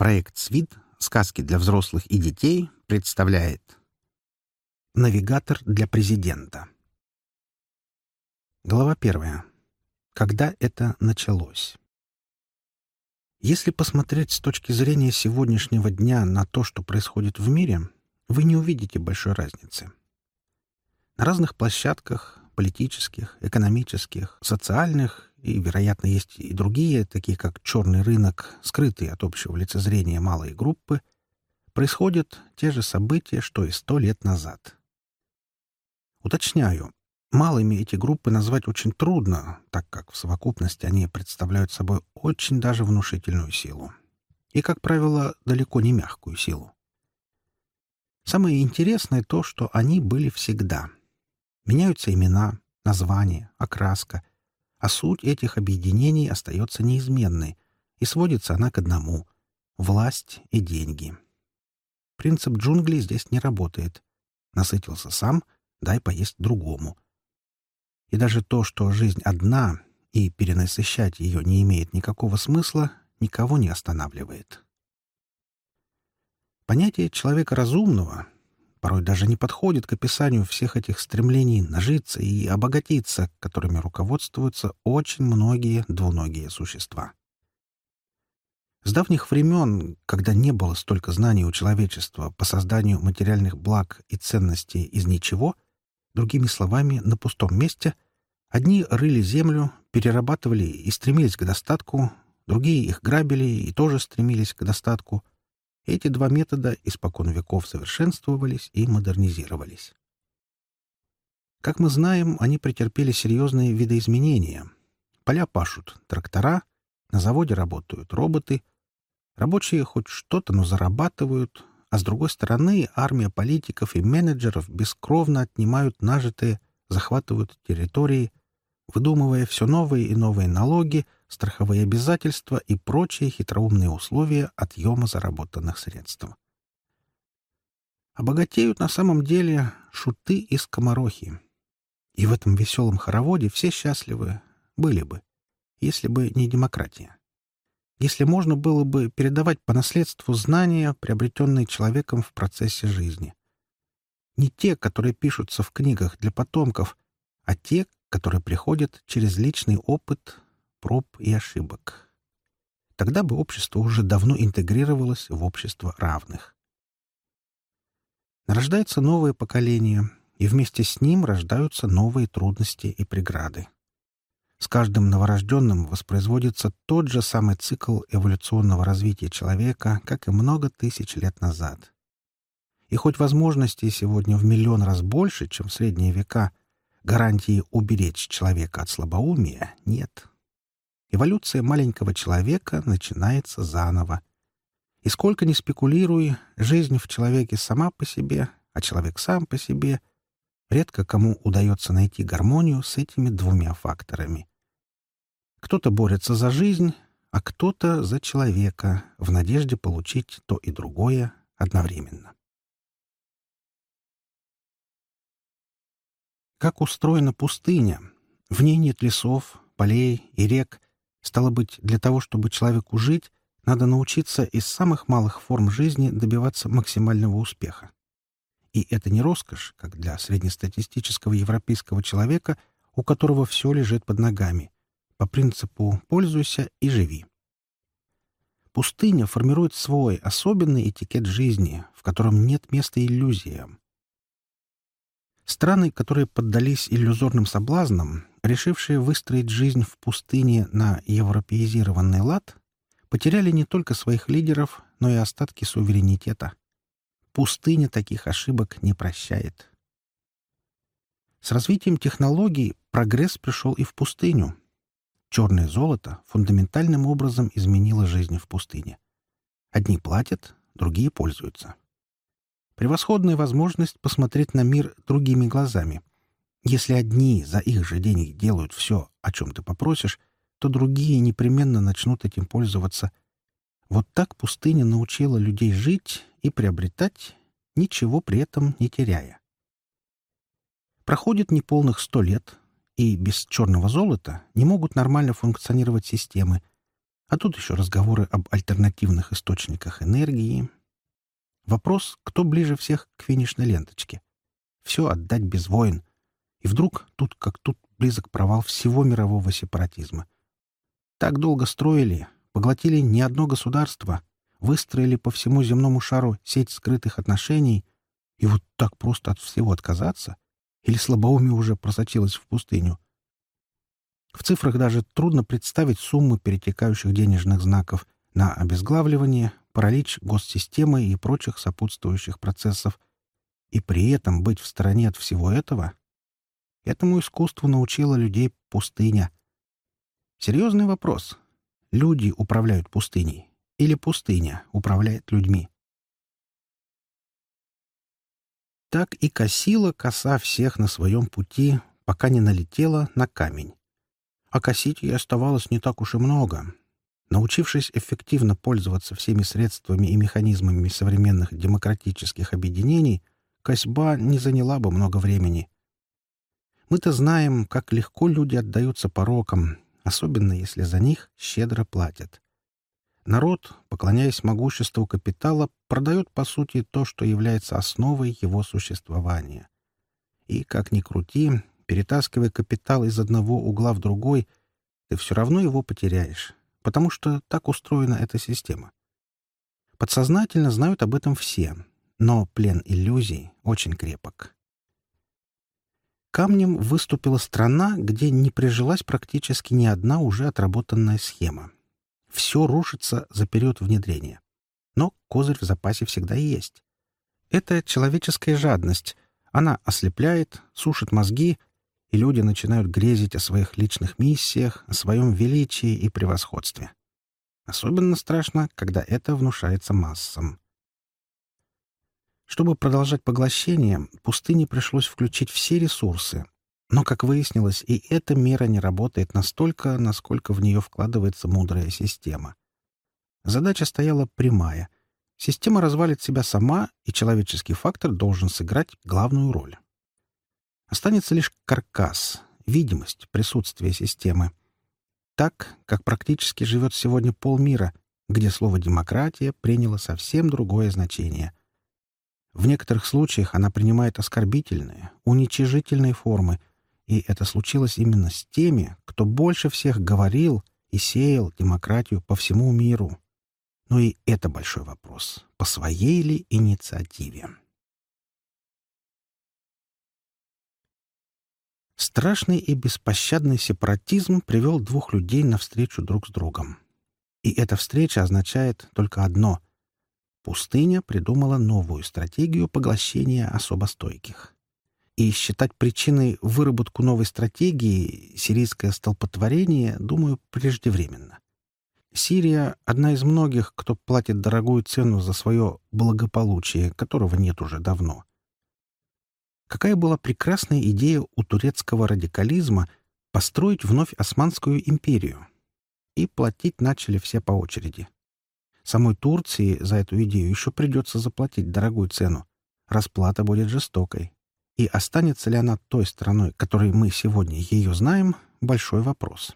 Проект «Свит. Сказки для взрослых и детей» представляет Навигатор для президента. Глава первая. Когда это началось? Если посмотреть с точки зрения сегодняшнего дня на то, что происходит в мире, вы не увидите большой разницы. На разных площадках, политических, экономических, социальных и, вероятно, есть и другие, такие как черный рынок, скрытые от общего лицезрения малые группы, происходят те же события, что и сто лет назад. Уточняю, малыми эти группы назвать очень трудно, так как в совокупности они представляют собой очень даже внушительную силу. И, как правило, далеко не мягкую силу. Самое интересное то, что они были всегда — Меняются имена, названия, окраска, а суть этих объединений остается неизменной, и сводится она к одному — власть и деньги. Принцип джунглей здесь не работает. Насытился сам, дай поесть другому. И даже то, что жизнь одна, и перенасыщать ее не имеет никакого смысла, никого не останавливает. Понятие человека разумного порой даже не подходит к описанию всех этих стремлений нажиться и обогатиться, которыми руководствуются очень многие двуногие существа. С давних времен, когда не было столько знаний у человечества по созданию материальных благ и ценностей из ничего, другими словами, на пустом месте, одни рыли землю, перерабатывали и стремились к достатку, другие их грабили и тоже стремились к достатку, эти два метода испокон веков совершенствовались и модернизировались. Как мы знаем, они претерпели серьезные видоизменения. Поля пашут трактора, на заводе работают роботы, рабочие хоть что-то, но зарабатывают, а с другой стороны армия политиков и менеджеров бескровно отнимают нажитые, захватывают территории, выдумывая все новые и новые налоги — страховые обязательства и прочие хитроумные условия отъема заработанных средств. Обогатеют на самом деле шуты и скоморохи. И в этом веселом хороводе все счастливы были бы, если бы не демократия. Если можно было бы передавать по наследству знания, приобретенные человеком в процессе жизни. Не те, которые пишутся в книгах для потомков, а те, которые приходят через личный опыт, проб и ошибок. Тогда бы общество уже давно интегрировалось в общество равных. Рождается новое поколение, и вместе с ним рождаются новые трудности и преграды. С каждым новорожденным воспроизводится тот же самый цикл эволюционного развития человека, как и много тысяч лет назад. И хоть возможностей сегодня в миллион раз больше, чем в средние века, гарантии уберечь человека от слабоумия нет. Эволюция маленького человека начинается заново. И сколько ни спекулируй, жизнь в человеке сама по себе, а человек сам по себе, редко кому удается найти гармонию с этими двумя факторами. Кто-то борется за жизнь, а кто-то за человека в надежде получить то и другое одновременно. Как устроена пустыня? В ней нет лесов, полей и рек, Стало быть, для того, чтобы человеку жить, надо научиться из самых малых форм жизни добиваться максимального успеха. И это не роскошь, как для среднестатистического европейского человека, у которого все лежит под ногами, по принципу «пользуйся и живи». Пустыня формирует свой особенный этикет жизни, в котором нет места иллюзиям. Страны, которые поддались иллюзорным соблазнам, решившие выстроить жизнь в пустыне на европеизированный лад, потеряли не только своих лидеров, но и остатки суверенитета. Пустыня таких ошибок не прощает. С развитием технологий прогресс пришел и в пустыню. Черное золото фундаментальным образом изменило жизнь в пустыне. Одни платят, другие пользуются. Превосходная возможность посмотреть на мир другими глазами — если одни за их же деньги делают все, о чем ты попросишь, то другие непременно начнут этим пользоваться. Вот так пустыня научила людей жить и приобретать, ничего при этом не теряя. Проходит неполных сто лет, и без черного золота не могут нормально функционировать системы, А тут еще разговоры об альтернативных источниках энергии. Вопрос, кто ближе всех к финишной ленточке. Все отдать без войн. И вдруг тут как тут близок провал всего мирового сепаратизма. Так долго строили, поглотили не одно государство, выстроили по всему земному шару сеть скрытых отношений, и вот так просто от всего отказаться? Или слабоумие уже просочилось в пустыню? В цифрах даже трудно представить суммы перетекающих денежных знаков на обезглавливание, паралич госсистемы и прочих сопутствующих процессов, и при этом быть в стороне от всего этого? Этому искусству научила людей пустыня. Серьезный вопрос. Люди управляют пустыней или пустыня управляет людьми? Так и косила коса всех на своем пути, пока не налетела на камень. А косить ей оставалось не так уж и много. Научившись эффективно пользоваться всеми средствами и механизмами современных демократических объединений, косьба не заняла бы много времени. Мы-то знаем, как легко люди отдаются порокам, особенно если за них щедро платят. Народ, поклоняясь могуществу капитала, продает, по сути, то, что является основой его существования. И, как ни крути, перетаскивая капитал из одного угла в другой, ты все равно его потеряешь, потому что так устроена эта система. Подсознательно знают об этом все, но плен иллюзий очень крепок. Камнем выступила страна, где не прижилась практически ни одна уже отработанная схема. Все рушится за период внедрения. Но козырь в запасе всегда есть. Это человеческая жадность. Она ослепляет, сушит мозги — и люди начинают грезить о своих личных миссиях, о своем величии и превосходстве. Особенно страшно, когда это внушается массам. Чтобы продолжать поглощение, пустыне пришлось включить все ресурсы. Но, как выяснилось, и эта мера не работает настолько, насколько в нее вкладывается мудрая система. Задача стояла прямая. Система развалит себя сама, и человеческий фактор должен сыграть главную роль. Останется лишь каркас, видимость присутствия системы. Так, как практически живет сегодня полмира, где слово «демократия» приняло совсем другое значение. В некоторых случаях она принимает оскорбительные, уничижительные формы, и это случилось именно с теми, кто больше всех говорил и сеял демократию по всему миру. Но и это большой вопрос, по своей ли инициативе. Страшный и беспощадный сепаратизм привел двух людей навстречу друг с другом. И эта встреча означает только одно — пустыня придумала новую стратегию поглощения особо стойких. И считать причиной выработку новой стратегии сирийское столпотворение, думаю, преждевременно. Сирия — одна из многих, кто платит дорогую цену за свое благополучие, которого нет уже давно — какая была прекрасная идея у турецкого радикализма построить вновь Османскую империю. И платить начали все по очереди. Самой Турции за эту идею еще придется заплатить дорогую цену. Расплата будет жестокой. И останется ли она той страной, которой мы сегодня ее знаем, большой вопрос.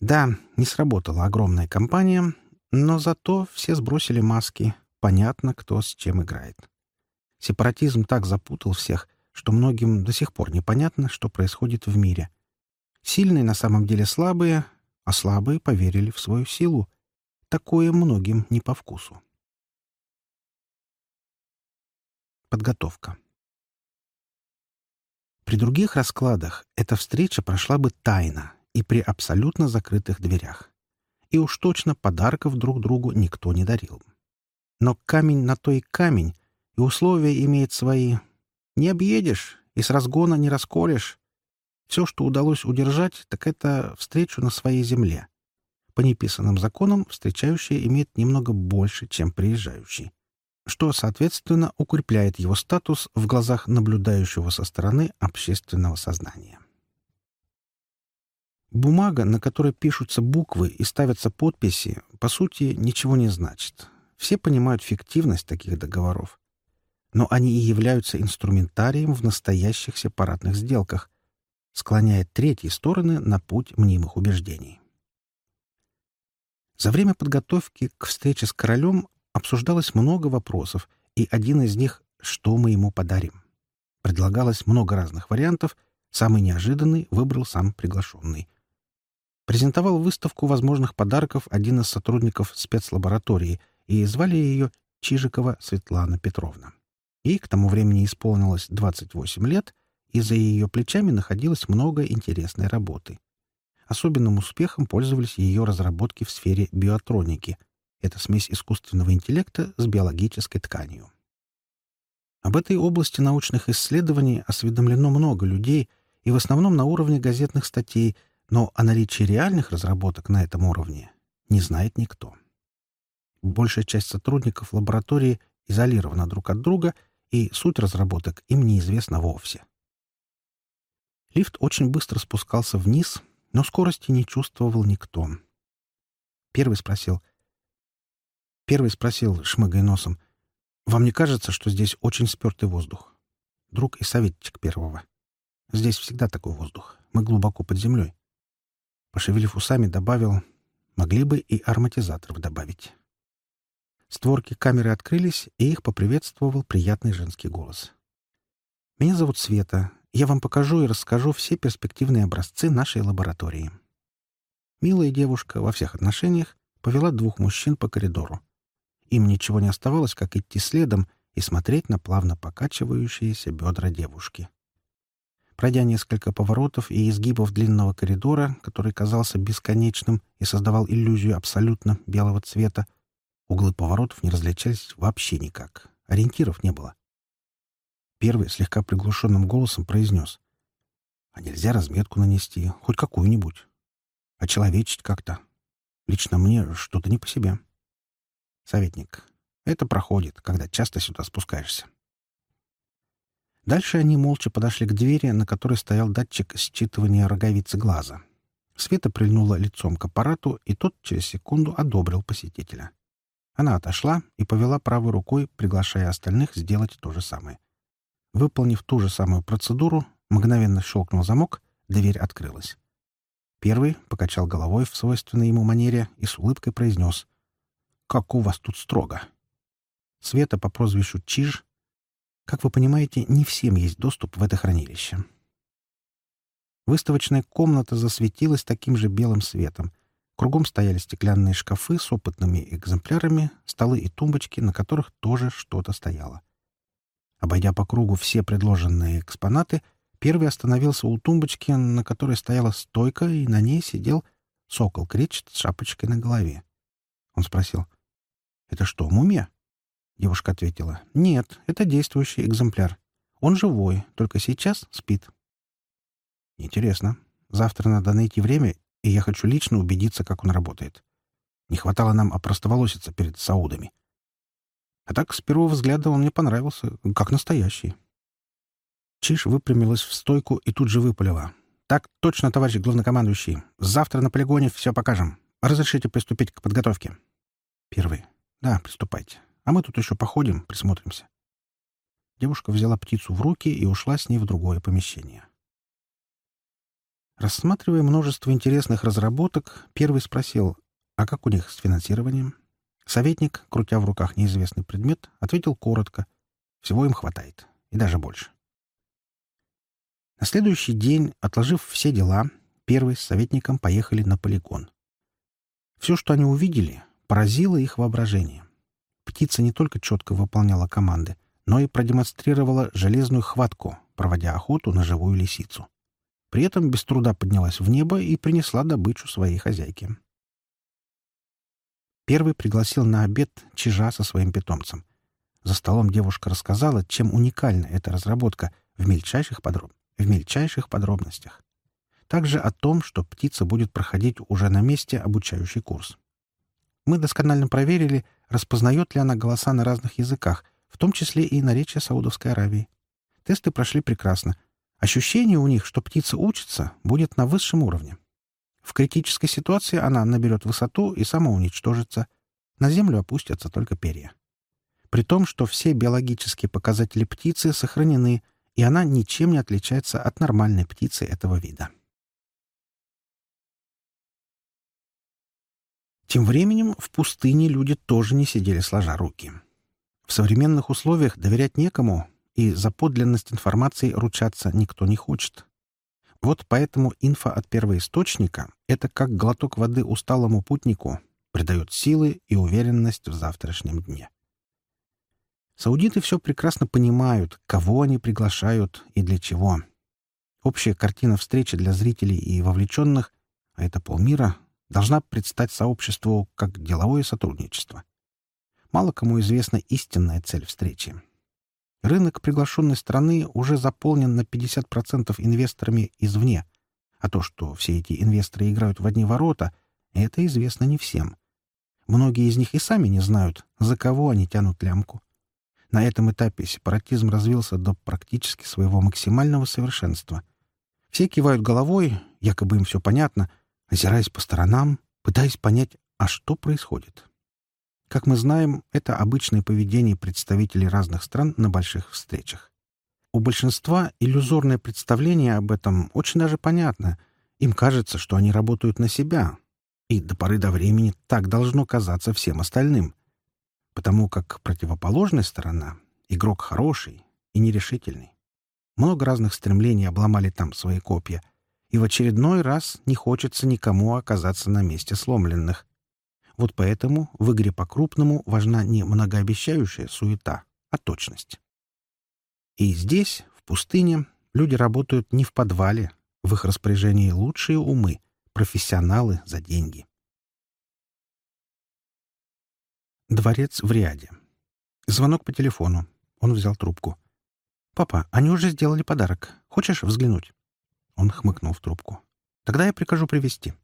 Да, не сработала огромная кампания, но зато все сбросили маски, понятно, кто с чем играет. Сепаратизм так запутал всех, что многим до сих пор непонятно, что происходит в мире. Сильные на самом деле слабые, а слабые поверили в свою силу. Такое многим не по вкусу. Подготовка. При других раскладах эта встреча прошла бы тайно и при абсолютно закрытых дверях. И уж точно подарков друг другу никто не дарил. Но камень на то и камень, и условия имеет свои. Не объедешь и с разгона не расколешь. Все, что удалось удержать, так это встречу на своей земле. По неписанным законам встречающий имеет немного больше, чем приезжающий, что, соответственно, укрепляет его статус в глазах наблюдающего со стороны общественного сознания. Бумага, на которой пишутся буквы и ставятся подписи, по сути, ничего не значит. Все понимают фиктивность таких договоров но они и являются инструментарием в настоящих сепаратных сделках, склоняя третьи стороны на путь мнимых убеждений. За время подготовки к встрече с королем обсуждалось много вопросов, и один из них — что мы ему подарим. Предлагалось много разных вариантов, самый неожиданный выбрал сам приглашенный. Презентовал выставку возможных подарков один из сотрудников спецлаборатории, и звали ее Чижикова Светлана Петровна. Ей к тому времени исполнилось 28 лет, и за ее плечами находилось много интересной работы. Особенным успехом пользовались ее разработки в сфере биотроники. Это смесь искусственного интеллекта с биологической тканью. Об этой области научных исследований осведомлено много людей, и в основном на уровне газетных статей, но о наличии реальных разработок на этом уровне не знает никто. Большая часть сотрудников лаборатории изолирована друг от друга, и суть разработок им неизвестна вовсе. Лифт очень быстро спускался вниз, но скорости не чувствовал никто. Первый спросил. Первый спросил, шмыгая носом. «Вам не кажется, что здесь очень спертый воздух?» Друг и советчик первого. «Здесь всегда такой воздух. Мы глубоко под землей». Пошевелив усами, добавил. «Могли бы и ароматизаторов добавить». Створки камеры открылись, и их поприветствовал приятный женский голос. «Меня зовут Света. Я вам покажу и расскажу все перспективные образцы нашей лаборатории». Милая девушка во всех отношениях повела двух мужчин по коридору. Им ничего не оставалось, как идти следом и смотреть на плавно покачивающиеся бедра девушки. Пройдя несколько поворотов и изгибов длинного коридора, который казался бесконечным и создавал иллюзию абсолютно белого цвета, Углы поворотов не различались вообще никак. Ориентиров не было. Первый слегка приглушенным голосом произнес. «А нельзя разметку нанести, хоть какую-нибудь. Очеловечить как-то. Лично мне что-то не по себе. Советник, это проходит, когда часто сюда спускаешься». Дальше они молча подошли к двери, на которой стоял датчик считывания роговицы глаза. Света прильнула лицом к аппарату, и тот через секунду одобрил посетителя. Она отошла и повела правой рукой, приглашая остальных сделать то же самое. Выполнив ту же самую процедуру, мгновенно щелкнул замок, дверь открылась. Первый покачал головой в свойственной ему манере и с улыбкой произнес «Как у вас тут строго!» Света по прозвищу Чиж. Как вы понимаете, не всем есть доступ в это хранилище. Выставочная комната засветилась таким же белым светом, Кругом стояли стеклянные шкафы с опытными экземплярами, столы и тумбочки, на которых тоже что-то стояло. Обойдя по кругу все предложенные экспонаты, первый остановился у тумбочки, на которой стояла стойка, и на ней сидел сокол кречет с шапочкой на голове. Он спросил, «Это что, мумия?» Девушка ответила, «Нет, это действующий экземпляр. Он живой, только сейчас спит». «Интересно. Завтра надо найти время и я хочу лично убедиться, как он работает. Не хватало нам опростоволоситься перед саудами. А так, с первого взгляда он мне понравился, как настоящий. Чиш выпрямилась в стойку и тут же выпалила. «Так точно, товарищ главнокомандующий. Завтра на полигоне все покажем. Разрешите приступить к подготовке?» Первый. «Да, приступайте. А мы тут еще походим, присмотримся». Девушка взяла птицу в руки и ушла с ней в другое помещение. Рассматривая множество интересных разработок, первый спросил, а как у них с финансированием? Советник, крутя в руках неизвестный предмет, ответил коротко. Всего им хватает, и даже больше. На следующий день, отложив все дела, первый с советником поехали на полигон. Все, что они увидели, поразило их воображение. Птица не только четко выполняла команды, но и продемонстрировала железную хватку, проводя охоту на живую лисицу. При этом без труда поднялась в небо и принесла добычу своей хозяйке. Первый пригласил на обед чижа со своим питомцем. За столом девушка рассказала, чем уникальна эта разработка в мельчайших, подроб... в мельчайших подробностях. Также о том, что птица будет проходить уже на месте обучающий курс. Мы досконально проверили, распознает ли она голоса на разных языках, в том числе и наречия Саудовской Аравии. Тесты прошли прекрасно, Ощущение у них, что птица учится, будет на высшем уровне. В критической ситуации она наберет высоту и самоуничтожится. На землю опустятся только перья. При том, что все биологические показатели птицы сохранены, и она ничем не отличается от нормальной птицы этого вида. Тем временем в пустыне люди тоже не сидели сложа руки. В современных условиях доверять некому, и за подлинность информации ручаться никто не хочет. Вот поэтому инфа от первоисточника — это как глоток воды усталому путнику, придает силы и уверенность в завтрашнем дне. Саудиты все прекрасно понимают, кого они приглашают и для чего. Общая картина встречи для зрителей и вовлеченных, а это полмира, должна предстать сообществу как деловое сотрудничество. Мало кому известна истинная цель встречи. Рынок приглашенной страны уже заполнен на 50% инвесторами извне, а то, что все эти инвесторы играют в одни ворота, это известно не всем. Многие из них и сами не знают, за кого они тянут лямку. На этом этапе сепаратизм развился до практически своего максимального совершенства. Все кивают головой, якобы им все понятно, озираясь по сторонам, пытаясь понять, а что происходит. Как мы знаем, это обычное поведение представителей разных стран на больших встречах. У большинства иллюзорное представление об этом очень даже понятно. Им кажется, что они работают на себя. И до поры до времени так должно казаться всем остальным. Потому как противоположная сторона — игрок хороший и нерешительный. Много разных стремлений обломали там свои копья — и в очередной раз не хочется никому оказаться на месте сломленных. Вот поэтому в игре по-крупному важна не многообещающая суета, а точность. И здесь, в пустыне, люди работают не в подвале, в их распоряжении лучшие умы, профессионалы за деньги. Дворец в Риаде. Звонок по телефону. Он взял трубку. «Папа, они уже сделали подарок. Хочешь взглянуть?» Он хмыкнул в трубку. «Тогда я прикажу привезти».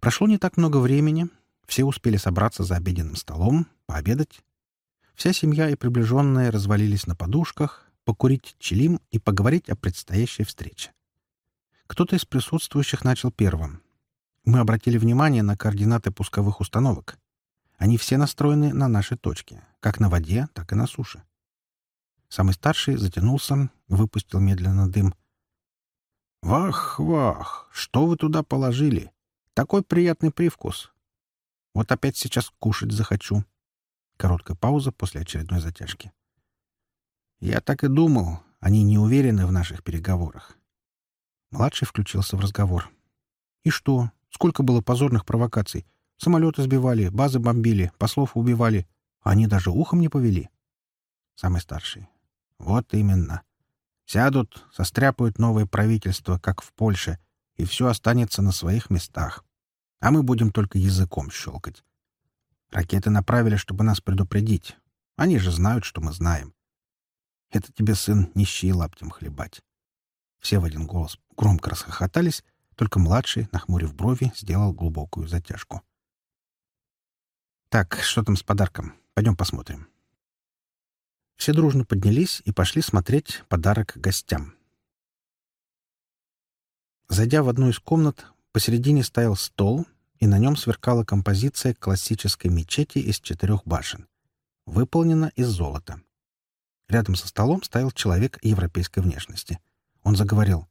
Прошло не так много времени. Все успели собраться за обеденным столом, пообедать. Вся семья и приближенные развалились на подушках, покурить челим и поговорить о предстоящей встрече. Кто-то из присутствующих начал первым. Мы обратили внимание на координаты пусковых установок. Они все настроены на наши точки, как на воде, так и на суше. Самый старший затянулся, выпустил медленно дым. «Вах-вах! Что вы туда положили? Такой приятный привкус! Вот опять сейчас кушать захочу». Короткая пауза после очередной затяжки. «Я так и думал. Они не уверены в наших переговорах». Младший включился в разговор. «И что? Сколько было позорных провокаций? Самолеты сбивали, базы бомбили, послов убивали. Они даже ухом не повели». Самый старший. «Вот именно. Сядут, состряпают новое правительство, как в Польше, и все останется на своих местах. А мы будем только языком щелкать. Ракеты направили, чтобы нас предупредить. Они же знают, что мы знаем. Это тебе, сын, нищий лаптем хлебать. Все в один голос громко расхохотались, только младший, нахмурив брови, сделал глубокую затяжку. «Так, что там с подарком? Пойдем посмотрим». Все дружно поднялись и пошли смотреть подарок гостям. Зайдя в одну из комнат, посередине стоял стол, и на нем сверкала композиция классической мечети из четырех башен. Выполнена из золота. Рядом со столом стоял человек европейской внешности. Он заговорил.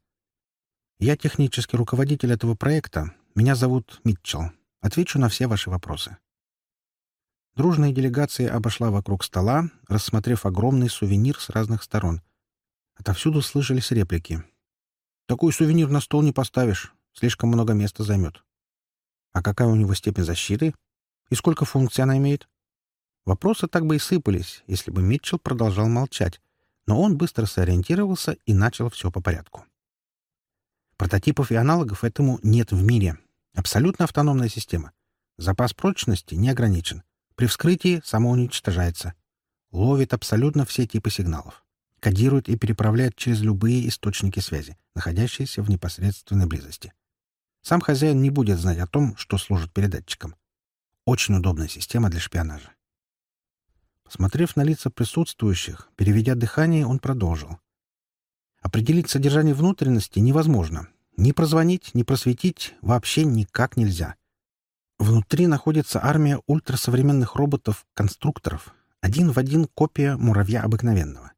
«Я технический руководитель этого проекта. Меня зовут Митчелл. Отвечу на все ваши вопросы. Дружная делегация обошла вокруг стола, рассмотрев огромный сувенир с разных сторон. Отовсюду слышались реплики. «Такой сувенир на стол не поставишь. Слишком много места займет». «А какая у него степень защиты? И сколько функций она имеет?» Вопросы так бы и сыпались, если бы Митчелл продолжал молчать, но он быстро сориентировался и начал все по порядку. Прототипов и аналогов этому нет в мире. Абсолютно автономная система. Запас прочности не ограничен. При вскрытии самоуничтожается. Ловит абсолютно все типы сигналов. Кодирует и переправляет через любые источники связи, находящиеся в непосредственной близости. Сам хозяин не будет знать о том, что служит передатчиком. Очень удобная система для шпионажа. Посмотрев на лица присутствующих, переведя дыхание, он продолжил. Определить содержание внутренности невозможно. Ни прозвонить, ни просветить вообще никак нельзя. Внутри находится армия ультрасовременных роботов-конструкторов, один в один копия муравья обыкновенного.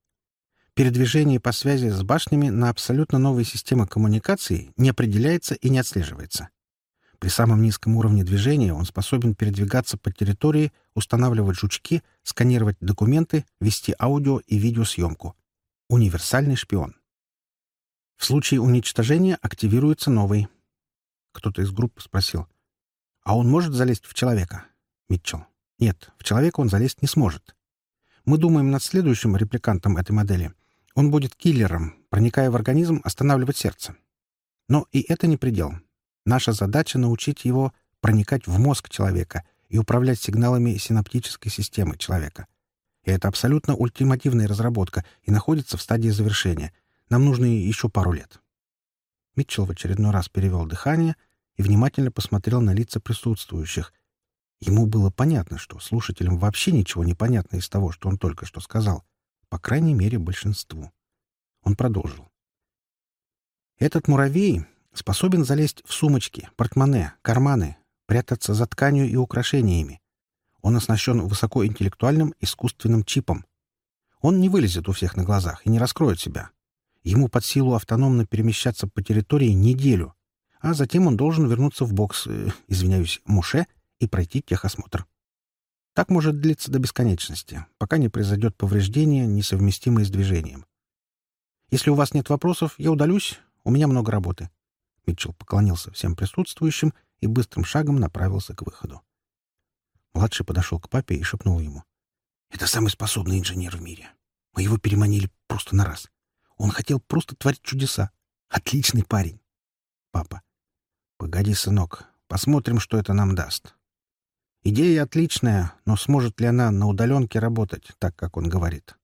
Передвижение по связи с башнями на абсолютно новой системе коммуникации не определяется и не отслеживается. При самом низком уровне движения он способен передвигаться по территории, устанавливать жучки, сканировать документы, вести аудио и видеосъемку. Универсальный шпион. В случае уничтожения активируется новый. Кто-то из группы спросил. «А он может залезть в человека?» Митчелл. «Нет, в человека он залезть не сможет. Мы думаем над следующим репликантом этой модели. Он будет киллером, проникая в организм, останавливать сердце. Но и это не предел. Наша задача — научить его проникать в мозг человека и управлять сигналами синаптической системы человека. И это абсолютно ультимативная разработка и находится в стадии завершения. Нам нужно еще пару лет. Митчелл в очередной раз перевел дыхание и внимательно посмотрел на лица присутствующих. Ему было понятно, что слушателям вообще ничего не понятно из того, что он только что сказал. По крайней мере, большинству. Он продолжил. Этот муравей способен залезть в сумочки, портмоне, карманы, прятаться за тканью и украшениями. Он оснащен высокоинтеллектуальным искусственным чипом. Он не вылезет у всех на глазах и не раскроет себя. Ему под силу автономно перемещаться по территории неделю, а затем он должен вернуться в бокс, э, извиняюсь, муше, и пройти техосмотр. Так может длиться до бесконечности, пока не произойдет повреждение, несовместимое с движением. Если у вас нет вопросов, я удалюсь, у меня много работы. Митчелл поклонился всем присутствующим и быстрым шагом направился к выходу. Младший подошел к папе и шепнул ему. «Это самый способный инженер в мире. Мы его переманили просто на раз. Он хотел просто творить чудеса. Отличный парень!» Папа. «Погоди, сынок, посмотрим, что это нам даст. Идея отличная, но сможет ли она на удаленке работать, так, как он говорит?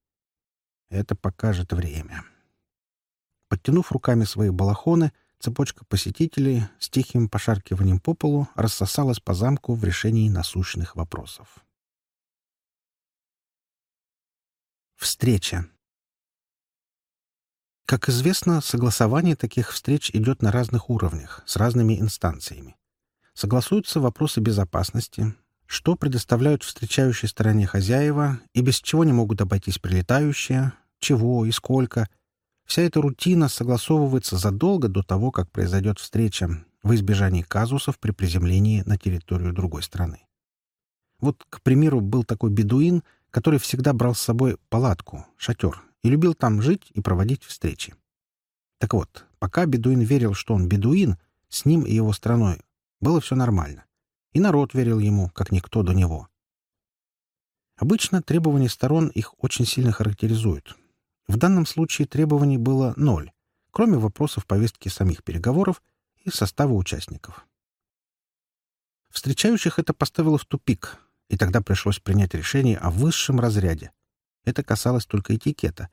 Это покажет время». Подтянув руками свои балахоны, Цепочка посетителей с тихим пошаркиванием по полу рассосалась по замку в решении насущных вопросов. Встреча. Как известно, согласование таких встреч идет на разных уровнях, с разными инстанциями. Согласуются вопросы безопасности, что предоставляют встречающей стороне хозяева и без чего не могут обойтись прилетающие, чего и сколько — Вся эта рутина согласовывается задолго до того, как произойдет встреча, в избежании казусов при приземлении на территорию другой страны. Вот, к примеру, был такой бедуин, который всегда брал с собой палатку, шатер, и любил там жить и проводить встречи. Так вот, пока бедуин верил, что он бедуин, с ним и его страной было все нормально. И народ верил ему, как никто до него. Обычно требования сторон их очень сильно характеризуют, в данном случае требований было ноль, кроме вопросов повестки самих переговоров и состава участников. Встречающих это поставило в тупик, и тогда пришлось принять решение о высшем разряде. Это касалось только этикета.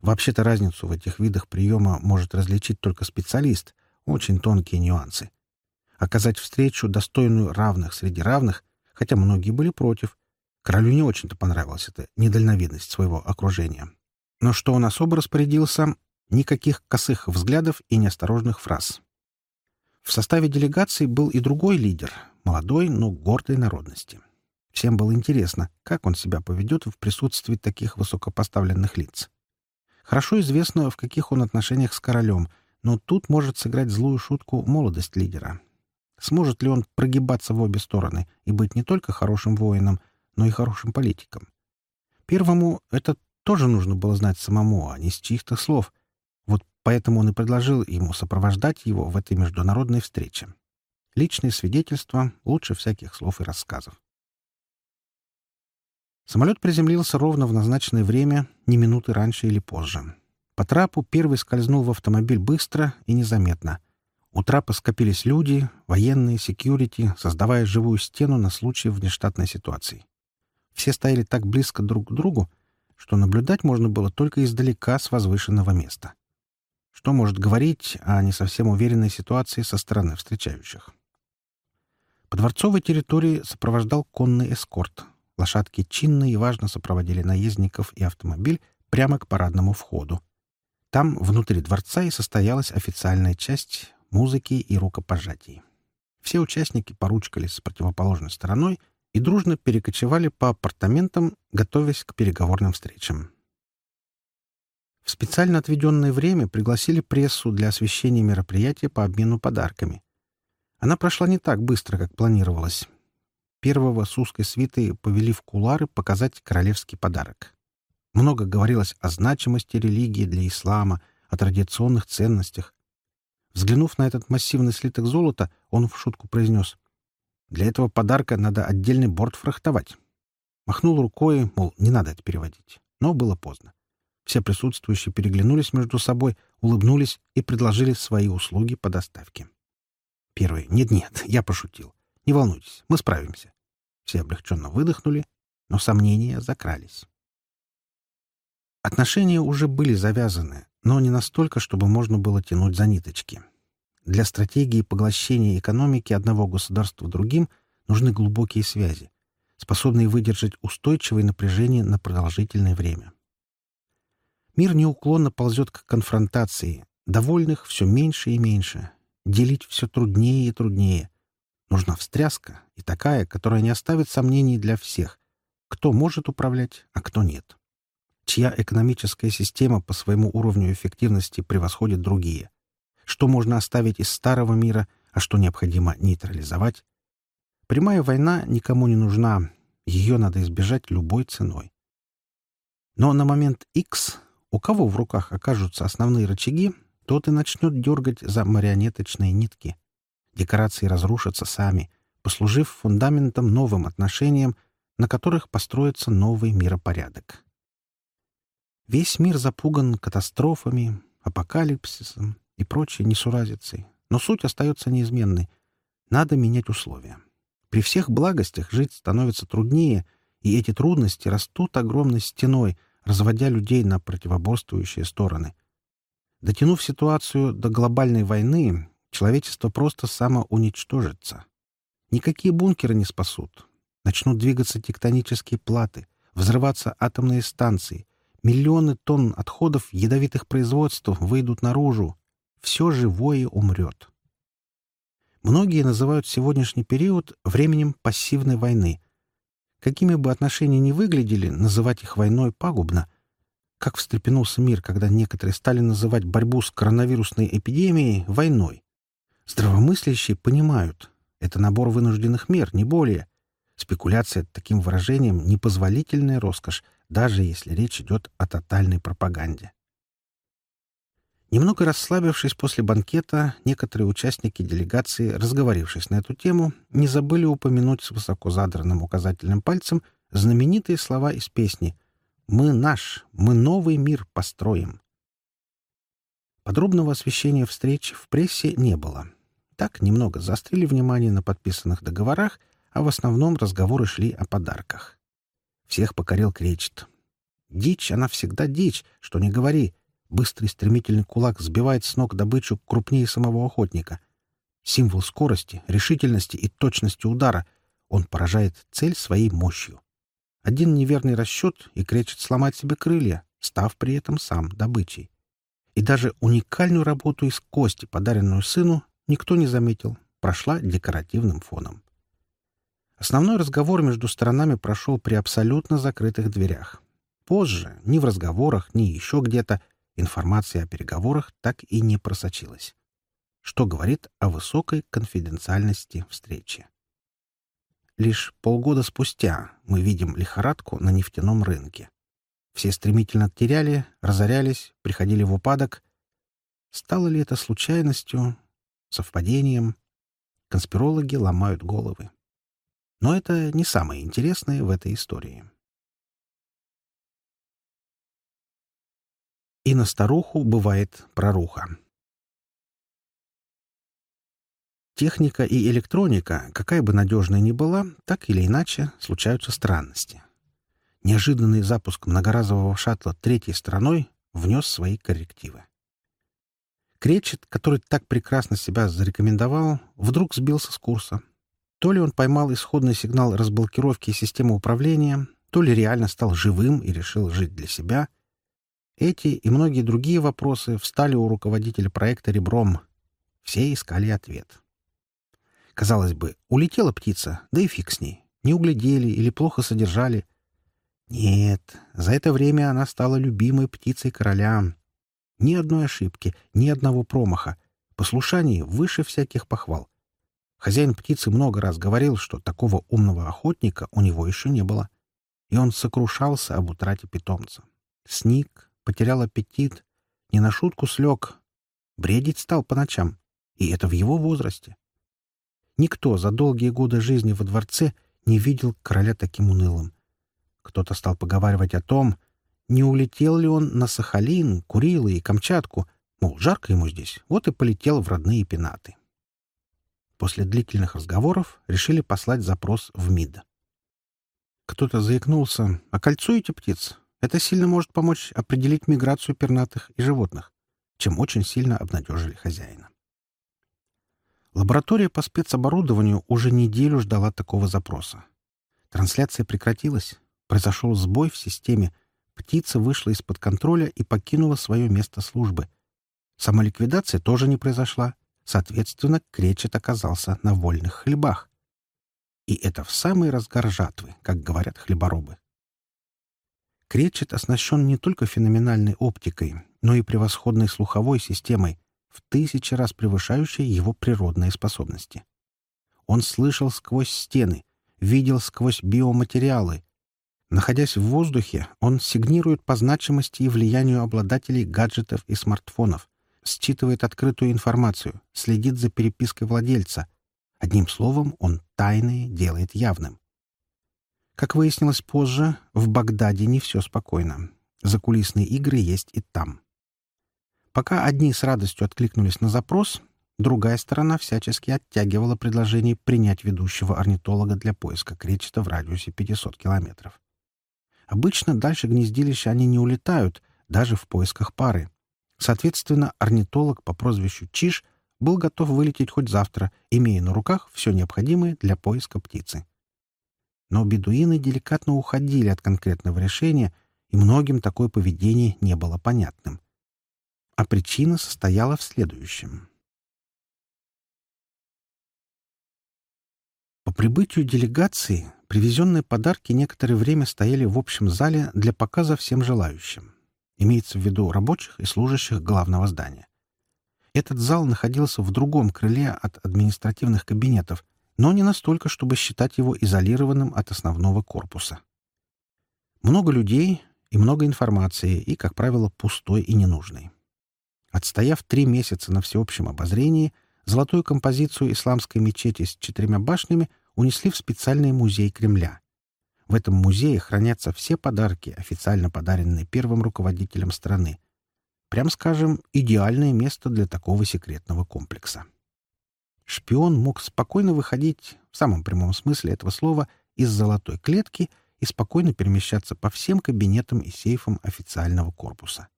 Вообще-то разницу в этих видах приема может различить только специалист, очень тонкие нюансы. Оказать встречу, достойную равных среди равных, хотя многие были против. Королю не очень-то понравилась эта недальновидность своего окружения. Но что он особо распорядился, никаких косых взглядов и неосторожных фраз. В составе делегации был и другой лидер, молодой, но гордой народности. Всем было интересно, как он себя поведет в присутствии таких высокопоставленных лиц. Хорошо известно, в каких он отношениях с королем, но тут может сыграть злую шутку молодость лидера. Сможет ли он прогибаться в обе стороны и быть не только хорошим воином, но и хорошим политиком? Первому это тоже нужно было знать самому, а не с чьих-то слов. Вот поэтому он и предложил ему сопровождать его в этой международной встрече. Личные свидетельства лучше всяких слов и рассказов. Самолет приземлился ровно в назначенное время, не минуты раньше или позже. По трапу первый скользнул в автомобиль быстро и незаметно. У трапа скопились люди, военные, секьюрити, создавая живую стену на случай внештатной ситуации. Все стояли так близко друг к другу, что наблюдать можно было только издалека с возвышенного места. Что может говорить о не совсем уверенной ситуации со стороны встречающих? По дворцовой территории сопровождал конный эскорт. Лошадки чинно и важно сопроводили наездников и автомобиль прямо к парадному входу. Там, внутри дворца, и состоялась официальная часть музыки и рукопожатий. Все участники поручкались с противоположной стороной — и дружно перекочевали по апартаментам, готовясь к переговорным встречам. В специально отведенное время пригласили прессу для освещения мероприятия по обмену подарками. Она прошла не так быстро, как планировалось. Первого с узкой свитой повели в кулары показать королевский подарок. Много говорилось о значимости религии для ислама, о традиционных ценностях. Взглянув на этот массивный слиток золота, он в шутку произнес. «Для этого подарка надо отдельный борт фрахтовать». Махнул рукой, мол, не надо это переводить. Но было поздно. Все присутствующие переглянулись между собой, улыбнулись и предложили свои услуги по доставке. Первый. «Нет-нет, я пошутил. Не волнуйтесь, мы справимся». Все облегченно выдохнули, но сомнения закрались. Отношения уже были завязаны, но не настолько, чтобы можно было тянуть за ниточки. Для стратегии поглощения экономики одного государства другим нужны глубокие связи, способные выдержать устойчивое напряжение на продолжительное время. Мир неуклонно ползет к конфронтации, довольных все меньше и меньше, делить все труднее и труднее. Нужна встряска, и такая, которая не оставит сомнений для всех, кто может управлять, а кто нет чья экономическая система по своему уровню эффективности превосходит другие, что можно оставить из старого мира, а что необходимо нейтрализовать. Прямая война никому не нужна, ее надо избежать любой ценой. Но на момент X у кого в руках окажутся основные рычаги, тот и начнет дергать за марионеточные нитки. Декорации разрушатся сами, послужив фундаментом новым отношениям, на которых построится новый миропорядок. Весь мир запуган катастрофами, апокалипсисом и прочей несуразицей. Но суть остается неизменной. Надо менять условия. При всех благостях жить становится труднее, и эти трудности растут огромной стеной, разводя людей на противоборствующие стороны. Дотянув ситуацию до глобальной войны, человечество просто самоуничтожится. Никакие бункеры не спасут. Начнут двигаться тектонические платы, взрываться атомные станции, Миллионы тонн отходов ядовитых производств выйдут наружу. Все живое умрет. Многие называют сегодняшний период временем пассивной войны. Какими бы отношения ни выглядели, называть их войной пагубно. Как встрепенулся мир, когда некоторые стали называть борьбу с коронавирусной эпидемией войной. Здравомыслящие понимают, это набор вынужденных мер, не более. Спекуляция таким выражением — непозволительная роскошь, даже если речь идет о тотальной пропаганде. Немного расслабившись после банкета, некоторые участники делегации, разговорившись на эту тему, не забыли упомянуть с высоко задранным указательным пальцем знаменитые слова из песни «Мы наш, мы новый мир построим». Подробного освещения встреч в прессе не было. Так немного заострили внимание на подписанных договорах, а в основном разговоры шли о подарках. Всех покорил кречет. Дичь, она всегда дичь, что не говори. Быстрый стремительный кулак сбивает с ног добычу крупнее самого охотника. Символ скорости, решительности и точности удара. Он поражает цель своей мощью. Один неверный расчет, и кречет сломать себе крылья, став при этом сам добычей. И даже уникальную работу из кости, подаренную сыну, никто не заметил, прошла декоративным фоном. Основной разговор между сторонами прошел при абсолютно закрытых дверях. Позже, ни в разговорах, ни еще где-то, информация о переговорах так и не просочилась. Что говорит о высокой конфиденциальности встречи. Лишь полгода спустя мы видим лихорадку на нефтяном рынке. Все стремительно теряли, разорялись, приходили в упадок. Стало ли это случайностью, совпадением? Конспирологи ломают головы. Но это не самое интересное в этой истории. И на старуху бывает проруха. Техника и электроника, какая бы надежная ни была, так или иначе случаются странности. Неожиданный запуск многоразового шаттла третьей стороной внес свои коррективы. Кречет, который так прекрасно себя зарекомендовал, вдруг сбился с курса — то ли он поймал исходный сигнал разблокировки системы управления, то ли реально стал живым и решил жить для себя. Эти и многие другие вопросы встали у руководителя проекта ребром. Все искали ответ. Казалось бы, улетела птица, да и фиг с ней. Не углядели или плохо содержали. Нет, за это время она стала любимой птицей короля. Ни одной ошибки, ни одного промаха. Послушание выше всяких похвал. Хозяин птицы много раз говорил, что такого умного охотника у него еще не было. И он сокрушался об утрате питомца. Сник, потерял аппетит, не на шутку слег, бредить стал по ночам. И это в его возрасте. Никто за долгие годы жизни во дворце не видел короля таким унылым. Кто-то стал поговаривать о том, не улетел ли он на Сахалин, Курилы и Камчатку, мол, жарко ему здесь, вот и полетел в родные пенаты. После длительных разговоров решили послать запрос в МИД. Кто-то заикнулся. «Окольцуете птиц? Это сильно может помочь определить миграцию пернатых и животных», чем очень сильно обнадежили хозяина. Лаборатория по спецоборудованию уже неделю ждала такого запроса. Трансляция прекратилась, произошел сбой в системе, птица вышла из-под контроля и покинула свое место службы. Самоликвидация тоже не произошла, соответственно, кречет оказался на вольных хлебах. И это в самый разгар жатвы, как говорят хлеборобы. Кречет оснащен не только феноменальной оптикой, но и превосходной слуховой системой, в тысячи раз превышающей его природные способности. Он слышал сквозь стены, видел сквозь биоматериалы. Находясь в воздухе, он сигнирует по значимости и влиянию обладателей гаджетов и смартфонов, считывает открытую информацию, следит за перепиской владельца. Одним словом, он тайное делает явным. Как выяснилось позже, в Багдаде не все спокойно. Закулисные игры есть и там. Пока одни с радостью откликнулись на запрос, другая сторона всячески оттягивала предложение принять ведущего орнитолога для поиска кречета в радиусе 500 километров. Обычно дальше гнездилища они не улетают, даже в поисках пары. Соответственно, орнитолог по прозвищу Чиш был готов вылететь хоть завтра, имея на руках все необходимое для поиска птицы. Но бедуины деликатно уходили от конкретного решения, и многим такое поведение не было понятным — а причина состояла в следующем. По прибытию делегации привезенные подарки некоторое время стояли в общем зале для показа всем желающим. Имеется в виду рабочих и служащих главного здания. Этот зал находился в другом крыле от административных кабинетов, но не настолько, чтобы считать его изолированным от основного корпуса. Много людей и много информации, и, как правило, пустой и ненужной. Отстояв три месяца на всеобщем обозрении, золотую композицию исламской мечети с четырьмя башнями унесли в специальный музей Кремля. В этом музее хранятся все подарки, официально подаренные первым руководителем страны. Прям скажем, идеальное место для такого секретного комплекса. Шпион мог спокойно выходить, в самом прямом смысле этого слова, из золотой клетки и спокойно перемещаться по всем кабинетам и сейфам официального корпуса.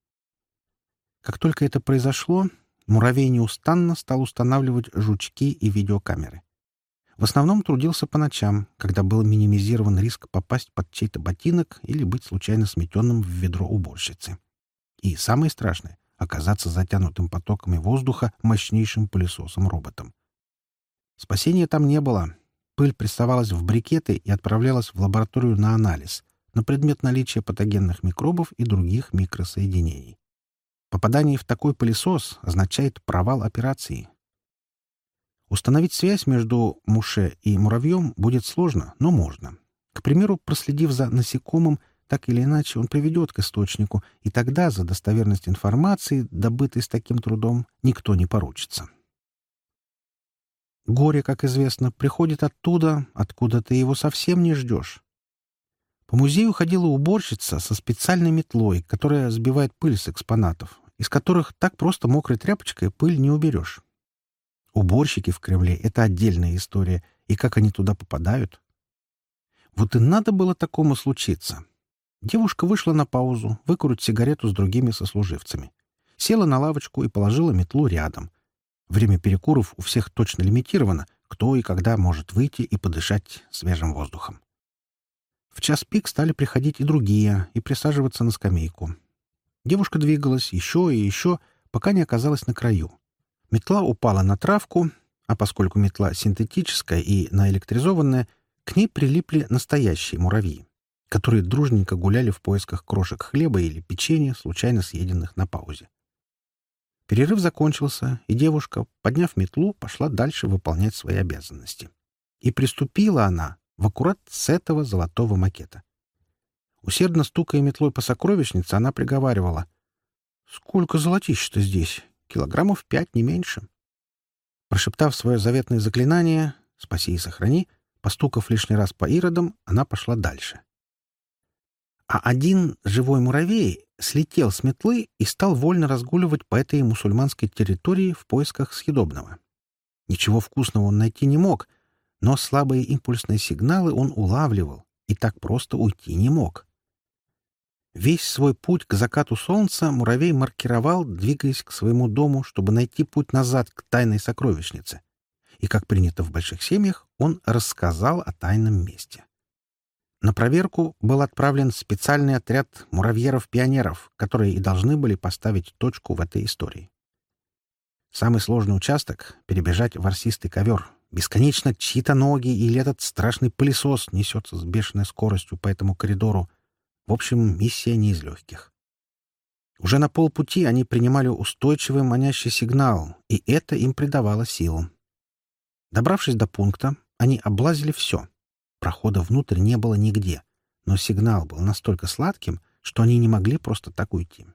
Как только это произошло, муравей неустанно стал устанавливать жучки и видеокамеры. В основном трудился по ночам, когда был минимизирован риск попасть под чей-то ботинок или быть случайно сметенным в ведро уборщицы. И самое страшное — оказаться затянутым потоками воздуха мощнейшим пылесосом-роботом. Спасения там не было. Пыль прессовалась в брикеты и отправлялась в лабораторию на анализ на предмет наличия патогенных микробов и других микросоединений. Попадание в такой пылесос означает провал операции. Установить связь между Муше и муравьем будет сложно, но можно. К примеру, проследив за насекомым, так или иначе он приведет к источнику, и тогда за достоверность информации, добытой с таким трудом, никто не поручится. Горе, как известно, приходит оттуда, откуда ты его совсем не ждешь. По музею ходила уборщица со специальной метлой, которая сбивает пыль с экспонатов, из которых так просто мокрой тряпочкой пыль не уберешь. Уборщики в Кремле — это отдельная история, и как они туда попадают. Вот и надо было такому случиться. Девушка вышла на паузу, выкурить сигарету с другими сослуживцами. Села на лавочку и положила метлу рядом. Время перекуров у всех точно лимитировано, кто и когда может выйти и подышать свежим воздухом. В час пик стали приходить и другие, и присаживаться на скамейку. Девушка двигалась еще и еще, пока не оказалась на краю. Метла упала на травку, а поскольку метла синтетическая и наэлектризованная, к ней прилипли настоящие муравьи, которые дружненько гуляли в поисках крошек хлеба или печенья, случайно съеденных на паузе. Перерыв закончился, и девушка, подняв метлу, пошла дальше выполнять свои обязанности. И приступила она в аккурат с этого золотого макета. Усердно стукая метлой по сокровищнице, она приговаривала. «Сколько золотища-то здесь? Килограммов пять, не меньше». Прошептав свое заветное заклинание «Спаси и сохрани», постукав лишний раз по иродам, она пошла дальше. А один живой муравей слетел с метлы и стал вольно разгуливать по этой мусульманской территории в поисках съедобного. Ничего вкусного он найти не мог, но слабые импульсные сигналы он улавливал и так просто уйти не мог. Весь свой путь к закату солнца муравей маркировал, двигаясь к своему дому, чтобы найти путь назад к тайной сокровищнице. И, как принято в больших семьях, он рассказал о тайном месте. На проверку был отправлен специальный отряд муравьеров-пионеров, которые и должны были поставить точку в этой истории. Самый сложный участок — перебежать ворсистый ковер. Бесконечно чьи-то ноги или этот страшный пылесос несется с бешеной скоростью по этому коридору. В общем, миссия не из легких. Уже на полпути они принимали устойчивый манящий сигнал, и это им придавало сил. Добравшись до пункта, они облазили все — Прохода внутрь не было нигде, но сигнал был настолько сладким, что они не могли просто так уйти.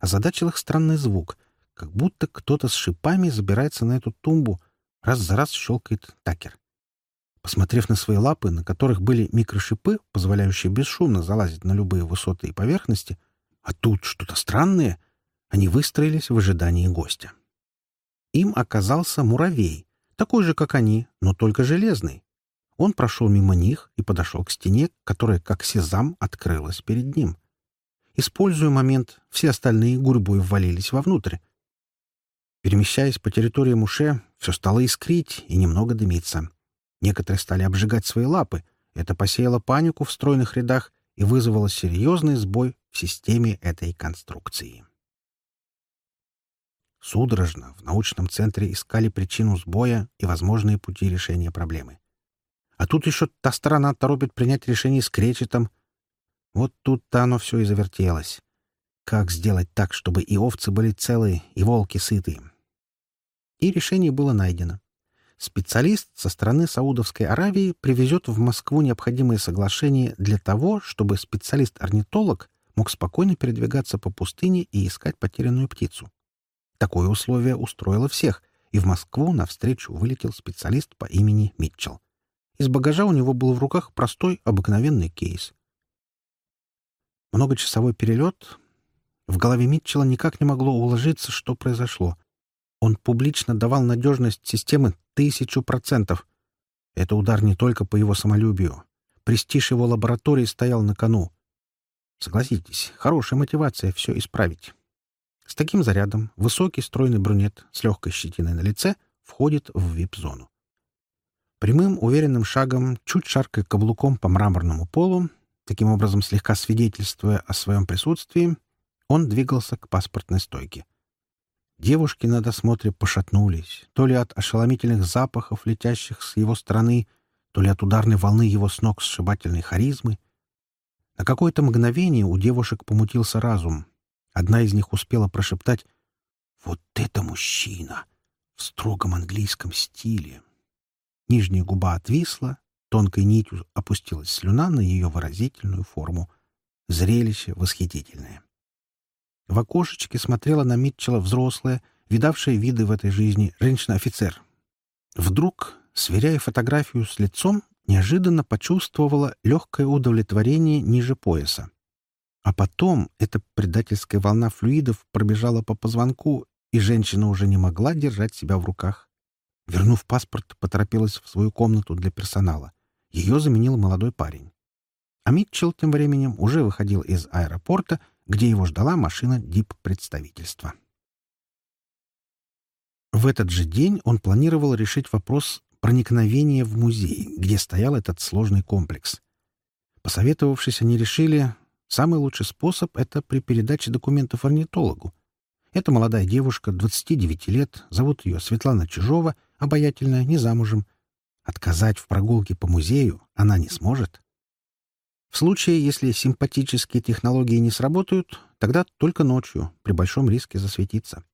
Озадачил их странный звук, как будто кто-то с шипами забирается на эту тумбу, раз за раз щелкает такер. Посмотрев на свои лапы, на которых были микрошипы, позволяющие бесшумно залазить на любые высоты и поверхности, а тут что-то странное, они выстроились в ожидании гостя. Им оказался муравей, такой же, как они, но только железный. Он прошел мимо них и подошел к стене, которая, как сезам, открылась перед ним. Используя момент, все остальные гурьбой ввалились вовнутрь. Перемещаясь по территории Муше, все стало искрить и немного дымиться. Некоторые стали обжигать свои лапы. Это посеяло панику в стройных рядах и вызвало серьезный сбой в системе этой конструкции. Судорожно в научном центре искали причину сбоя и возможные пути решения проблемы. А тут еще та сторона торопит принять решение с кречетом. Вот тут-то оно все и завертелось. Как сделать так, чтобы и овцы были целые, и волки сытые? И решение было найдено. Специалист со стороны Саудовской Аравии привезет в Москву необходимые соглашения для того, чтобы специалист-орнитолог мог спокойно передвигаться по пустыне и искать потерянную птицу. Такое условие устроило всех, и в Москву навстречу вылетел специалист по имени Митчелл. Из багажа у него был в руках простой, обыкновенный кейс. Многочасовой перелет. В голове Митчелла никак не могло уложиться, что произошло. Он публично давал надежность системы тысячу процентов. Это удар не только по его самолюбию. Престиж его лаборатории стоял на кону. Согласитесь, хорошая мотивация все исправить. С таким зарядом высокий стройный брюнет с легкой щетиной на лице входит в вип-зону. Прямым, уверенным шагом, чуть шаркая каблуком по мраморному полу, таким образом слегка свидетельствуя о своем присутствии, он двигался к паспортной стойке. Девушки на досмотре пошатнулись, то ли от ошеломительных запахов, летящих с его стороны, то ли от ударной волны его с ног сшибательной харизмы. На какое-то мгновение у девушек помутился разум. Одна из них успела прошептать «Вот это мужчина!» в строгом английском стиле, Нижняя губа отвисла, тонкой нитью опустилась слюна на ее выразительную форму. Зрелище восхитительное. В окошечке смотрела на Митчелла взрослая, видавшая виды в этой жизни женщина-офицер. Вдруг, сверяя фотографию с лицом, неожиданно почувствовала легкое удовлетворение ниже пояса. А потом эта предательская волна флюидов пробежала по позвонку, и женщина уже не могла держать себя в руках. Вернув паспорт, поторопилась в свою комнату для персонала. Ее заменил молодой парень. А Митчелл тем временем уже выходил из аэропорта, где его ждала машина дип-представительства. В этот же день он планировал решить вопрос проникновения в музей, где стоял этот сложный комплекс. Посоветовавшись, они решили, самый лучший способ — это при передаче документов орнитологу. Эта молодая девушка, 29 лет, зовут ее Светлана Чижова — обаятельная, не замужем. Отказать в прогулке по музею она не сможет. В случае, если симпатические технологии не сработают, тогда только ночью, при большом риске засветиться.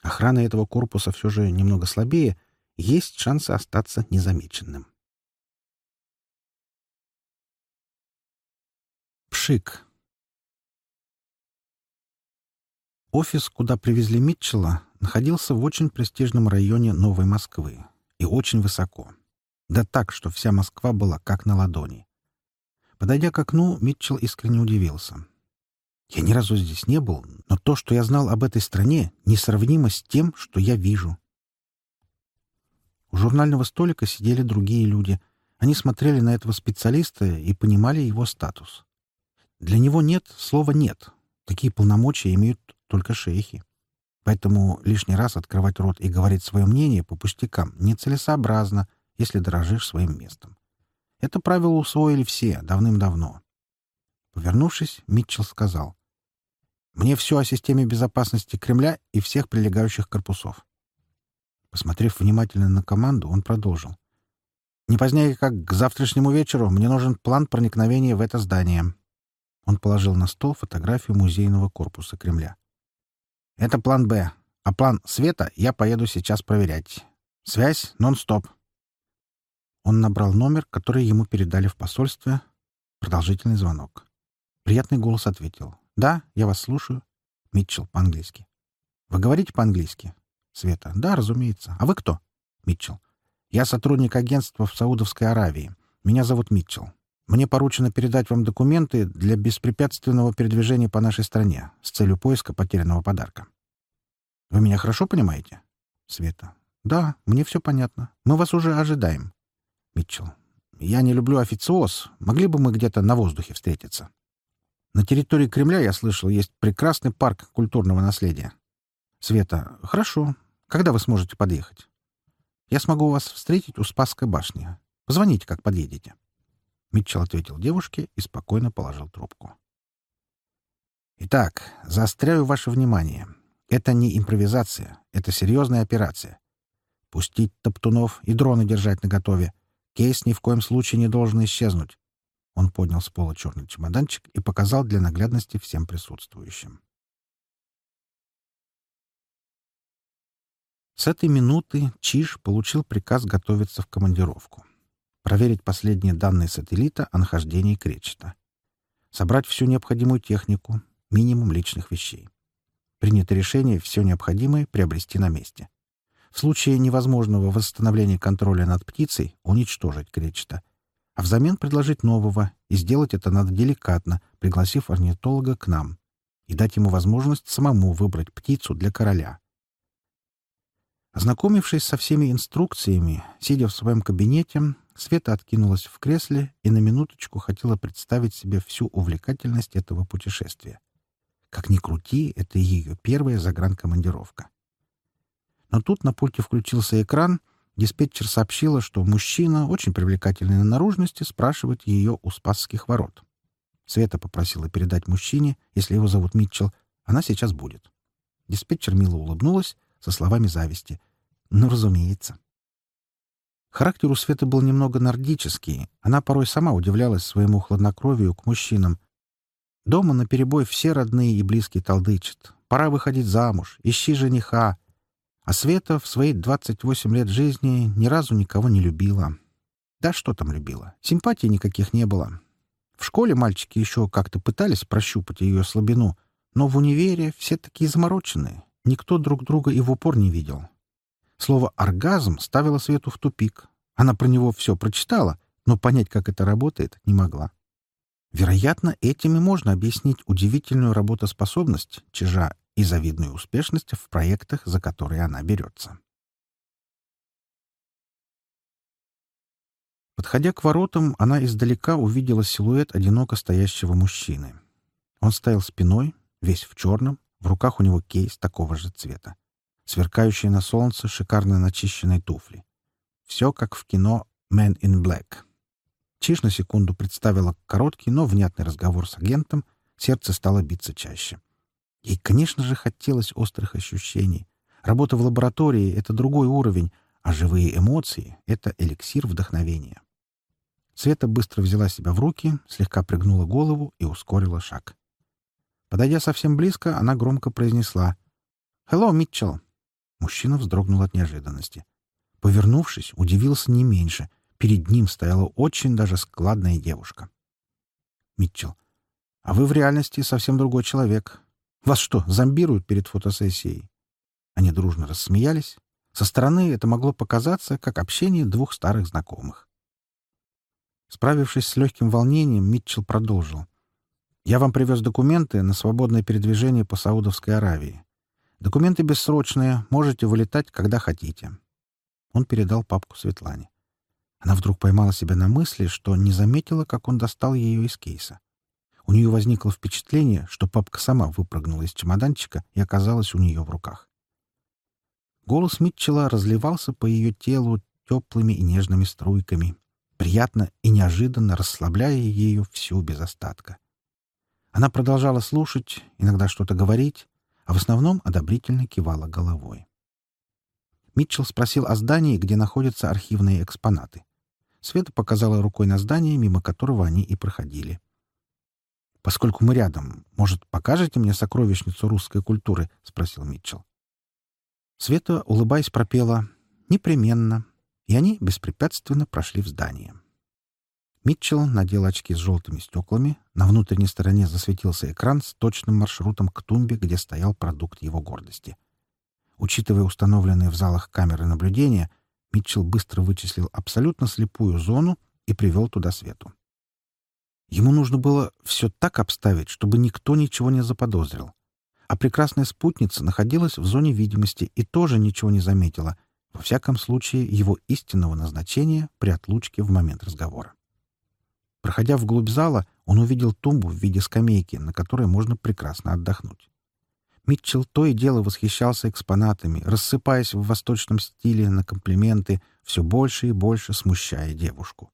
Охрана этого корпуса все же немного слабее, есть шансы остаться незамеченным. Пшик. Офис, куда привезли Митчелла, находился в очень престижном районе Новой Москвы и очень высоко. Да так, что вся Москва была как на ладони. Подойдя к окну, Митчелл искренне удивился. Я ни разу здесь не был, но то, что я знал об этой стране, несравнимо с тем, что я вижу. У журнального столика сидели другие люди. Они смотрели на этого специалиста и понимали его статус. Для него «нет» слова «нет». Такие полномочия имеют только шейхи. Поэтому лишний раз открывать рот и говорить свое мнение по пустякам нецелесообразно, если дорожишь своим местом. Это правило усвоили все давным-давно. Повернувшись, Митчелл сказал. «Мне все о системе безопасности Кремля и всех прилегающих корпусов». Посмотрев внимательно на команду, он продолжил. «Не позднее, как к завтрашнему вечеру, мне нужен план проникновения в это здание». Он положил на стол фотографию музейного корпуса Кремля. «Это план «Б», а план «Света» я поеду сейчас проверять. Связь нон-стоп». Он набрал номер, который ему передали в посольстве. Продолжительный звонок. Приятный голос ответил. «Да, я вас слушаю». Митчелл по-английски. «Вы говорите по-английски?» Света. «Да, разумеется. А вы кто?» Митчелл. «Я сотрудник агентства в Саудовской Аравии. Меня зовут Митчелл. Мне поручено передать вам документы для беспрепятственного передвижения по нашей стране с целью поиска потерянного подарка. Вы меня хорошо понимаете?» Света. «Да, мне все понятно. Мы вас уже ожидаем». Митчелл. «Я не люблю официоз. Могли бы мы где-то на воздухе встретиться?» На территории Кремля, я слышал, есть прекрасный парк культурного наследия. Света, хорошо. Когда вы сможете подъехать? Я смогу вас встретить у Спасской башни. Позвоните, как подъедете. Митчелл ответил девушке и спокойно положил трубку. Итак, заостряю ваше внимание. Это не импровизация, это серьезная операция. Пустить топтунов и дроны держать наготове. Кейс ни в коем случае не должен исчезнуть. Он поднял с пола черный чемоданчик и показал для наглядности всем присутствующим. С этой минуты Чиж получил приказ готовиться в командировку. Проверить последние данные сателлита о нахождении Кречета. Собрать всю необходимую технику, минимум личных вещей. Принято решение все необходимое приобрести на месте. В случае невозможного восстановления контроля над птицей уничтожить Кречета. А взамен предложить нового, и сделать это надо деликатно, пригласив орнитолога к нам. И дать ему возможность самому выбрать птицу для короля. Ознакомившись со всеми инструкциями, сидя в своем кабинете, Света откинулась в кресле и на минуточку хотела представить себе всю увлекательность этого путешествия. Как ни крути, это ее первая загранкомандировка. Но тут на пульте включился экран, диспетчер сообщила, что мужчина, очень привлекательный на наружности, спрашивает ее у Спасских ворот. Света попросила передать мужчине, если его зовут Митчелл, она сейчас будет. Диспетчер мило улыбнулась со словами зависти. Ну, разумеется. Характер у Светы был немного нордический. Она порой сама удивлялась своему хладнокровию к мужчинам. Дома наперебой все родные и близкие толдычат. Пора выходить замуж, ищи жениха. А Света в свои 28 лет жизни ни разу никого не любила. Да что там любила? Симпатий никаких не было. В школе мальчики еще как-то пытались прощупать ее слабину, но в универе все такие замороченные. Никто друг друга и в упор не видел. Слово «оргазм» ставило Свету в тупик. Она про него все прочитала, но понять, как это работает, не могла. Вероятно, этим и можно объяснить удивительную работоспособность чижа и завидную успешность в проектах, за которые она берется. Подходя к воротам, она издалека увидела силуэт одиноко стоящего мужчины. Он стоял спиной, весь в черном, в руках у него кейс такого же цвета сверкающие на солнце шикарно начищенные туфли. Все как в кино «Man in Black». Чиж на секунду представила короткий, но внятный разговор с агентом, сердце стало биться чаще. Ей, конечно же, хотелось острых ощущений. Работа в лаборатории — это другой уровень, а живые эмоции — это эликсир вдохновения. Света быстро взяла себя в руки, слегка пригнула голову и ускорила шаг. Подойдя совсем близко, она громко произнесла «Hello, Митчелл!» Мужчина вздрогнул от неожиданности. Повернувшись, удивился не меньше. Перед ним стояла очень даже складная девушка. Митчелл. «А вы в реальности совсем другой человек. Вас что, зомбируют перед фотосессией?» Они дружно рассмеялись. Со стороны это могло показаться, как общение двух старых знакомых. Справившись с легким волнением, Митчелл продолжил. «Я вам привез документы на свободное передвижение по Саудовской Аравии. Документы бессрочные, можете вылетать, когда хотите». Он передал папку Светлане. Она вдруг поймала себя на мысли, что не заметила, как он достал ее из кейса. У нее возникло впечатление, что папка сама выпрыгнула из чемоданчика и оказалась у нее в руках. Голос Митчелла разливался по ее телу теплыми и нежными струйками, приятно и неожиданно расслабляя ее всю без остатка. Она продолжала слушать, иногда что-то говорить, а в основном одобрительно кивала головой. Митчелл спросил о здании, где находятся архивные экспонаты. Света показала рукой на здание, мимо которого они и проходили. «Поскольку мы рядом, может, покажете мне сокровищницу русской культуры?» — спросил Митчелл. Света, улыбаясь, пропела «Непременно», и они беспрепятственно прошли в здание. Митчелл надел очки с желтыми стеклами, на внутренней стороне засветился экран с точным маршрутом к тумбе, где стоял продукт его гордости. Учитывая установленные в залах камеры наблюдения, Митчелл быстро вычислил абсолютно слепую зону и привел туда свету. Ему нужно было все так обставить, чтобы никто ничего не заподозрил. А прекрасная спутница находилась в зоне видимости и тоже ничего не заметила, во всяком случае его истинного назначения при отлучке в момент разговора. Проходя вглубь зала, он увидел тумбу в виде скамейки, на которой можно прекрасно отдохнуть. Митчелл то и дело восхищался экспонатами, рассыпаясь в восточном стиле на комплименты, все больше и больше смущая девушку.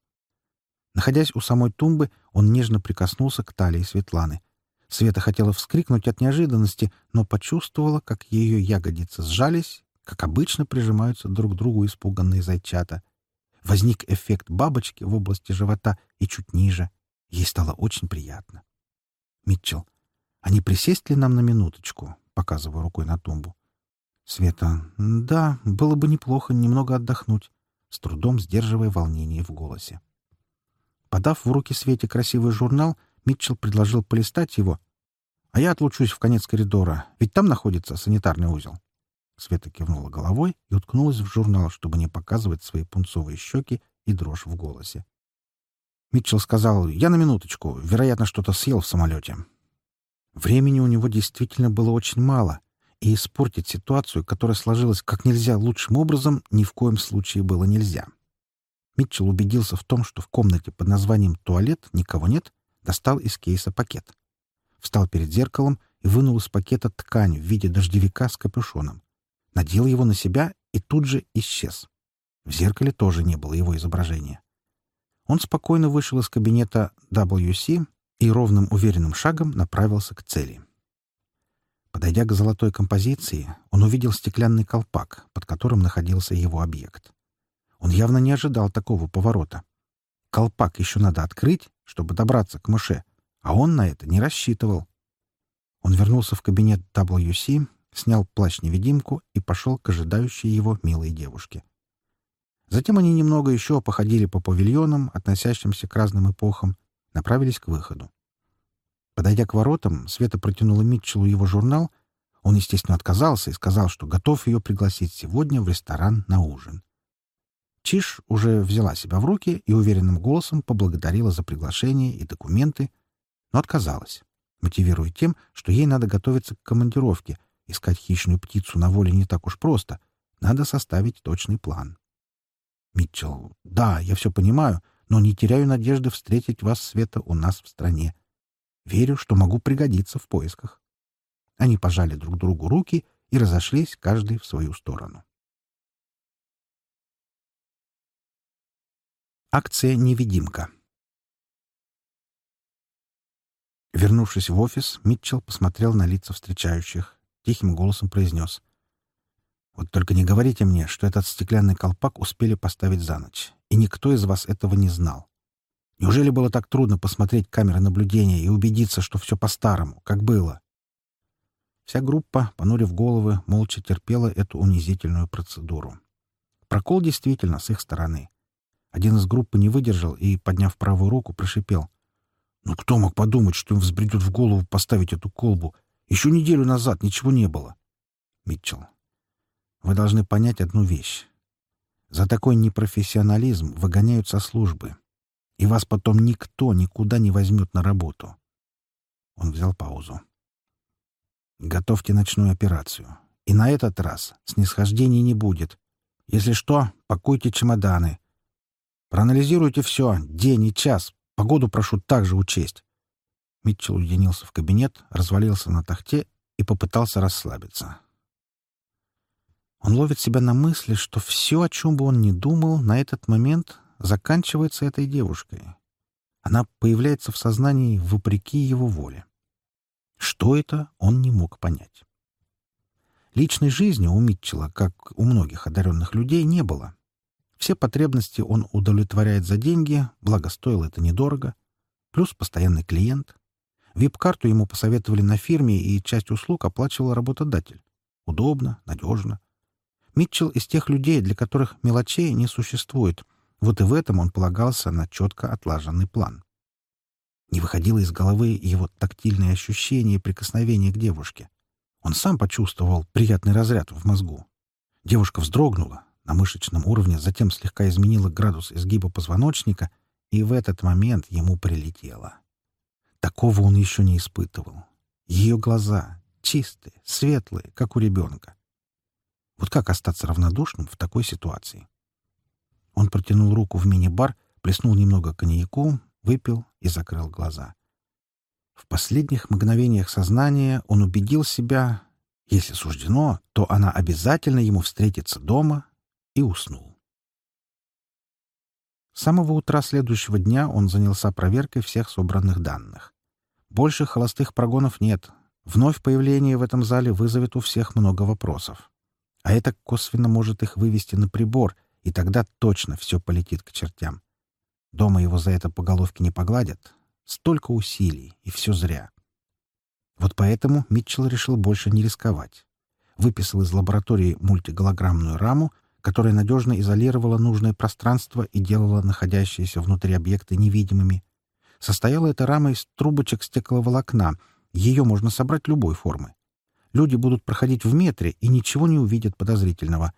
Находясь у самой тумбы, он нежно прикоснулся к талии Светланы. Света хотела вскрикнуть от неожиданности, но почувствовала, как ее ягодицы сжались, как обычно прижимаются друг к другу испуганные зайчата. Возник эффект бабочки в области живота и чуть ниже. Ей стало очень приятно. «Митчелл, а не присесть ли нам на минуточку?» показывая рукой на тумбу. Света, да, было бы неплохо немного отдохнуть, с трудом сдерживая волнение в голосе. Подав в руки Свете красивый журнал, Митчелл предложил полистать его, а я отлучусь в конец коридора, ведь там находится санитарный узел. Света кивнула головой и уткнулась в журнал, чтобы не показывать свои пунцовые щеки и дрожь в голосе. Митчелл сказал, «Я на минуточку. Вероятно, что-то съел в самолете. Времени у него действительно было очень мало, и испортить ситуацию, которая сложилась как нельзя лучшим образом, ни в коем случае было нельзя. Митчелл убедился в том, что в комнате под названием «туалет» никого нет, достал из кейса пакет. Встал перед зеркалом и вынул из пакета ткань в виде дождевика с капюшоном. Надел его на себя и тут же исчез. В зеркале тоже не было его изображения. Он спокойно вышел из кабинета WC и ровным уверенным шагом направился к цели. Подойдя к золотой композиции, он увидел стеклянный колпак, под которым находился его объект. Он явно не ожидал такого поворота. Колпак еще надо открыть, чтобы добраться к мыше, а он на это не рассчитывал. Он вернулся в кабинет WC, снял плащ-невидимку и пошел к ожидающей его милой девушке. Затем они немного еще походили по павильонам, относящимся к разным эпохам, направились к выходу. Подойдя к воротам, Света протянула Митчеллу его журнал. Он, естественно, отказался и сказал, что готов ее пригласить сегодня в ресторан на ужин. Чиш уже взяла себя в руки и уверенным голосом поблагодарила за приглашение и документы, но отказалась, мотивируя тем, что ей надо готовиться к командировке, искать хищную птицу на воле не так уж просто, надо составить точный план. Митчелл, да, я все понимаю, но не теряю надежды встретить вас, Света, у нас в стране. Верю, что могу пригодиться в поисках. Они пожали друг другу руки и разошлись, каждый в свою сторону. Акция «Невидимка». Вернувшись в офис, Митчелл посмотрел на лица встречающих. Тихим голосом произнес. «Вот только не говорите мне, что этот стеклянный колпак успели поставить за ночь, и никто из вас этого не знал. Неужели было так трудно посмотреть камеры наблюдения и убедиться, что все по-старому, как было? Вся группа, понурив головы, молча терпела эту унизительную процедуру. Прокол действительно с их стороны. Один из группы не выдержал и, подняв правую руку, прошипел. «Ну кто мог подумать, что им взбредет в голову поставить эту колбу? Еще неделю назад ничего не было». Митчелл, вы должны понять одну вещь. За такой непрофессионализм выгоняют со службы, и вас потом никто никуда не возьмет на работу. Он взял паузу. Готовьте ночную операцию. И на этот раз снисхождений не будет. Если что, пакуйте чемоданы. Проанализируйте все, день и час. Погоду прошу также учесть. Митчелл уединился в кабинет, развалился на тахте и попытался расслабиться. Он ловит себя на мысли, что все, о чем бы он ни думал, на этот момент заканчивается этой девушкой. Она появляется в сознании вопреки его воле. Что это, он не мог понять. Личной жизни у Митчелла, как у многих одаренных людей, не было. Все потребности он удовлетворяет за деньги, благо стоило это недорого, плюс постоянный клиент. Вип-карту ему посоветовали на фирме, и часть услуг оплачивал работодатель. Удобно, надежно. Митчелл из тех людей, для которых мелочей не существует. Вот и в этом он полагался на четко отлаженный план. Не выходило из головы его тактильное ощущение прикосновения к девушке. Он сам почувствовал приятный разряд в мозгу. Девушка вздрогнула на мышечном уровне, затем слегка изменила градус изгиба позвоночника, и в этот момент ему прилетело. Такого он еще не испытывал. Ее глаза чистые, светлые, как у ребенка. Вот как остаться равнодушным в такой ситуации? Он протянул руку в мини-бар, плеснул немного коньяку, выпил и закрыл глаза. В последних мгновениях сознания он убедил себя, если суждено, то она обязательно ему встретится дома, и уснул. С самого утра следующего дня он занялся проверкой всех собранных данных. Больше холостых прогонов нет. Вновь появление в этом зале вызовет у всех много вопросов. А это косвенно может их вывести на прибор, и тогда точно все полетит к чертям. Дома его за это по головке не погладят. Столько усилий, и все зря. Вот поэтому Митчелл решил больше не рисковать. Выписал из лаборатории мультиголограммную раму, которая надежно изолировала нужное пространство и делала находящиеся внутри объекты невидимыми. Состояла эта рама из трубочек стекловолокна. Ее можно собрать любой формы. Люди будут проходить в метре и ничего не увидят подозрительного.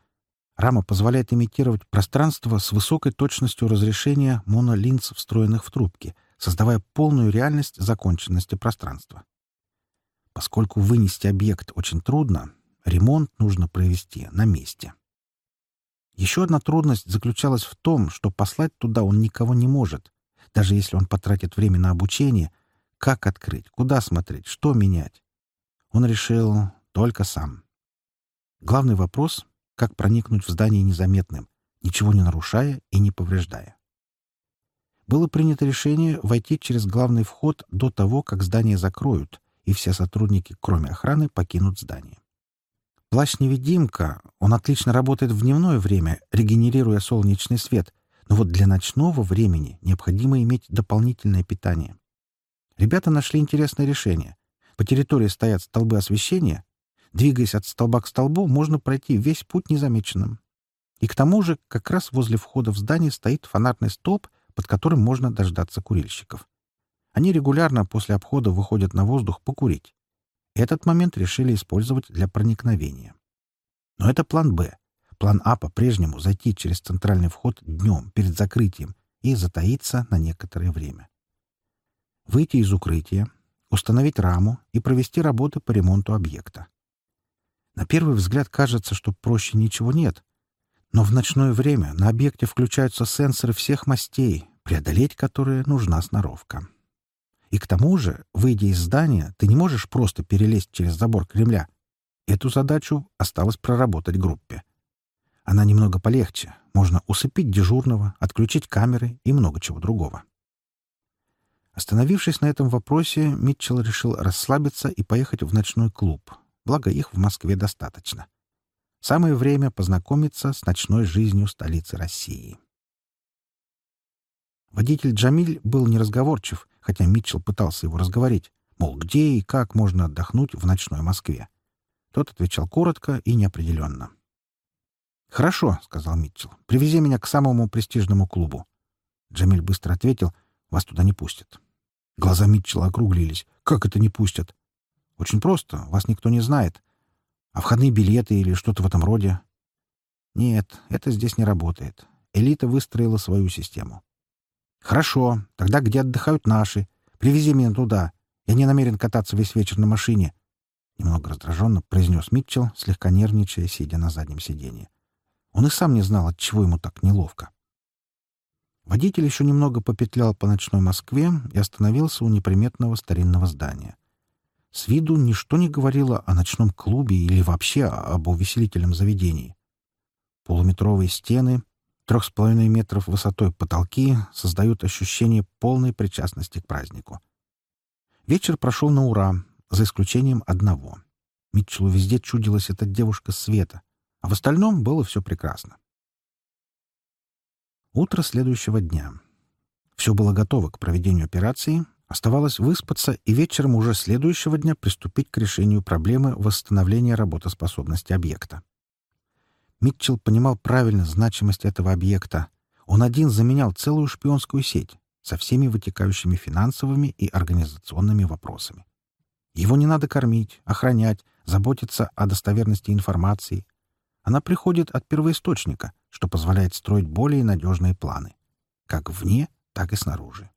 Рама позволяет имитировать пространство с высокой точностью разрешения монолинз, встроенных в трубки, создавая полную реальность законченности пространства. Поскольку вынести объект очень трудно, ремонт нужно провести на месте. Еще одна трудность заключалась в том, что послать туда он никого не может. Даже если он потратит время на обучение, как открыть, куда смотреть, что менять он решил только сам. Главный вопрос — как проникнуть в здание незаметным, ничего не нарушая и не повреждая. Было принято решение войти через главный вход до того, как здание закроют, и все сотрудники, кроме охраны, покинут здание. Плащ-невидимка, он отлично работает в дневное время, регенерируя солнечный свет, но вот для ночного времени необходимо иметь дополнительное питание. Ребята нашли интересное решение. По территории стоят столбы освещения. Двигаясь от столба к столбу, можно пройти весь путь незамеченным. И к тому же как раз возле входа в здание стоит фонарный столб, под которым можно дождаться курильщиков. Они регулярно после обхода выходят на воздух покурить. Этот момент решили использовать для проникновения. Но это план «Б». План А по-прежнему зайти через центральный вход днем, перед закрытием, и затаиться на некоторое время. Выйти из укрытия, установить раму и провести работы по ремонту объекта. На первый взгляд кажется, что проще ничего нет. Но в ночное время на объекте включаются сенсоры всех мастей, преодолеть которые нужна сноровка. И к тому же, выйдя из здания, ты не можешь просто перелезть через забор Кремля. Эту задачу осталось проработать группе. Она немного полегче. Можно усыпить дежурного, отключить камеры и много чего другого. Остановившись на этом вопросе, Митчелл решил расслабиться и поехать в ночной клуб. Благо, их в Москве достаточно. Самое время познакомиться с ночной жизнью столицы России. Водитель Джамиль был неразговорчив, хотя Митчелл пытался его разговорить, мол, где и как можно отдохнуть в ночной Москве. Тот отвечал коротко и неопределенно. «Хорошо», — сказал Митчелл. «Привези меня к самому престижному клубу». Джамиль быстро ответил. «Вас туда не пустят». Глаза Митчелла округлились. «Как это не пустят?» «Очень просто. Вас никто не знает. А входные билеты или что-то в этом роде?» «Нет, это здесь не работает. Элита выстроила свою систему». «Хорошо. Тогда где отдыхают наши? Привези меня туда. Я не намерен кататься весь вечер на машине». Немного раздраженно произнес Митчелл, слегка нервничая, сидя на заднем сиденье. Он и сам не знал, от чего ему так неловко. Водитель еще немного попетлял по ночной Москве и остановился у неприметного старинного здания. С виду ничто не говорило о ночном клубе или вообще об увеселительном заведении. Полуметровые стены, трех с половиной метров высотой потолки создают ощущение полной причастности к празднику. Вечер прошел на ура, за исключением одного. Митчеллу везде чудилась эта девушка Света, а в остальном было все прекрасно. Утро следующего дня. Все было готово к проведению операции, оставалось выспаться и вечером уже следующего дня приступить к решению проблемы восстановления работоспособности объекта. Митчелл понимал правильно значимость этого объекта. Он один заменял целую шпионскую сеть со всеми вытекающими финансовыми и организационными вопросами. Его не надо кормить, охранять, заботиться о достоверности информации — она приходит от первоисточника, что позволяет строить более надежные планы, как вне, так и снаружи.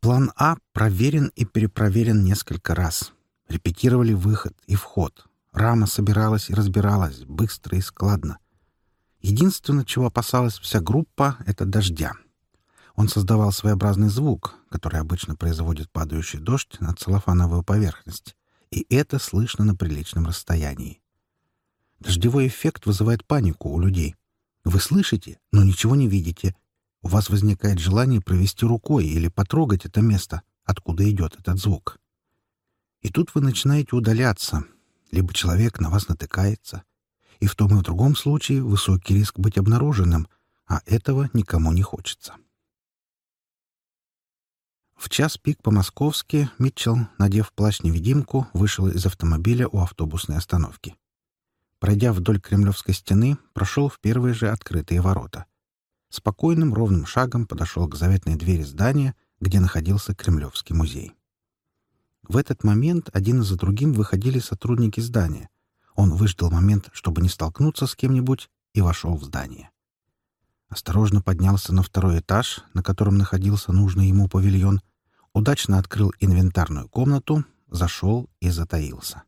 План А проверен и перепроверен несколько раз. Репетировали выход и вход. Рама собиралась и разбиралась быстро и складно. Единственное, чего опасалась вся группа, — это дождя. Он создавал своеобразный звук, который обычно производит падающий дождь на целлофановую поверхность и это слышно на приличном расстоянии. Дождевой эффект вызывает панику у людей. Вы слышите, но ничего не видите. У вас возникает желание провести рукой или потрогать это место, откуда идет этот звук. И тут вы начинаете удаляться, либо человек на вас натыкается. И в том и в другом случае высокий риск быть обнаруженным, а этого никому не хочется. В час пик по-московски Митчелл, надев плащ-невидимку, вышел из автомобиля у автобусной остановки. Пройдя вдоль Кремлевской стены, прошел в первые же открытые ворота. Спокойным, ровным шагом подошел к заветной двери здания, где находился Кремлевский музей. В этот момент один за другим выходили сотрудники здания. Он выждал момент, чтобы не столкнуться с кем-нибудь, и вошел в здание. Осторожно поднялся на второй этаж, на котором находился нужный ему павильон, удачно открыл инвентарную комнату, зашел и затаился.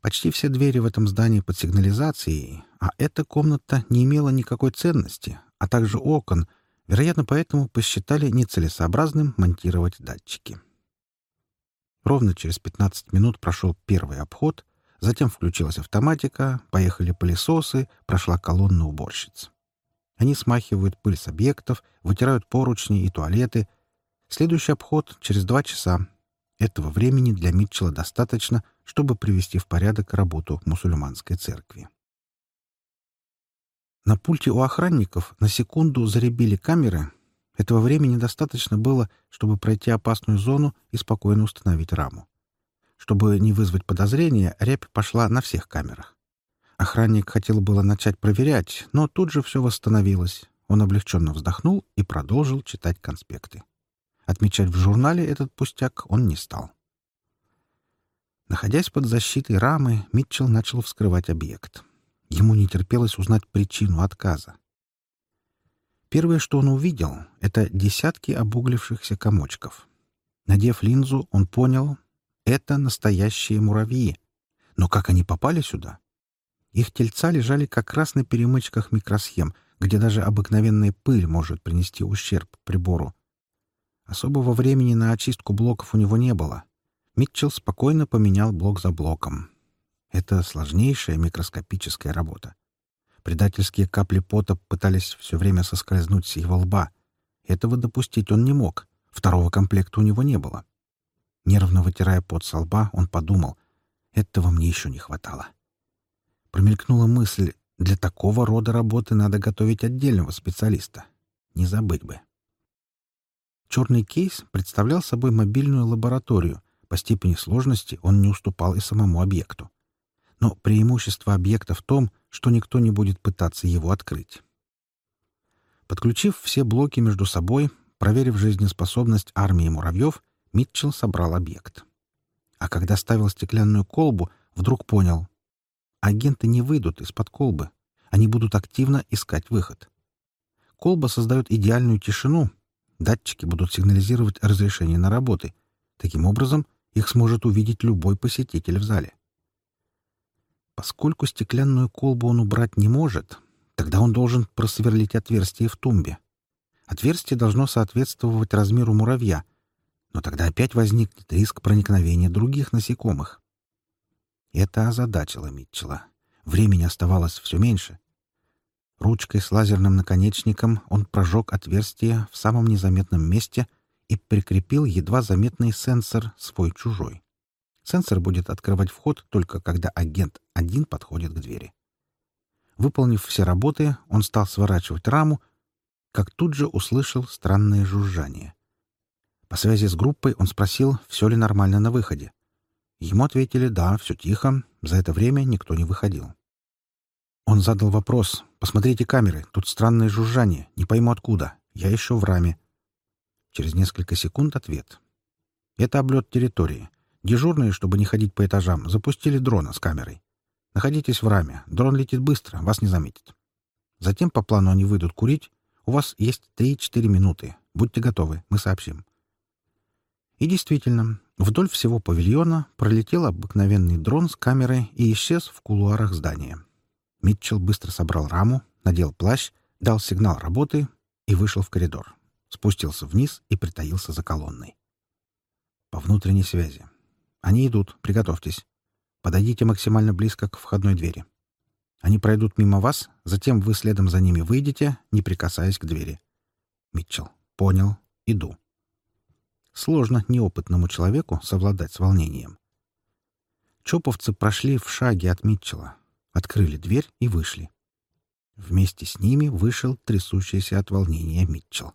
Почти все двери в этом здании под сигнализацией, а эта комната не имела никакой ценности, а также окон, вероятно, поэтому посчитали нецелесообразным монтировать датчики. Ровно через 15 минут прошел первый обход, затем включилась автоматика, поехали пылесосы, прошла колонна уборщиц. Они смахивают пыль с объектов, вытирают поручни и туалеты. Следующий обход через два часа. Этого времени для Митчелла достаточно, чтобы привести в порядок работу мусульманской церкви. На пульте у охранников на секунду заребили камеры. Этого времени достаточно было, чтобы пройти опасную зону и спокойно установить раму. Чтобы не вызвать подозрения, рябь пошла на всех камерах. Охранник хотел было начать проверять, но тут же все восстановилось. Он облегченно вздохнул и продолжил читать конспекты. Отмечать в журнале этот пустяк он не стал. Находясь под защитой рамы, Митчелл начал вскрывать объект. Ему не терпелось узнать причину отказа. Первое, что он увидел, — это десятки обуглившихся комочков. Надев линзу, он понял — это настоящие муравьи. Но как они попали сюда? Их тельца лежали как раз на перемычках микросхем, где даже обыкновенная пыль может принести ущерб прибору. Особого времени на очистку блоков у него не было. Митчелл спокойно поменял блок за блоком. Это сложнейшая микроскопическая работа. Предательские капли пота пытались все время соскользнуть с его лба. Этого допустить он не мог. Второго комплекта у него не было. Нервно вытирая пот со лба, он подумал, этого мне еще не хватало. Промелькнула мысль, для такого рода работы надо готовить отдельного специалиста. Не забыть бы. Черный кейс представлял собой мобильную лабораторию, по степени сложности он не уступал и самому объекту. Но преимущество объекта в том, что никто не будет пытаться его открыть. Подключив все блоки между собой, проверив жизнеспособность армии муравьев, Митчелл собрал объект. А когда ставил стеклянную колбу, вдруг понял. Агенты не выйдут из-под колбы. Они будут активно искать выход. Колба создает идеальную тишину. Датчики будут сигнализировать разрешение на работы. Таким образом, их сможет увидеть любой посетитель в зале. Поскольку стеклянную колбу он убрать не может, тогда он должен просверлить отверстие в тумбе. Отверстие должно соответствовать размеру муравья, но тогда опять возникнет риск проникновения других насекомых. Это озадачило Митчелла. Времени оставалось все меньше. Ручкой с лазерным наконечником он прожег отверстие в самом незаметном месте и прикрепил едва заметный сенсор свой-чужой. Сенсор будет открывать вход только когда агент один подходит к двери. Выполнив все работы, он стал сворачивать раму, как тут же услышал странное жужжание. По связи с группой он спросил, все ли нормально на выходе. Ему ответили «да, все тихо, за это время никто не выходил». Он задал вопрос «посмотрите камеры, тут странное жужжание, не пойму откуда, я еще в раме». Через несколько секунд ответ. «Это облет территории. Дежурные, чтобы не ходить по этажам, запустили дрона с камерой. Находитесь в раме, дрон летит быстро, вас не заметит. Затем по плану они выйдут курить. У вас есть 3-4 минуты. Будьте готовы, мы сообщим». И действительно, вдоль всего павильона пролетел обыкновенный дрон с камерой и исчез в кулуарах здания. Митчелл быстро собрал раму, надел плащ, дал сигнал работы и вышел в коридор. Спустился вниз и притаился за колонной. По внутренней связи. Они идут, приготовьтесь. Подойдите максимально близко к входной двери. Они пройдут мимо вас, затем вы следом за ними выйдете, не прикасаясь к двери. Митчелл. Понял. Иду. Сложно неопытному человеку совладать с волнением. Чоповцы прошли в шаге от Митчелла, открыли дверь и вышли. Вместе с ними вышел трясущийся от волнения Митчелл.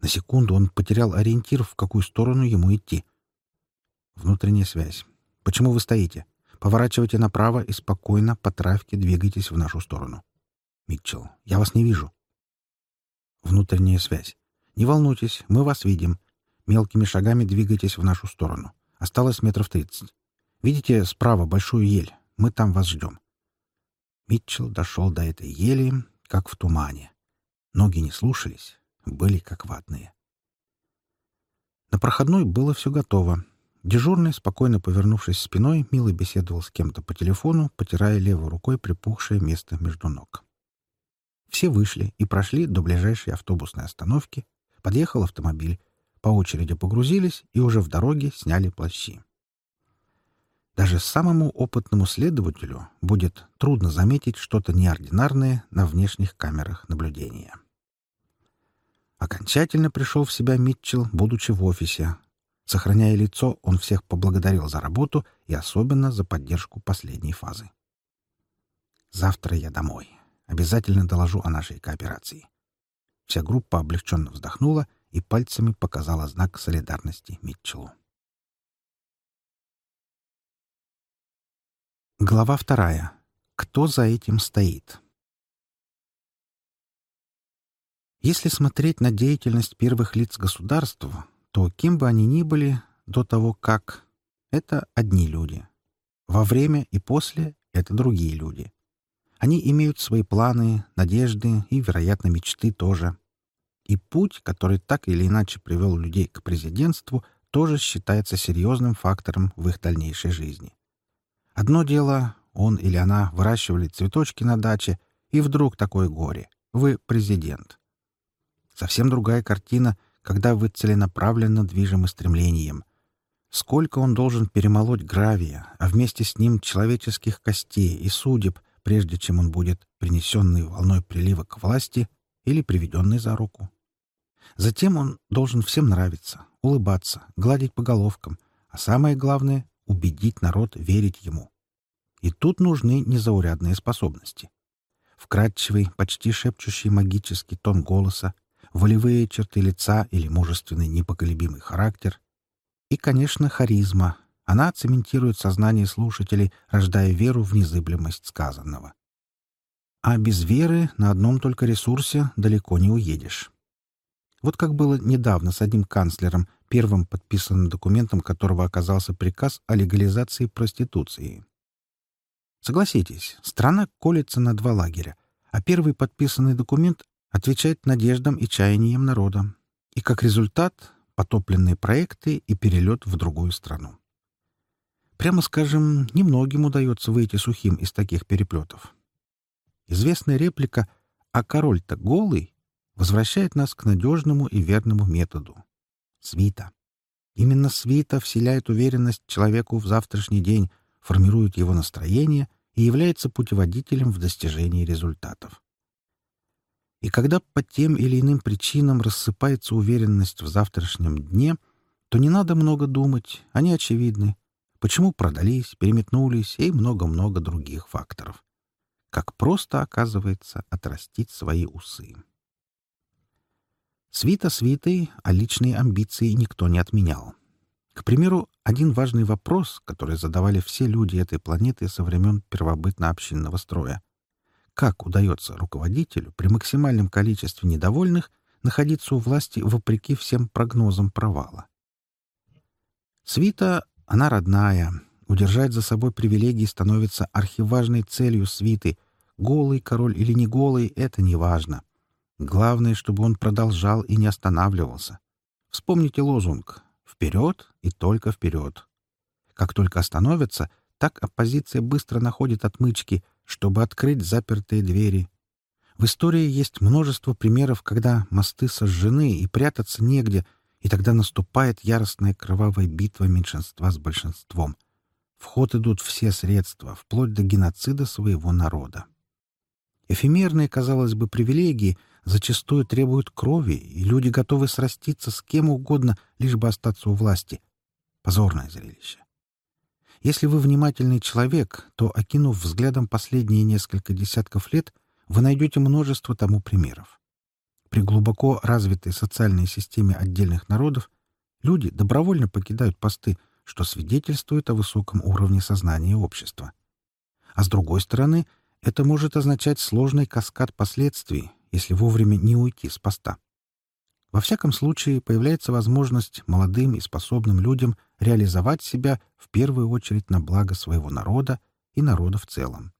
На секунду он потерял ориентир, в какую сторону ему идти. Внутренняя связь. «Почему вы стоите? Поворачивайте направо и спокойно по травке двигайтесь в нашу сторону». «Митчелл, я вас не вижу». Внутренняя связь. «Не волнуйтесь, мы вас видим. Мелкими шагами двигайтесь в нашу сторону. Осталось метров тридцать. Видите справа большую ель? Мы там вас ждем. Митчелл дошел до этой ели, как в тумане. Ноги не слушались, были как ватные. На проходной было все готово. Дежурный, спокойно повернувшись спиной, мило беседовал с кем-то по телефону, потирая левой рукой припухшее место между ног. Все вышли и прошли до ближайшей автобусной остановки. Подъехал автомобиль по очереди погрузились и уже в дороге сняли плащи. Даже самому опытному следователю будет трудно заметить что-то неординарное на внешних камерах наблюдения. Окончательно пришел в себя Митчелл, будучи в офисе. Сохраняя лицо, он всех поблагодарил за работу и особенно за поддержку последней фазы. «Завтра я домой. Обязательно доложу о нашей кооперации». Вся группа облегченно вздохнула — и пальцами показала знак солидарности Митчеллу. Глава вторая. Кто за этим стоит? Если смотреть на деятельность первых лиц государства, то кем бы они ни были до того, как это одни люди. Во время и после — это другие люди. Они имеют свои планы, надежды и, вероятно, мечты тоже. И путь, который так или иначе привел людей к президентству, тоже считается серьезным фактором в их дальнейшей жизни. Одно дело, он или она выращивали цветочки на даче, и вдруг такое горе. Вы президент. Совсем другая картина, когда вы целенаправленно движимы стремлением. Сколько он должен перемолоть гравия, а вместе с ним человеческих костей и судеб, прежде чем он будет принесенный волной прилива к власти или приведенный за руку. Затем он должен всем нравиться, улыбаться, гладить по головкам, а самое главное — убедить народ верить ему. И тут нужны незаурядные способности. Вкрадчивый, почти шепчущий магический тон голоса, волевые черты лица или мужественный непоколебимый характер. И, конечно, харизма. Она цементирует сознание слушателей, рождая веру в незыблемость сказанного. А без веры на одном только ресурсе далеко не уедешь. Вот как было недавно с одним канцлером, первым подписанным документом которого оказался приказ о легализации проституции. Согласитесь, страна колется на два лагеря, а первый подписанный документ отвечает надеждам и чаяниям народа. И как результат — потопленные проекты и перелет в другую страну. Прямо скажем, немногим удается выйти сухим из таких переплетов. Известная реплика «А король-то голый» возвращает нас к надежному и верному методу — свита. Именно свита вселяет уверенность человеку в завтрашний день, формирует его настроение и является путеводителем в достижении результатов. И когда по тем или иным причинам рассыпается уверенность в завтрашнем дне, то не надо много думать, они очевидны. Почему продались, переметнулись и много-много других факторов как просто, оказывается, отрастить свои усы. Свита свитой, а личные амбиции никто не отменял. К примеру, один важный вопрос, который задавали все люди этой планеты со времен первобытно-общинного строя. Как удается руководителю при максимальном количестве недовольных находиться у власти вопреки всем прогнозам провала? Свита, она родная, Удержать за собой привилегии становится архиважной целью свиты. Голый король или не голый — это не важно. Главное, чтобы он продолжал и не останавливался. Вспомните лозунг «Вперед и только вперед». Как только остановятся, так оппозиция быстро находит отмычки, чтобы открыть запертые двери. В истории есть множество примеров, когда мосты сожжены и прятаться негде, и тогда наступает яростная кровавая битва меньшинства с большинством — в ход идут все средства, вплоть до геноцида своего народа. Эфемерные, казалось бы, привилегии зачастую требуют крови, и люди готовы сраститься с кем угодно, лишь бы остаться у власти. Позорное зрелище. Если вы внимательный человек, то, окинув взглядом последние несколько десятков лет, вы найдете множество тому примеров. При глубоко развитой социальной системе отдельных народов люди добровольно покидают посты, что свидетельствует о высоком уровне сознания общества. А с другой стороны, это может означать сложный каскад последствий, если вовремя не уйти с поста. Во всяком случае, появляется возможность молодым и способным людям реализовать себя в первую очередь на благо своего народа и народа в целом.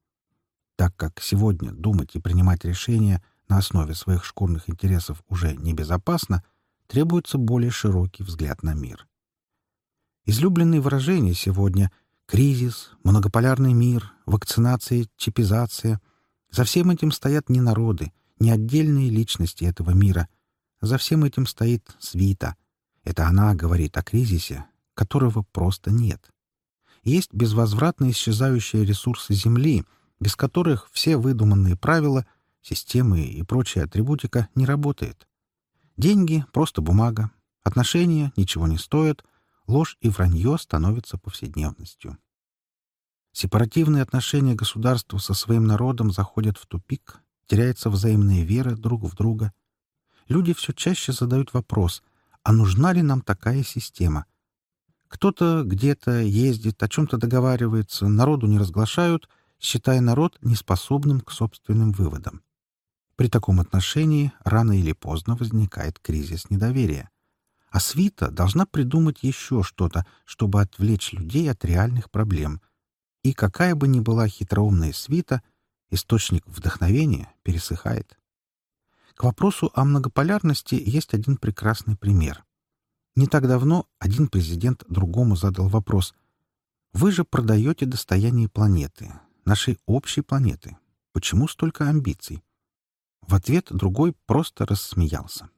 Так как сегодня думать и принимать решения на основе своих шкурных интересов уже небезопасно, требуется более широкий взгляд на мир. Излюбленные выражения сегодня — кризис, многополярный мир, вакцинация, чипизация. За всем этим стоят не народы, не отдельные личности этого мира. За всем этим стоит свита. Это она говорит о кризисе, которого просто нет. Есть безвозвратно исчезающие ресурсы Земли, без которых все выдуманные правила, системы и прочая атрибутика не работает. Деньги — просто бумага. Отношения ничего не стоят — ложь и вранье становятся повседневностью. Сепаративные отношения государства со своим народом заходят в тупик, теряется взаимная вера друг в друга. Люди все чаще задают вопрос, а нужна ли нам такая система? Кто-то где-то ездит, о чем-то договаривается, народу не разглашают, считая народ неспособным к собственным выводам. При таком отношении рано или поздно возникает кризис недоверия а свита должна придумать еще что-то, чтобы отвлечь людей от реальных проблем. И какая бы ни была хитроумная свита, источник вдохновения пересыхает. К вопросу о многополярности есть один прекрасный пример. Не так давно один президент другому задал вопрос. «Вы же продаете достояние планеты, нашей общей планеты. Почему столько амбиций?» В ответ другой просто рассмеялся.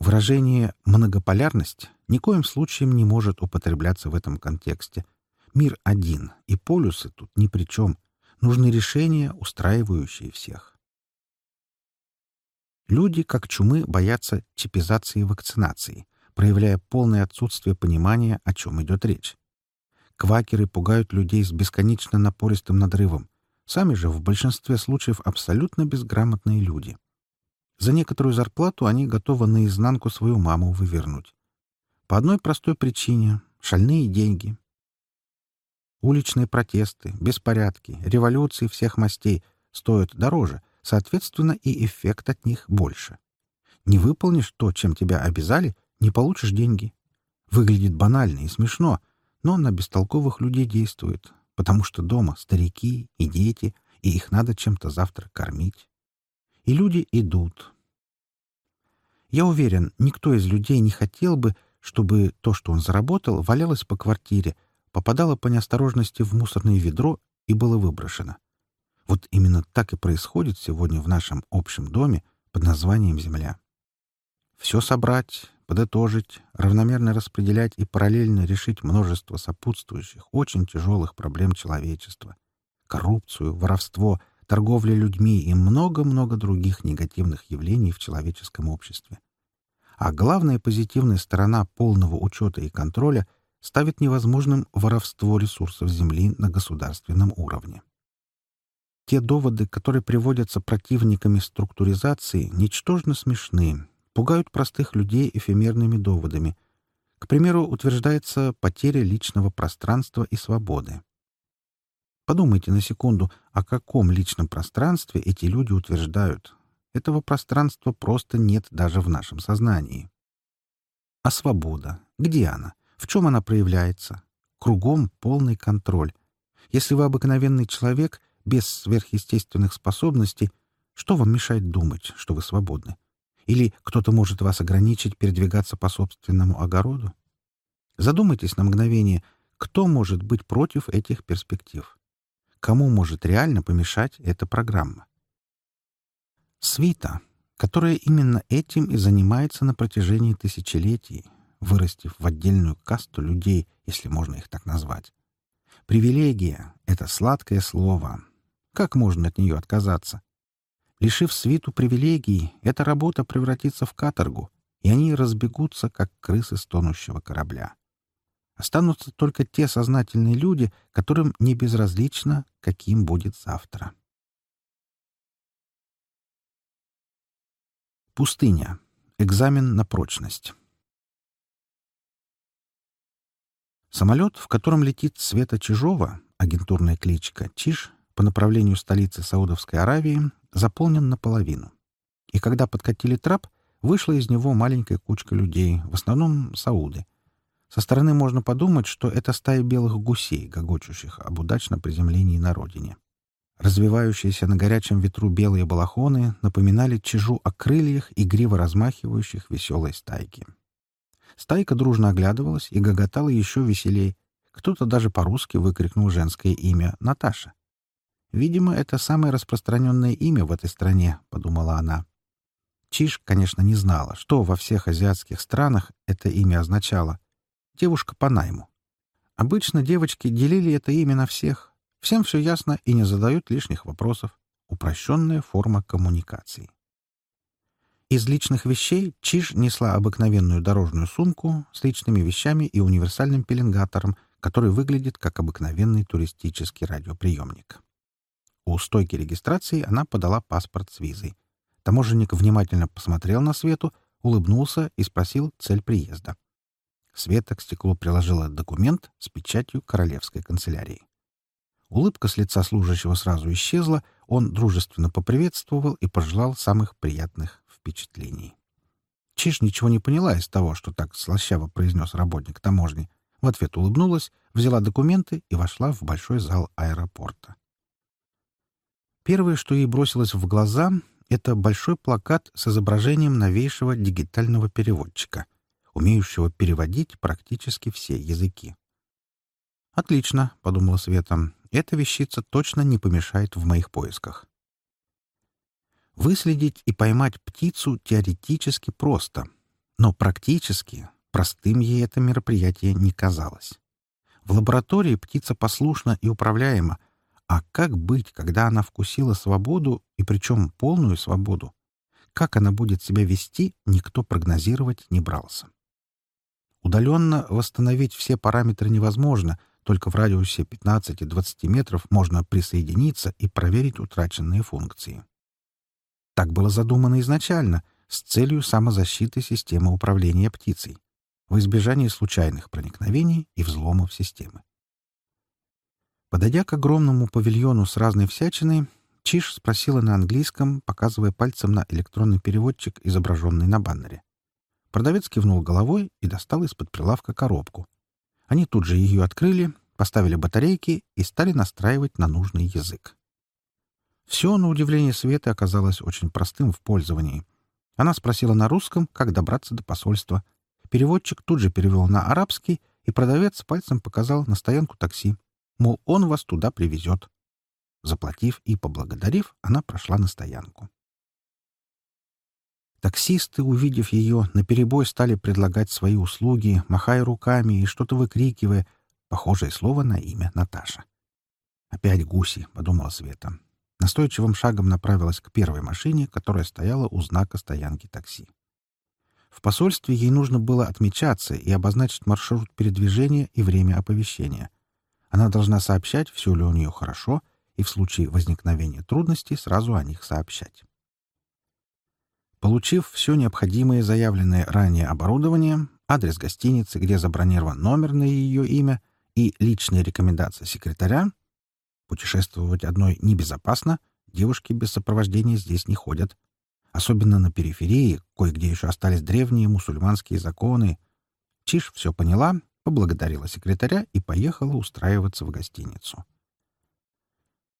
Выражение «многополярность» никоим случаем не может употребляться в этом контексте. Мир один, и полюсы тут ни при чем. Нужны решения, устраивающие всех. Люди, как чумы, боятся чипизации и вакцинации, проявляя полное отсутствие понимания, о чем идет речь. Квакеры пугают людей с бесконечно напористым надрывом. Сами же в большинстве случаев абсолютно безграмотные люди. За некоторую зарплату они готовы наизнанку свою маму вывернуть. По одной простой причине — шальные деньги. Уличные протесты, беспорядки, революции всех мастей стоят дороже, соответственно, и эффект от них больше. Не выполнишь то, чем тебя обязали, не получишь деньги. Выглядит банально и смешно, но на бестолковых людей действует, потому что дома старики и дети, и их надо чем-то завтра кормить. И люди идут. Я уверен, никто из людей не хотел бы, чтобы то, что он заработал, валялось по квартире, попадало по неосторожности в мусорное ведро и было выброшено. Вот именно так и происходит сегодня в нашем общем доме под названием «Земля». Все собрать, подытожить, равномерно распределять и параллельно решить множество сопутствующих, очень тяжелых проблем человечества. Коррупцию, воровство, торговля людьми и много-много других негативных явлений в человеческом обществе. А главная позитивная сторона полного учета и контроля ставит невозможным воровство ресурсов Земли на государственном уровне. Те доводы, которые приводятся противниками структуризации, ничтожно смешны, пугают простых людей эфемерными доводами. К примеру, утверждается потеря личного пространства и свободы. Подумайте на секунду, о каком личном пространстве эти люди утверждают. Этого пространства просто нет даже в нашем сознании. А свобода? Где она? В чем она проявляется? Кругом полный контроль. Если вы обыкновенный человек, без сверхъестественных способностей, что вам мешает думать, что вы свободны? Или кто-то может вас ограничить передвигаться по собственному огороду? Задумайтесь на мгновение, кто может быть против этих перспектив? Кому может реально помешать эта программа? Свита, которая именно этим и занимается на протяжении тысячелетий, вырастив в отдельную касту людей, если можно их так назвать. Привилегия — это сладкое слово. Как можно от нее отказаться? Лишив свиту привилегий, эта работа превратится в каторгу, и они разбегутся, как крысы с тонущего корабля. Останутся только те сознательные люди, которым не безразлично, каким будет завтра. Пустыня. Экзамен на прочность. Самолет, в котором летит Света Чижова, агентурная кличка Чиж, по направлению столицы Саудовской Аравии, заполнен наполовину. И когда подкатили трап, вышла из него маленькая кучка людей, в основном сауды. Со стороны можно подумать, что это стая белых гусей, гогочущих об удачном приземлении на родине. Развивающиеся на горячем ветру белые балахоны напоминали чижу о крыльях, игриво размахивающих веселой стайки. Стайка дружно оглядывалась и гоготала еще веселей. Кто-то даже по-русски выкрикнул женское имя — Наташа. «Видимо, это самое распространенное имя в этой стране», — подумала она. Чиш, конечно, не знала, что во всех азиатских странах это имя означало. Девушка по найму. Обычно девочки делили это имя на всех. Всем все ясно и не задают лишних вопросов. Упрощенная форма коммуникации. Из личных вещей Чиж несла обыкновенную дорожную сумку с личными вещами и универсальным пеленгатором, который выглядит как обыкновенный туристический радиоприемник. У стойки регистрации она подала паспорт с визой. Таможенник внимательно посмотрел на Свету, улыбнулся и спросил цель приезда. Света к стеклу приложила документ с печатью королевской канцелярии. Улыбка с лица служащего сразу исчезла, он дружественно поприветствовал и пожелал самых приятных впечатлений. Чиж ничего не поняла из того, что так слащаво произнес работник таможни. В ответ улыбнулась, взяла документы и вошла в большой зал аэропорта. Первое, что ей бросилось в глаза, это большой плакат с изображением новейшего дигитального переводчика, умеющего переводить практически все языки. «Отлично», — подумала Света, — «эта вещица точно не помешает в моих поисках». Выследить и поймать птицу теоретически просто, но практически простым ей это мероприятие не казалось. В лаборатории птица послушна и управляема, а как быть, когда она вкусила свободу, и причем полную свободу? Как она будет себя вести, никто прогнозировать не брался. Удаленно восстановить все параметры невозможно, только в радиусе 15-20 метров можно присоединиться и проверить утраченные функции. Так было задумано изначально, с целью самозащиты системы управления птицей. в избежание случайных проникновений и взломов системы. Подойдя к огромному павильону с разной всячиной, Чиш спросила на английском, показывая пальцем на электронный переводчик, изображенный на баннере. Продавец кивнул головой и достал из-под прилавка коробку. Они тут же ее открыли, поставили батарейки и стали настраивать на нужный язык. Все, на удивление Светы, оказалось очень простым в пользовании. Она спросила на русском, как добраться до посольства. Переводчик тут же перевел на арабский, и продавец пальцем показал на стоянку такси. Мол, он вас туда привезет. Заплатив и поблагодарив, она прошла на стоянку. Таксисты, увидев ее, наперебой стали предлагать свои услуги, махая руками и что-то выкрикивая, похожее слово на имя Наташа. «Опять гуси», — подумала Света настойчивым шагом направилась к первой машине, которая стояла у знака стоянки такси. В посольстве ей нужно было отмечаться и обозначить маршрут передвижения и время оповещения. Она должна сообщать, все ли у нее хорошо, и в случае возникновения трудностей сразу о них сообщать. Получив все необходимое заявленное ранее оборудование, адрес гостиницы, где забронирован номер на ее имя и личные рекомендации секретаря, Путешествовать одной небезопасно, девушки без сопровождения здесь не ходят. Особенно на периферии, кое-где еще остались древние мусульманские законы. Чиш все поняла, поблагодарила секретаря и поехала устраиваться в гостиницу.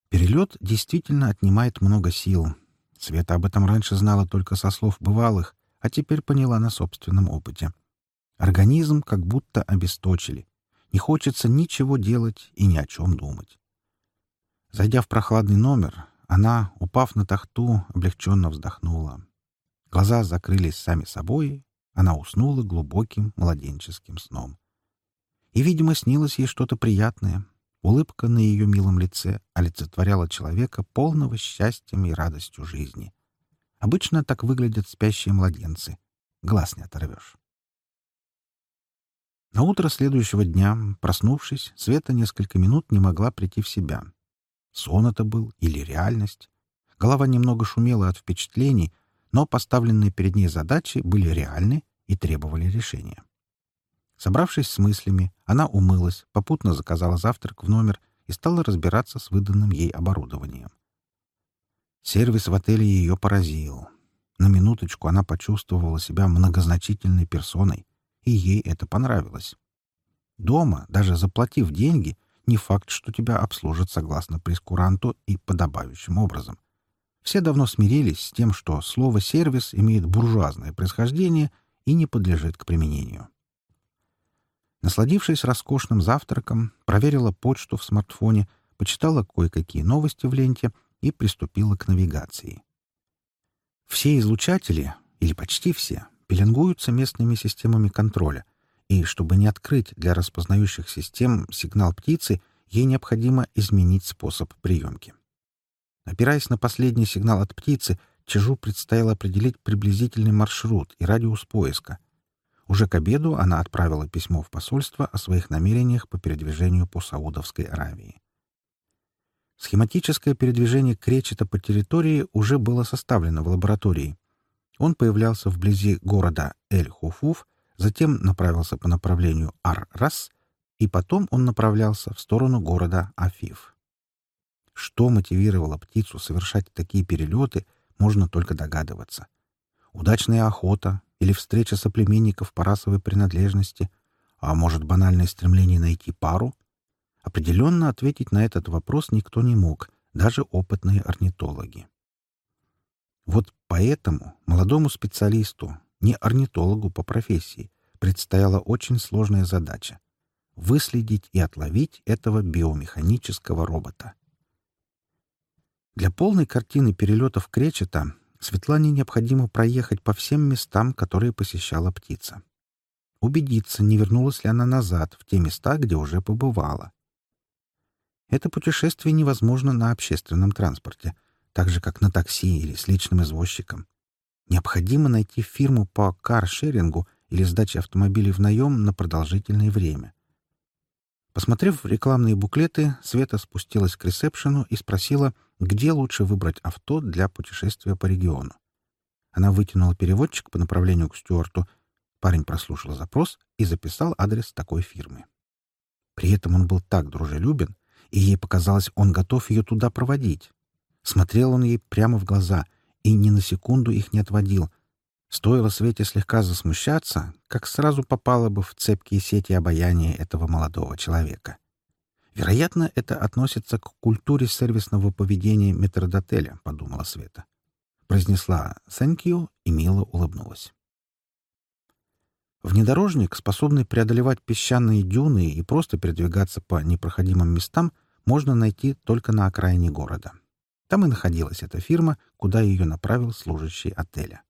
Перелет действительно отнимает много сил. Света об этом раньше знала только со слов бывалых, а теперь поняла на собственном опыте. Организм как будто обесточили. Не хочется ничего делать и ни о чем думать. Зайдя в прохладный номер, она, упав на тахту, облегченно вздохнула. Глаза закрылись сами собой, она уснула глубоким младенческим сном. И, видимо, снилось ей что-то приятное. Улыбка на ее милом лице олицетворяла человека полного счастьем и радостью жизни. Обычно так выглядят спящие младенцы. Глаз не оторвешь. На утро следующего дня, проснувшись, Света несколько минут не могла прийти в себя — Сон это был или реальность? Голова немного шумела от впечатлений, но поставленные перед ней задачи были реальны и требовали решения. Собравшись с мыслями, она умылась, попутно заказала завтрак в номер и стала разбираться с выданным ей оборудованием. Сервис в отеле ее поразил. На минуточку она почувствовала себя многозначительной персоной, и ей это понравилось. Дома, даже заплатив деньги, не факт, что тебя обслужат согласно прескуранту и подобающим образом. Все давно смирились с тем, что слово «сервис» имеет буржуазное происхождение и не подлежит к применению. Насладившись роскошным завтраком, проверила почту в смартфоне, почитала кое-какие новости в ленте и приступила к навигации. Все излучатели, или почти все, пеленгуются местными системами контроля — и чтобы не открыть для распознающих систем сигнал птицы, ей необходимо изменить способ приемки. Опираясь на последний сигнал от птицы, Чижу предстояло определить приблизительный маршрут и радиус поиска. Уже к обеду она отправила письмо в посольство о своих намерениях по передвижению по Саудовской Аравии. Схематическое передвижение кречета по территории уже было составлено в лаборатории. Он появлялся вблизи города Эль-Хуфуф затем направился по направлению Ар-Рас, и потом он направлялся в сторону города Афиф. Что мотивировало птицу совершать такие перелеты, можно только догадываться. Удачная охота или встреча соплеменников по расовой принадлежности, а может, банальное стремление найти пару? Определенно ответить на этот вопрос никто не мог, даже опытные орнитологи. Вот поэтому молодому специалисту, не орнитологу по профессии, предстояла очень сложная задача — выследить и отловить этого биомеханического робота. Для полной картины перелетов кречета Светлане необходимо проехать по всем местам, которые посещала птица. Убедиться, не вернулась ли она назад, в те места, где уже побывала. Это путешествие невозможно на общественном транспорте, так же, как на такси или с личным извозчиком. Необходимо найти фирму по каршерингу или сдаче автомобилей в наем на продолжительное время. Посмотрев рекламные буклеты, Света спустилась к ресепшену и спросила, где лучше выбрать авто для путешествия по региону. Она вытянула переводчик по направлению к Стюарту. Парень прослушал запрос и записал адрес такой фирмы. При этом он был так дружелюбен, и ей показалось, он готов ее туда проводить. Смотрел он ей прямо в глаза и ни на секунду их не отводил. Стоило Свете слегка засмущаться, как сразу попала бы в цепкие сети обаяния этого молодого человека. Вероятно, это относится к культуре сервисного поведения метрдотеля, подумала Света. Произнесла «thank you» и мило улыбнулась. Внедорожник, способный преодолевать песчаные дюны и просто передвигаться по непроходимым местам, можно найти только на окраине города. Там и находилась эта фирма, куда ее направил служащий отеля.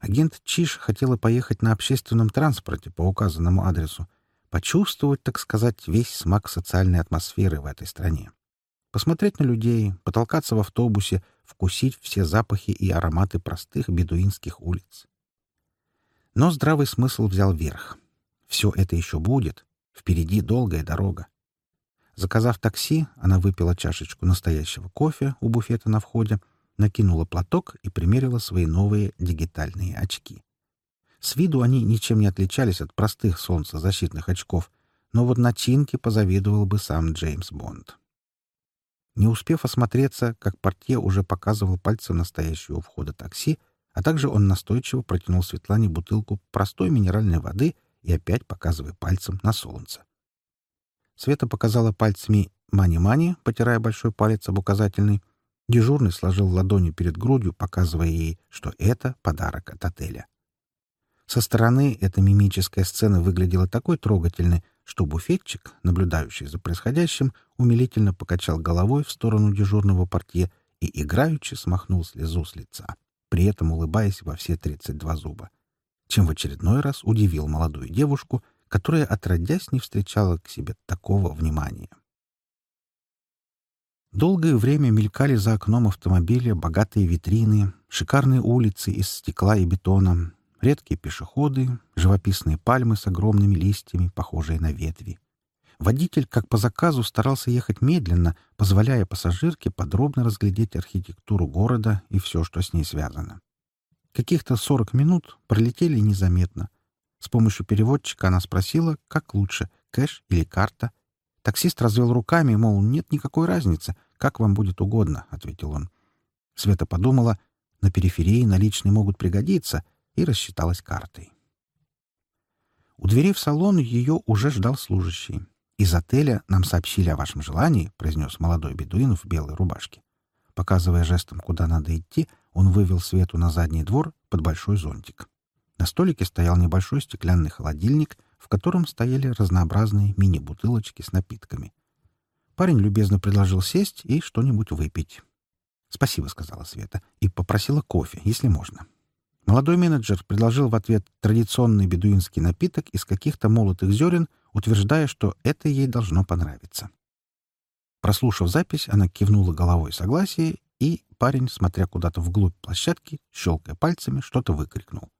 Агент Чиш хотела поехать на общественном транспорте по указанному адресу, почувствовать, так сказать, весь смак социальной атмосферы в этой стране. Посмотреть на людей, потолкаться в автобусе, вкусить все запахи и ароматы простых бедуинских улиц. Но здравый смысл взял верх. Все это еще будет. Впереди долгая дорога. Заказав такси, она выпила чашечку настоящего кофе у буфета на входе, накинула платок и примерила свои новые дигитальные очки. С виду они ничем не отличались от простых солнцезащитных очков, но вот начинке позавидовал бы сам Джеймс Бонд. Не успев осмотреться, как портье уже показывал пальцем настоящего входа такси, а также он настойчиво протянул Светлане бутылку простой минеральной воды и опять показывая пальцем на солнце. Света показала пальцами «мани-мани», потирая большой палец об указательный. Дежурный сложил ладони перед грудью, показывая ей, что это подарок от отеля. Со стороны эта мимическая сцена выглядела такой трогательной, что буфетчик, наблюдающий за происходящим, умилительно покачал головой в сторону дежурного портье и играючи смахнул слезу с лица при этом улыбаясь во все 32 зуба, чем в очередной раз удивил молодую девушку, которая, отродясь, не встречала к себе такого внимания. Долгое время мелькали за окном автомобиля богатые витрины, шикарные улицы из стекла и бетона, редкие пешеходы, живописные пальмы с огромными листьями, похожие на ветви. Водитель, как по заказу, старался ехать медленно, позволяя пассажирке подробно разглядеть архитектуру города и все, что с ней связано. Каких-то сорок минут пролетели незаметно. С помощью переводчика она спросила, как лучше, кэш или карта. Таксист развел руками, мол, нет никакой разницы, как вам будет угодно, — ответил он. Света подумала, на периферии наличные могут пригодиться, и рассчиталась картой. У дверей в салон ее уже ждал служащий. «Из отеля нам сообщили о вашем желании», — произнес молодой бедуин в белой рубашке. Показывая жестом, куда надо идти, он вывел Свету на задний двор под большой зонтик. На столике стоял небольшой стеклянный холодильник, в котором стояли разнообразные мини-бутылочки с напитками. Парень любезно предложил сесть и что-нибудь выпить. «Спасибо», — сказала Света, и попросила кофе, если можно. Молодой менеджер предложил в ответ традиционный бедуинский напиток из каких-то молотых зерен, утверждая, что это ей должно понравиться. Прослушав запись, она кивнула головой согласие, и парень, смотря куда-то вглубь площадки, щелкая пальцами, что-то выкрикнул.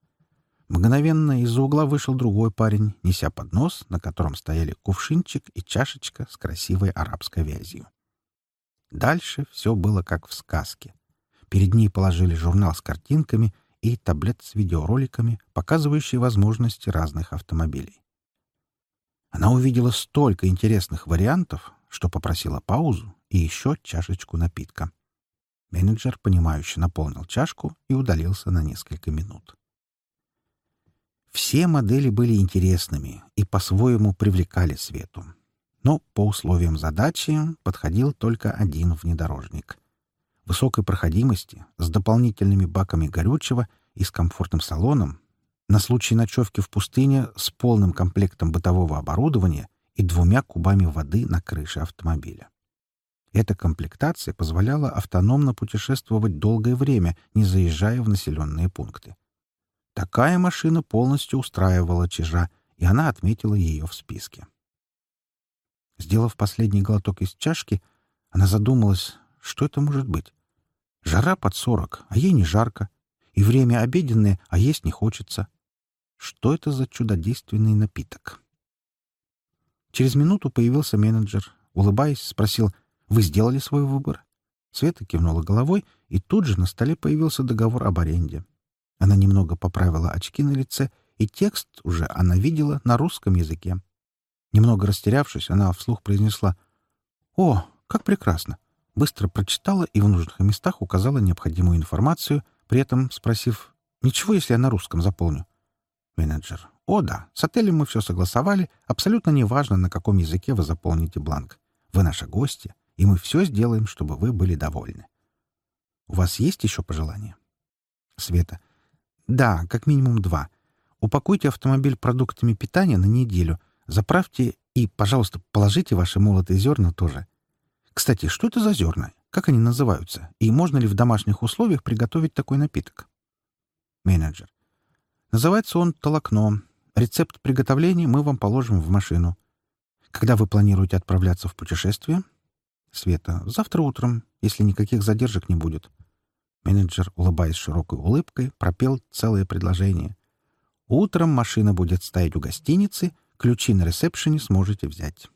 Мгновенно из-за угла вышел другой парень, неся поднос, на котором стояли кувшинчик и чашечка с красивой арабской вязью. Дальше все было как в сказке. Перед ней положили журнал с картинками — и таблет с видеороликами, показывающие возможности разных автомобилей. Она увидела столько интересных вариантов, что попросила паузу и еще чашечку напитка. Менеджер, понимающе наполнил чашку и удалился на несколько минут. Все модели были интересными и по-своему привлекали свету. Но по условиям задачи подходил только один внедорожник высокой проходимости, с дополнительными баками горючего и с комфортным салоном, на случай ночевки в пустыне с полным комплектом бытового оборудования и двумя кубами воды на крыше автомобиля. Эта комплектация позволяла автономно путешествовать долгое время, не заезжая в населенные пункты. Такая машина полностью устраивала чижа, и она отметила ее в списке. Сделав последний глоток из чашки, она задумалась, что это может быть. Жара под сорок, а ей не жарко. И время обеденное, а есть не хочется. Что это за чудодейственный напиток? Через минуту появился менеджер. Улыбаясь, спросил, «Вы сделали свой выбор?» Света кивнула головой, и тут же на столе появился договор об аренде. Она немного поправила очки на лице, и текст уже она видела на русском языке. Немного растерявшись, она вслух произнесла «О, как прекрасно!» Быстро прочитала и в нужных местах указала необходимую информацию, при этом спросив «Ничего, если я на русском заполню?» Менеджер «О, да, с отелем мы все согласовали. Абсолютно неважно, на каком языке вы заполните бланк. Вы наши гости, и мы все сделаем, чтобы вы были довольны. У вас есть еще пожелания?» Света. «Да, как минимум два. Упакуйте автомобиль продуктами питания на неделю, заправьте и, пожалуйста, положите ваши молотые зерна тоже. Кстати, что это за зерна? Как они называются? И можно ли в домашних условиях приготовить такой напиток? Менеджер. Называется он толокно. Рецепт приготовления мы вам положим в машину. Когда вы планируете отправляться в путешествие? Света. Завтра утром, если никаких задержек не будет. Менеджер, улыбаясь широкой улыбкой, пропел целое предложение. Утром машина будет стоять у гостиницы, ключи на ресепшене сможете взять.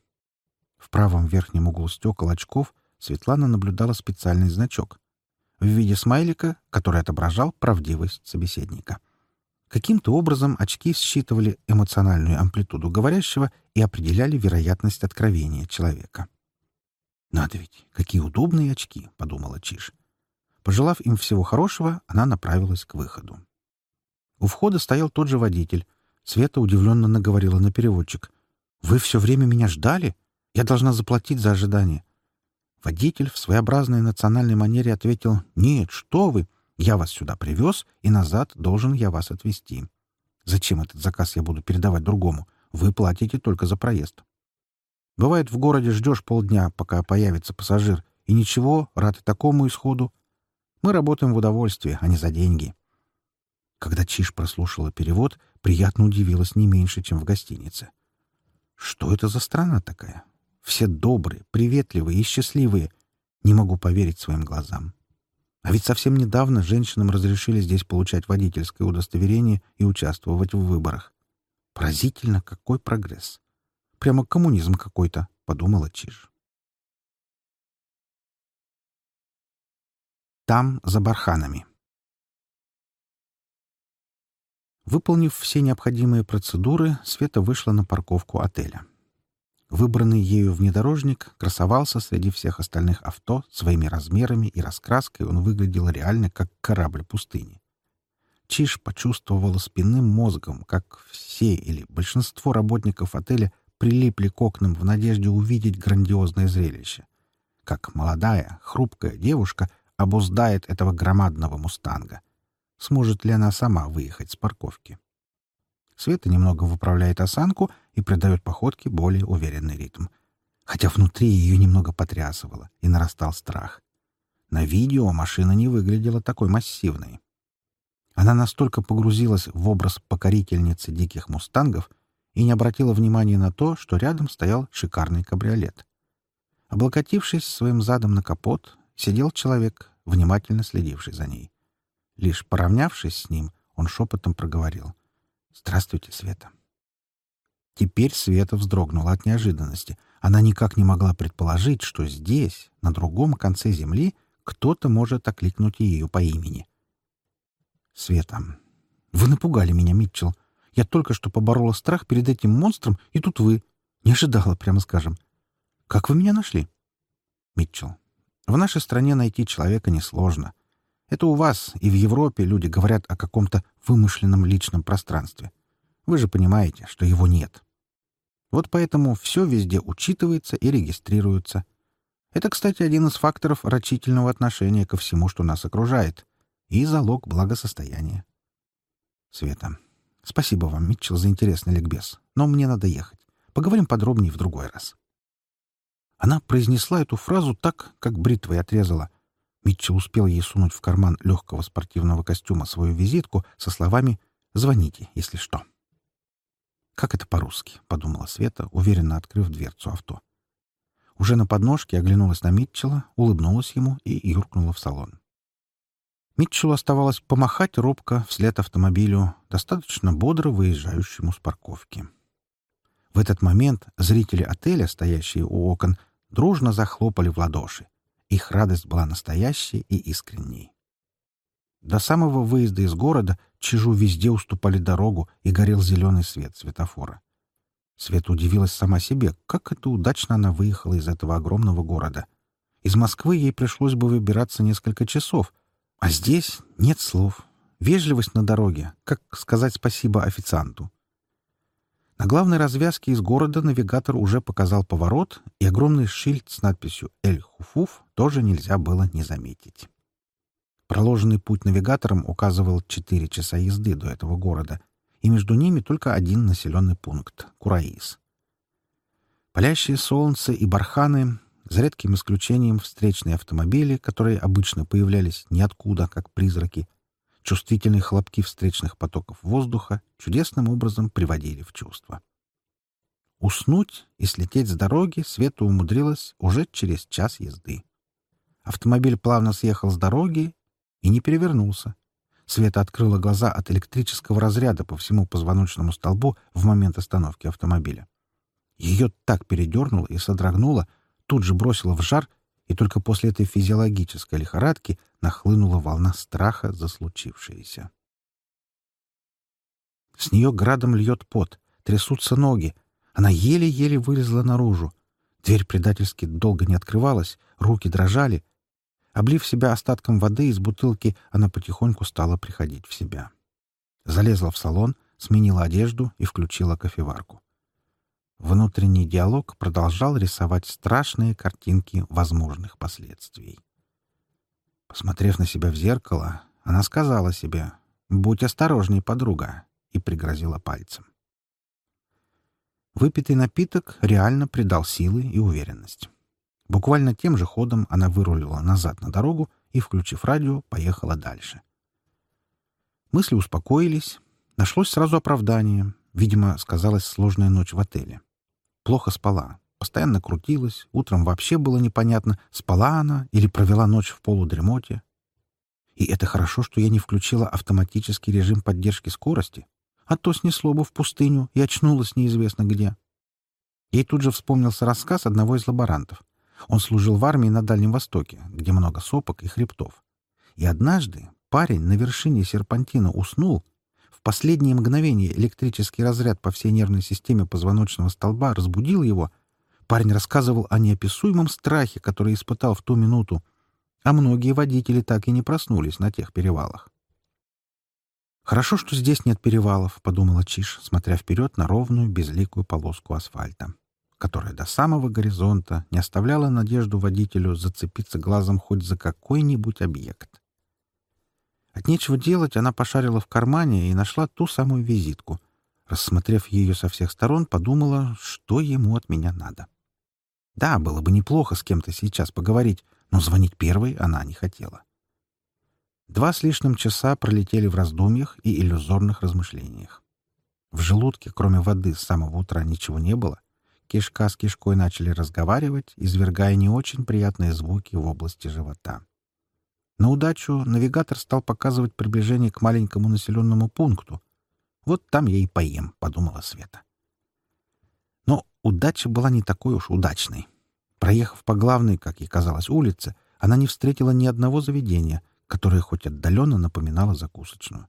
В правом верхнем углу стекол очков Светлана наблюдала специальный значок в виде смайлика, который отображал правдивость собеседника. Каким-то образом очки считывали эмоциональную амплитуду говорящего и определяли вероятность откровения человека. «Надо ведь, какие удобные очки!» — подумала Чиш. Пожелав им всего хорошего, она направилась к выходу. У входа стоял тот же водитель. Света удивленно наговорила на переводчик. «Вы все время меня ждали? Я должна заплатить за ожидание. Водитель в своеобразной национальной манере ответил «Нет, что вы! Я вас сюда привез, и назад должен я вас отвезти. Зачем этот заказ я буду передавать другому? Вы платите только за проезд». Бывает, в городе ждешь полдня, пока появится пассажир, и ничего, рад и такому исходу. Мы работаем в удовольствие, а не за деньги. Когда Чиш прослушала перевод, приятно удивилась не меньше, чем в гостинице. Что это за страна такая? Все добрые, приветливые и счастливые. Не могу поверить своим глазам. А ведь совсем недавно женщинам разрешили здесь получать водительское удостоверение и участвовать в выборах. Поразительно, какой прогресс. Прямо коммунизм какой-то, — подумала Чиж. Там, за барханами. Выполнив все необходимые процедуры, Света вышла на парковку отеля. Выбранный ею внедорожник красовался среди всех остальных авто своими размерами и раскраской, он выглядел реально как корабль пустыни. Чиш почувствовала спинным мозгом, как все или большинство работников отеля прилипли к окнам в надежде увидеть грандиозное зрелище. Как молодая, хрупкая девушка обуздает этого громадного мустанга. Сможет ли она сама выехать с парковки? Света немного выправляет осанку и придает походке более уверенный ритм. Хотя внутри ее немного потрясывало, и нарастал страх. На видео машина не выглядела такой массивной. Она настолько погрузилась в образ покорительницы диких мустангов и не обратила внимания на то, что рядом стоял шикарный кабриолет. Облокотившись своим задом на капот, сидел человек, внимательно следивший за ней. Лишь поравнявшись с ним, он шепотом проговорил. «Здравствуйте, Света». Теперь Света вздрогнула от неожиданности. Она никак не могла предположить, что здесь, на другом конце земли, кто-то может окликнуть ее по имени. «Света, вы напугали меня, Митчелл. Я только что поборола страх перед этим монстром, и тут вы. Не ожидала, прямо скажем. Как вы меня нашли?» Митчелл. «В нашей стране найти человека несложно. Это у вас и в Европе люди говорят о каком-то вымышленном личном пространстве. Вы же понимаете, что его нет. Вот поэтому все везде учитывается и регистрируется. Это, кстати, один из факторов рачительного отношения ко всему, что нас окружает, и залог благосостояния. Света, спасибо вам, Митчелл, за интересный ликбез, но мне надо ехать. Поговорим подробнее в другой раз. Она произнесла эту фразу так, как бритвой отрезала — Митчелл успел ей сунуть в карман легкого спортивного костюма свою визитку со словами «Звоните, если что». «Как это по-русски?» — подумала Света, уверенно открыв дверцу авто. Уже на подножке оглянулась на Митчелла, улыбнулась ему и юркнула в салон. Митчеллу оставалось помахать робко вслед автомобилю, достаточно бодро выезжающему с парковки. В этот момент зрители отеля, стоящие у окон, дружно захлопали в ладоши. Их радость была настоящей и искренней. До самого выезда из города Чижу везде уступали дорогу, и горел зеленый свет светофора. Света удивилась сама себе, как это удачно она выехала из этого огромного города. Из Москвы ей пришлось бы выбираться несколько часов, а здесь нет слов. Вежливость на дороге, как сказать спасибо официанту. На главной развязке из города навигатор уже показал поворот, и огромный шильд с надписью «Эль-Хуфуф» тоже нельзя было не заметить. Проложенный путь навигатором указывал 4 часа езды до этого города, и между ними только один населенный пункт — Кураис. Палящее солнце и барханы, за редким исключением встречные автомобили, которые обычно появлялись ниоткуда, как призраки, чувствительные хлопки встречных потоков воздуха чудесным образом приводили в чувство. Уснуть и слететь с дороги Света умудрилась уже через час езды. Автомобиль плавно съехал с дороги и не перевернулся. Света открыла глаза от электрического разряда по всему позвоночному столбу в момент остановки автомобиля. Ее так передернуло и содрогнуло, тут же бросило в жар, и только после этой физиологической лихорадки нахлынула волна страха за случившееся. С нее градом льет пот, трясутся ноги. Она еле-еле вылезла наружу. Дверь предательски долго не открывалась, руки дрожали, Облив себя остатком воды из бутылки, она потихоньку стала приходить в себя. Залезла в салон, сменила одежду и включила кофеварку. Внутренний диалог продолжал рисовать страшные картинки возможных последствий. Посмотрев на себя в зеркало, она сказала себе «Будь осторожней, подруга», и пригрозила пальцем. Выпитый напиток реально придал силы и уверенность. Буквально тем же ходом она вырулила назад на дорогу и, включив радио, поехала дальше. Мысли успокоились. Нашлось сразу оправдание. Видимо, сказалась сложная ночь в отеле. Плохо спала. Постоянно крутилась. Утром вообще было непонятно, спала она или провела ночь в полудремоте. И это хорошо, что я не включила автоматический режим поддержки скорости, а то снесло бы в пустыню и очнулась неизвестно где. Ей тут же вспомнился рассказ одного из лаборантов. Он служил в армии на Дальнем Востоке, где много сопок и хребтов. И однажды парень на вершине серпантина уснул. В последние мгновения электрический разряд по всей нервной системе позвоночного столба разбудил его. Парень рассказывал о неописуемом страхе, который испытал в ту минуту. А многие водители так и не проснулись на тех перевалах. «Хорошо, что здесь нет перевалов», — подумала Чиш, смотря вперед на ровную безликую полоску асфальта которая до самого горизонта не оставляла надежду водителю зацепиться глазом хоть за какой-нибудь объект. От нечего делать она пошарила в кармане и нашла ту самую визитку. Рассмотрев ее со всех сторон, подумала, что ему от меня надо. Да, было бы неплохо с кем-то сейчас поговорить, но звонить первой она не хотела. Два с лишним часа пролетели в раздумьях и иллюзорных размышлениях. В желудке, кроме воды, с самого утра ничего не было — Кишка с кишкой начали разговаривать, извергая не очень приятные звуки в области живота. На удачу навигатор стал показывать приближение к маленькому населенному пункту. «Вот там я и поем», — подумала Света. Но удача была не такой уж удачной. Проехав по главной, как ей казалось, улице, она не встретила ни одного заведения, которое хоть отдаленно напоминало закусочную.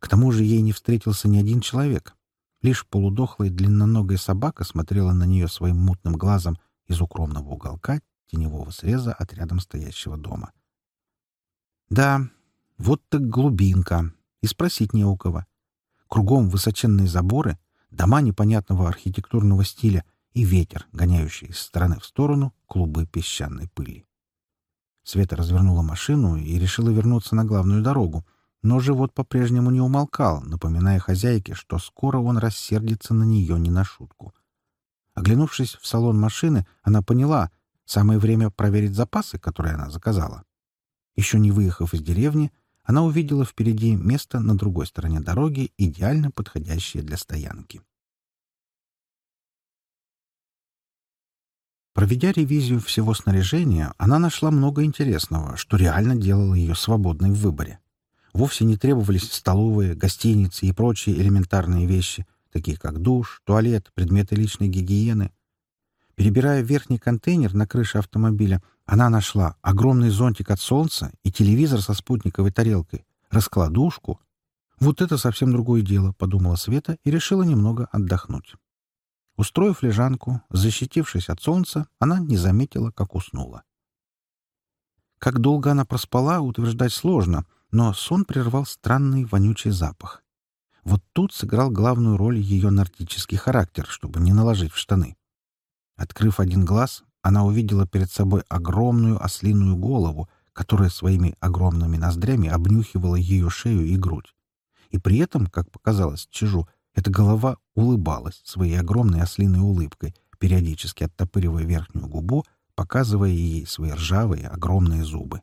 К тому же ей не встретился ни один человек. Лишь полудохлая длинноногая собака смотрела на нее своим мутным глазом из укромного уголка теневого среза от рядом стоящего дома. Да, вот так глубинка, и спросить не у кого. Кругом высоченные заборы, дома непонятного архитектурного стиля и ветер, гоняющий из стороны в сторону клубы песчаной пыли. Света развернула машину и решила вернуться на главную дорогу — но живот по-прежнему не умолкал, напоминая хозяйке, что скоро он рассердится на нее не на шутку. Оглянувшись в салон машины, она поняла, самое время проверить запасы, которые она заказала. Еще не выехав из деревни, она увидела впереди место на другой стороне дороги, идеально подходящее для стоянки. Проведя ревизию всего снаряжения, она нашла много интересного, что реально делало ее свободной в выборе вовсе не требовались столовые, гостиницы и прочие элементарные вещи, такие как душ, туалет, предметы личной гигиены. Перебирая верхний контейнер на крыше автомобиля, она нашла огромный зонтик от солнца и телевизор со спутниковой тарелкой, Раскладушку? Вот это совсем другое дело, подумала Света и решила немного отдохнуть. Устроив лежанку, защитившись от солнца, она не заметила, как уснула. Как долго она проспала, утверждать сложно, но сон прервал странный вонючий запах. Вот тут сыграл главную роль ее нордический характер, чтобы не наложить в штаны. Открыв один глаз, она увидела перед собой огромную ослиную голову, которая своими огромными ноздрями обнюхивала ее шею и грудь. И при этом, как показалось Чижу, эта голова улыбалась своей огромной ослиной улыбкой, периодически оттопыривая верхнюю губу, показывая ей свои ржавые огромные зубы.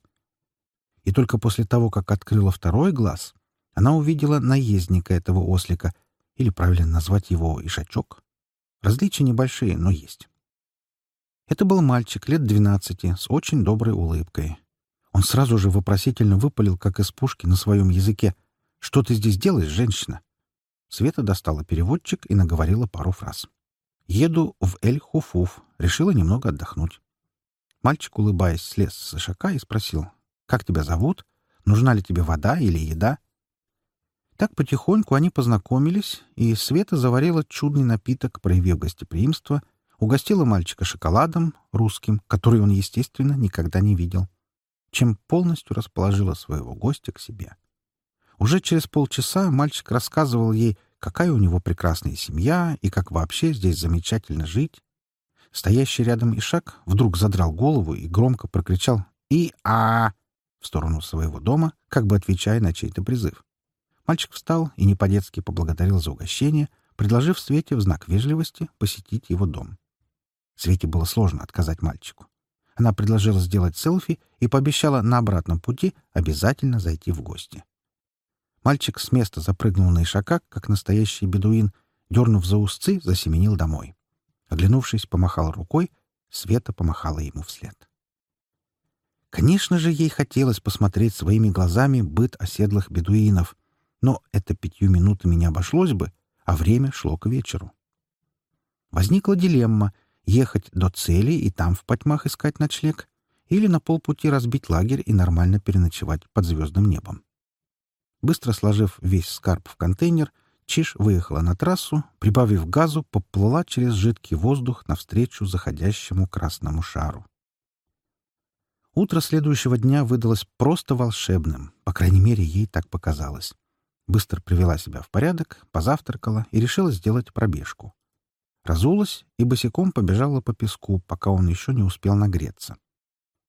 И только после того, как открыла второй глаз, она увидела наездника этого ослика, или правильно назвать его ишачок. Различия небольшие, но есть. Это был мальчик лет двенадцати с очень доброй улыбкой. Он сразу же вопросительно выпалил, как из пушки, на своем языке. «Что ты здесь делаешь, женщина?» Света достала переводчик и наговорила пару фраз. «Еду в Эль-Хуфуф. Решила немного отдохнуть». Мальчик, улыбаясь, слез с ишака и спросил. «Как тебя зовут? Нужна ли тебе вода или еда?» Так потихоньку они познакомились, и Света заварила чудный напиток, проявив гостеприимство, угостила мальчика шоколадом, русским, который он, естественно, никогда не видел, чем полностью расположила своего гостя к себе. Уже через полчаса мальчик рассказывал ей, какая у него прекрасная семья и как вообще здесь замечательно жить. Стоящий рядом Ишак вдруг задрал голову и громко прокричал «И-а!» Сторону своего дома, как бы отвечая на чей-то призыв. Мальчик встал и не по-детски поблагодарил за угощение, предложив Свете в знак вежливости посетить его дом. Свете было сложно отказать мальчику. Она предложила сделать селфи и пообещала на обратном пути обязательно зайти в гости. Мальчик с места запрыгнул на ишака, как настоящий бедуин, дернув за узцы, засеменил домой. Оглянувшись, помахал рукой, Света помахала ему вслед. Конечно же, ей хотелось посмотреть своими глазами быт оседлых бедуинов — но это пятью минутами не обошлось бы, а время шло к вечеру. Возникла дилемма — ехать до цели и там в потьмах искать ночлег или на полпути разбить лагерь и нормально переночевать под звездным небом. Быстро сложив весь скарб в контейнер, Чиш выехала на трассу, прибавив газу, поплыла через жидкий воздух навстречу заходящему красному шару. Утро следующего дня выдалось просто волшебным, по крайней мере, ей так показалось. Быстро привела себя в порядок, позавтракала и решила сделать пробежку. Разулась и босиком побежала по песку, пока он еще не успел нагреться.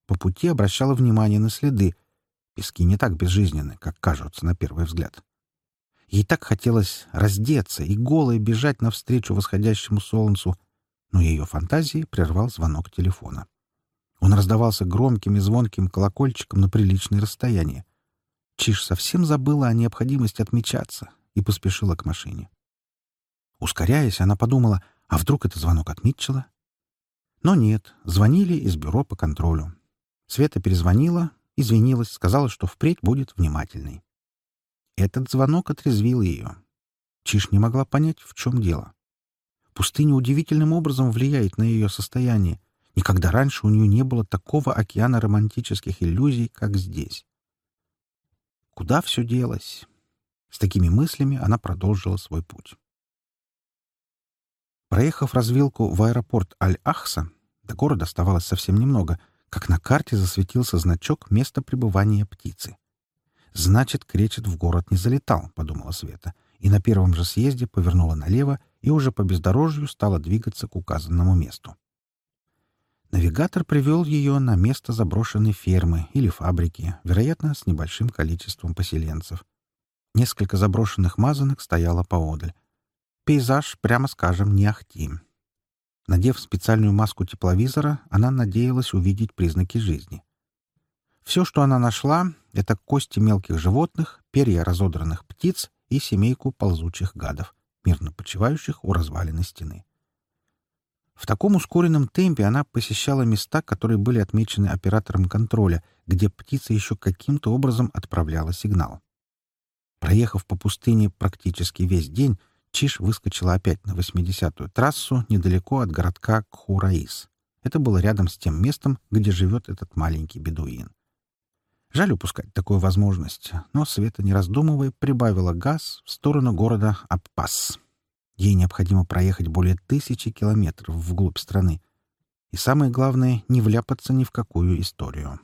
По пути обращала внимание на следы. Пески не так безжизненны, как кажутся на первый взгляд. Ей так хотелось раздеться и голой бежать навстречу восходящему солнцу, но ее фантазии прервал звонок телефона. Он раздавался громким и звонким колокольчиком на приличное расстояние. Чиж совсем забыла о необходимости отмечаться и поспешила к машине. Ускоряясь, она подумала, а вдруг это звонок от Митчелла? Но нет, звонили из бюро по контролю. Света перезвонила, извинилась, сказала, что впредь будет внимательной. Этот звонок отрезвил ее. Чиж не могла понять, в чем дело. Пустыня удивительным образом влияет на ее состояние. Никогда раньше у нее не было такого океана романтических иллюзий, как здесь. Куда все делось? С такими мыслями она продолжила свой путь. Проехав развилку в аэропорт Аль-Ахса, до города оставалось совсем немного, как на карте засветился значок места пребывания птицы. «Значит, кречет в город не залетал», — подумала Света, и на первом же съезде повернула налево и уже по бездорожью стала двигаться к указанному месту. Навигатор привел ее на место заброшенной фермы или фабрики, вероятно, с небольшим количеством поселенцев. Несколько заброшенных мазанок стояло поодаль. Пейзаж, прямо скажем, не ахти. Надев специальную маску тепловизора, она надеялась увидеть признаки жизни. Все, что она нашла, — это кости мелких животных, перья разодранных птиц и семейку ползучих гадов, мирно почивающих у развалины стены. В таком ускоренном темпе она посещала места, которые были отмечены оператором контроля, где птица еще каким-то образом отправляла сигнал. Проехав по пустыне практически весь день, Чиш выскочила опять на 80-ю трассу недалеко от городка Кхураис. Это было рядом с тем местом, где живет этот маленький бедуин. Жаль упускать такую возможность, но Света, не раздумывая, прибавила газ в сторону города Аппас. Ей необходимо проехать более тысячи километров вглубь страны. И самое главное — не вляпаться ни в какую историю.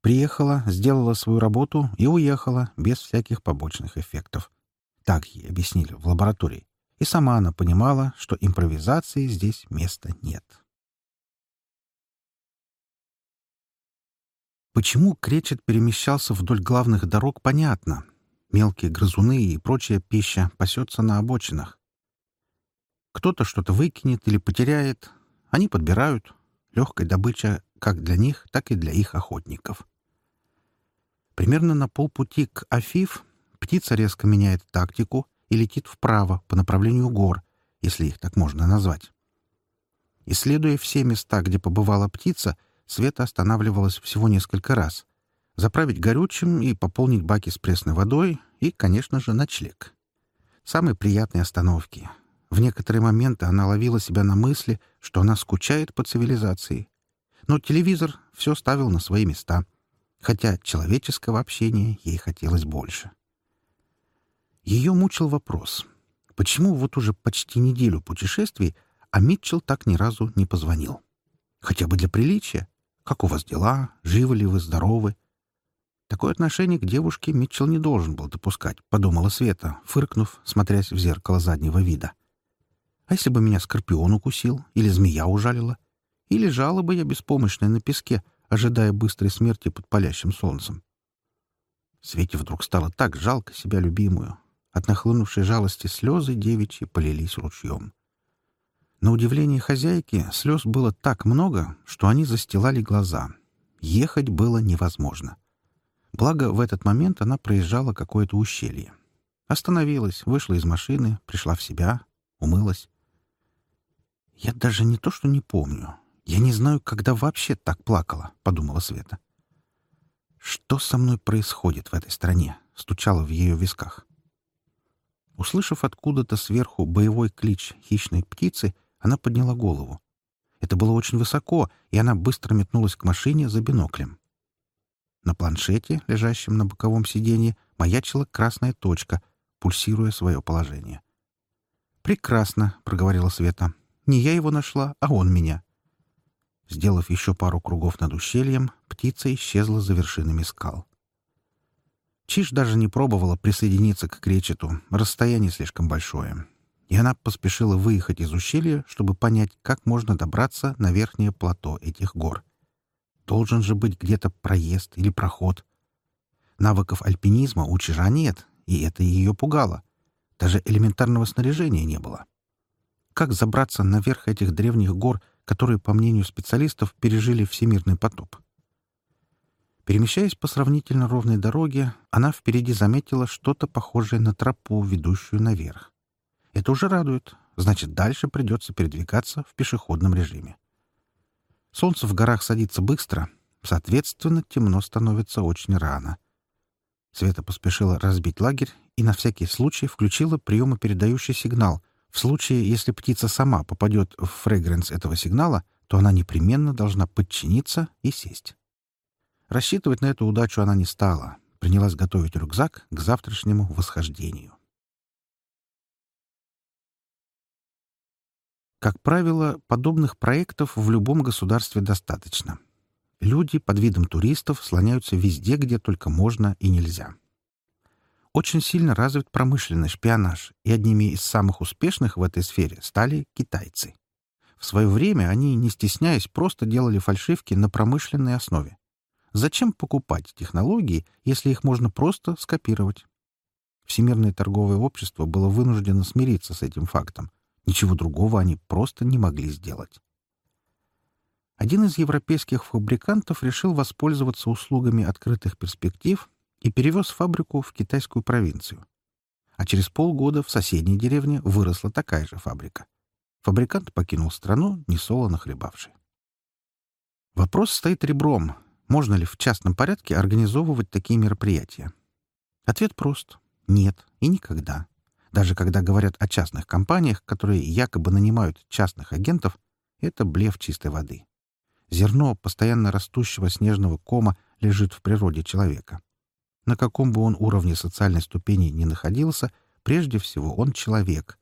Приехала, сделала свою работу и уехала без всяких побочных эффектов. Так ей объяснили в лаборатории. И сама она понимала, что импровизации здесь места нет. Почему кречет перемещался вдоль главных дорог, понятно. Мелкие грызуны и прочая пища пасется на обочинах. Кто-то что-то выкинет или потеряет. Они подбирают. Легкая добыча как для них, так и для их охотников. Примерно на полпути к Афиф птица резко меняет тактику и летит вправо по направлению гор, если их так можно назвать. Исследуя все места, где побывала птица, Света останавливалась всего несколько раз. Заправить горючим и пополнить баки с пресной водой и, конечно же, ночлег. Самые приятные остановки. В некоторые моменты она ловила себя на мысли, что она скучает по цивилизации. Но телевизор все ставил на свои места, хотя человеческого общения ей хотелось больше. Ее мучил вопрос, почему вот уже почти неделю путешествий, а Митчелл так ни разу не позвонил? Хотя бы для приличия. Как у вас дела? Живы ли вы, здоровы? Такое отношение к девушке Митчелл не должен был допускать, подумала Света, фыркнув, смотрясь в зеркало заднего вида. А если бы меня скорпион укусил? Или змея ужалила? Или лежала бы я беспомощная на песке, ожидая быстрой смерти под палящим солнцем? Свете вдруг стало так жалко себя любимую. От нахлынувшей жалости слезы девичьи полились ручьем. На удивление хозяйки слез было так много, что они застилали глаза. Ехать было невозможно. Благо, в этот момент она проезжала какое-то ущелье. Остановилась, вышла из машины, пришла в себя, умылась. «Я даже не то что не помню. Я не знаю, когда вообще так плакала», — подумала Света. «Что со мной происходит в этой стране?» — стучало в ее висках. Услышав откуда-то сверху боевой клич хищной птицы, она подняла голову. Это было очень высоко, и она быстро метнулась к машине за биноклем. На планшете, лежащем на боковом сиденье, маячила красная точка, пульсируя свое положение. «Прекрасно», — проговорила Света. «Не я его нашла, а он меня». Сделав еще пару кругов над ущельем, птица исчезла за вершинами скал. Чиж даже не пробовала присоединиться к кречету, расстояние слишком большое и она поспешила выехать из ущелья, чтобы понять, как можно добраться на верхнее плато этих гор. Должен же быть где-то проезд или проход. Навыков альпинизма у чижа нет, и это ее пугало. Даже элементарного снаряжения не было. Как забраться наверх этих древних гор, которые, по мнению специалистов, пережили всемирный потоп? Перемещаясь по сравнительно ровной дороге, она впереди заметила что-то похожее на тропу, ведущую наверх. Это уже радует. Значит, дальше придется передвигаться в пешеходном режиме. Солнце в горах садится быстро, соответственно, темно становится очень рано. Света поспешила разбить лагерь и на всякий случай включила приемопередающий сигнал. В случае, если птица сама попадет в фрегренс этого сигнала, то она непременно должна подчиниться и сесть. Рассчитывать на эту удачу она не стала. Принялась готовить рюкзак к завтрашнему восхождению. Как правило, подобных проектов в любом государстве достаточно. Люди под видом туристов слоняются везде, где только можно и нельзя. Очень сильно развит промышленный шпионаж, и одними из самых успешных в этой сфере стали китайцы. В свое время они, не стесняясь, просто делали фальшивки на промышленной основе. Зачем покупать технологии, если их можно просто скопировать? Всемирное торговое общество было вынуждено смириться с этим фактом — Ничего другого они просто не могли сделать. Один из европейских фабрикантов решил воспользоваться услугами открытых перспектив и перевез фабрику в китайскую провинцию. А через полгода в соседней деревне выросла такая же фабрика. Фабрикант покинул страну, несолоно хлебавший. Вопрос стоит ребром. Можно ли в частном порядке организовывать такие мероприятия? Ответ прост. Нет и никогда. Даже когда говорят о частных компаниях, которые якобы нанимают частных агентов, это блеф чистой воды. Зерно постоянно растущего снежного кома лежит в природе человека. На каком бы он уровне социальной ступени ни находился, прежде всего он человек.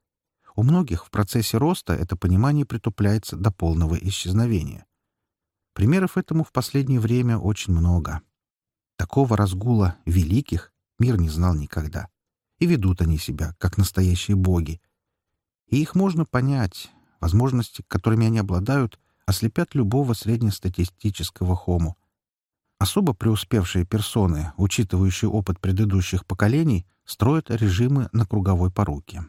У многих в процессе роста это понимание притупляется до полного исчезновения. Примеров этому в последнее время очень много. Такого разгула великих мир не знал никогда. И ведут они себя, как настоящие боги. И их можно понять. Возможности, которыми они обладают, ослепят любого среднестатистического хому. Особо преуспевшие персоны, учитывающие опыт предыдущих поколений, строят режимы на круговой поруке.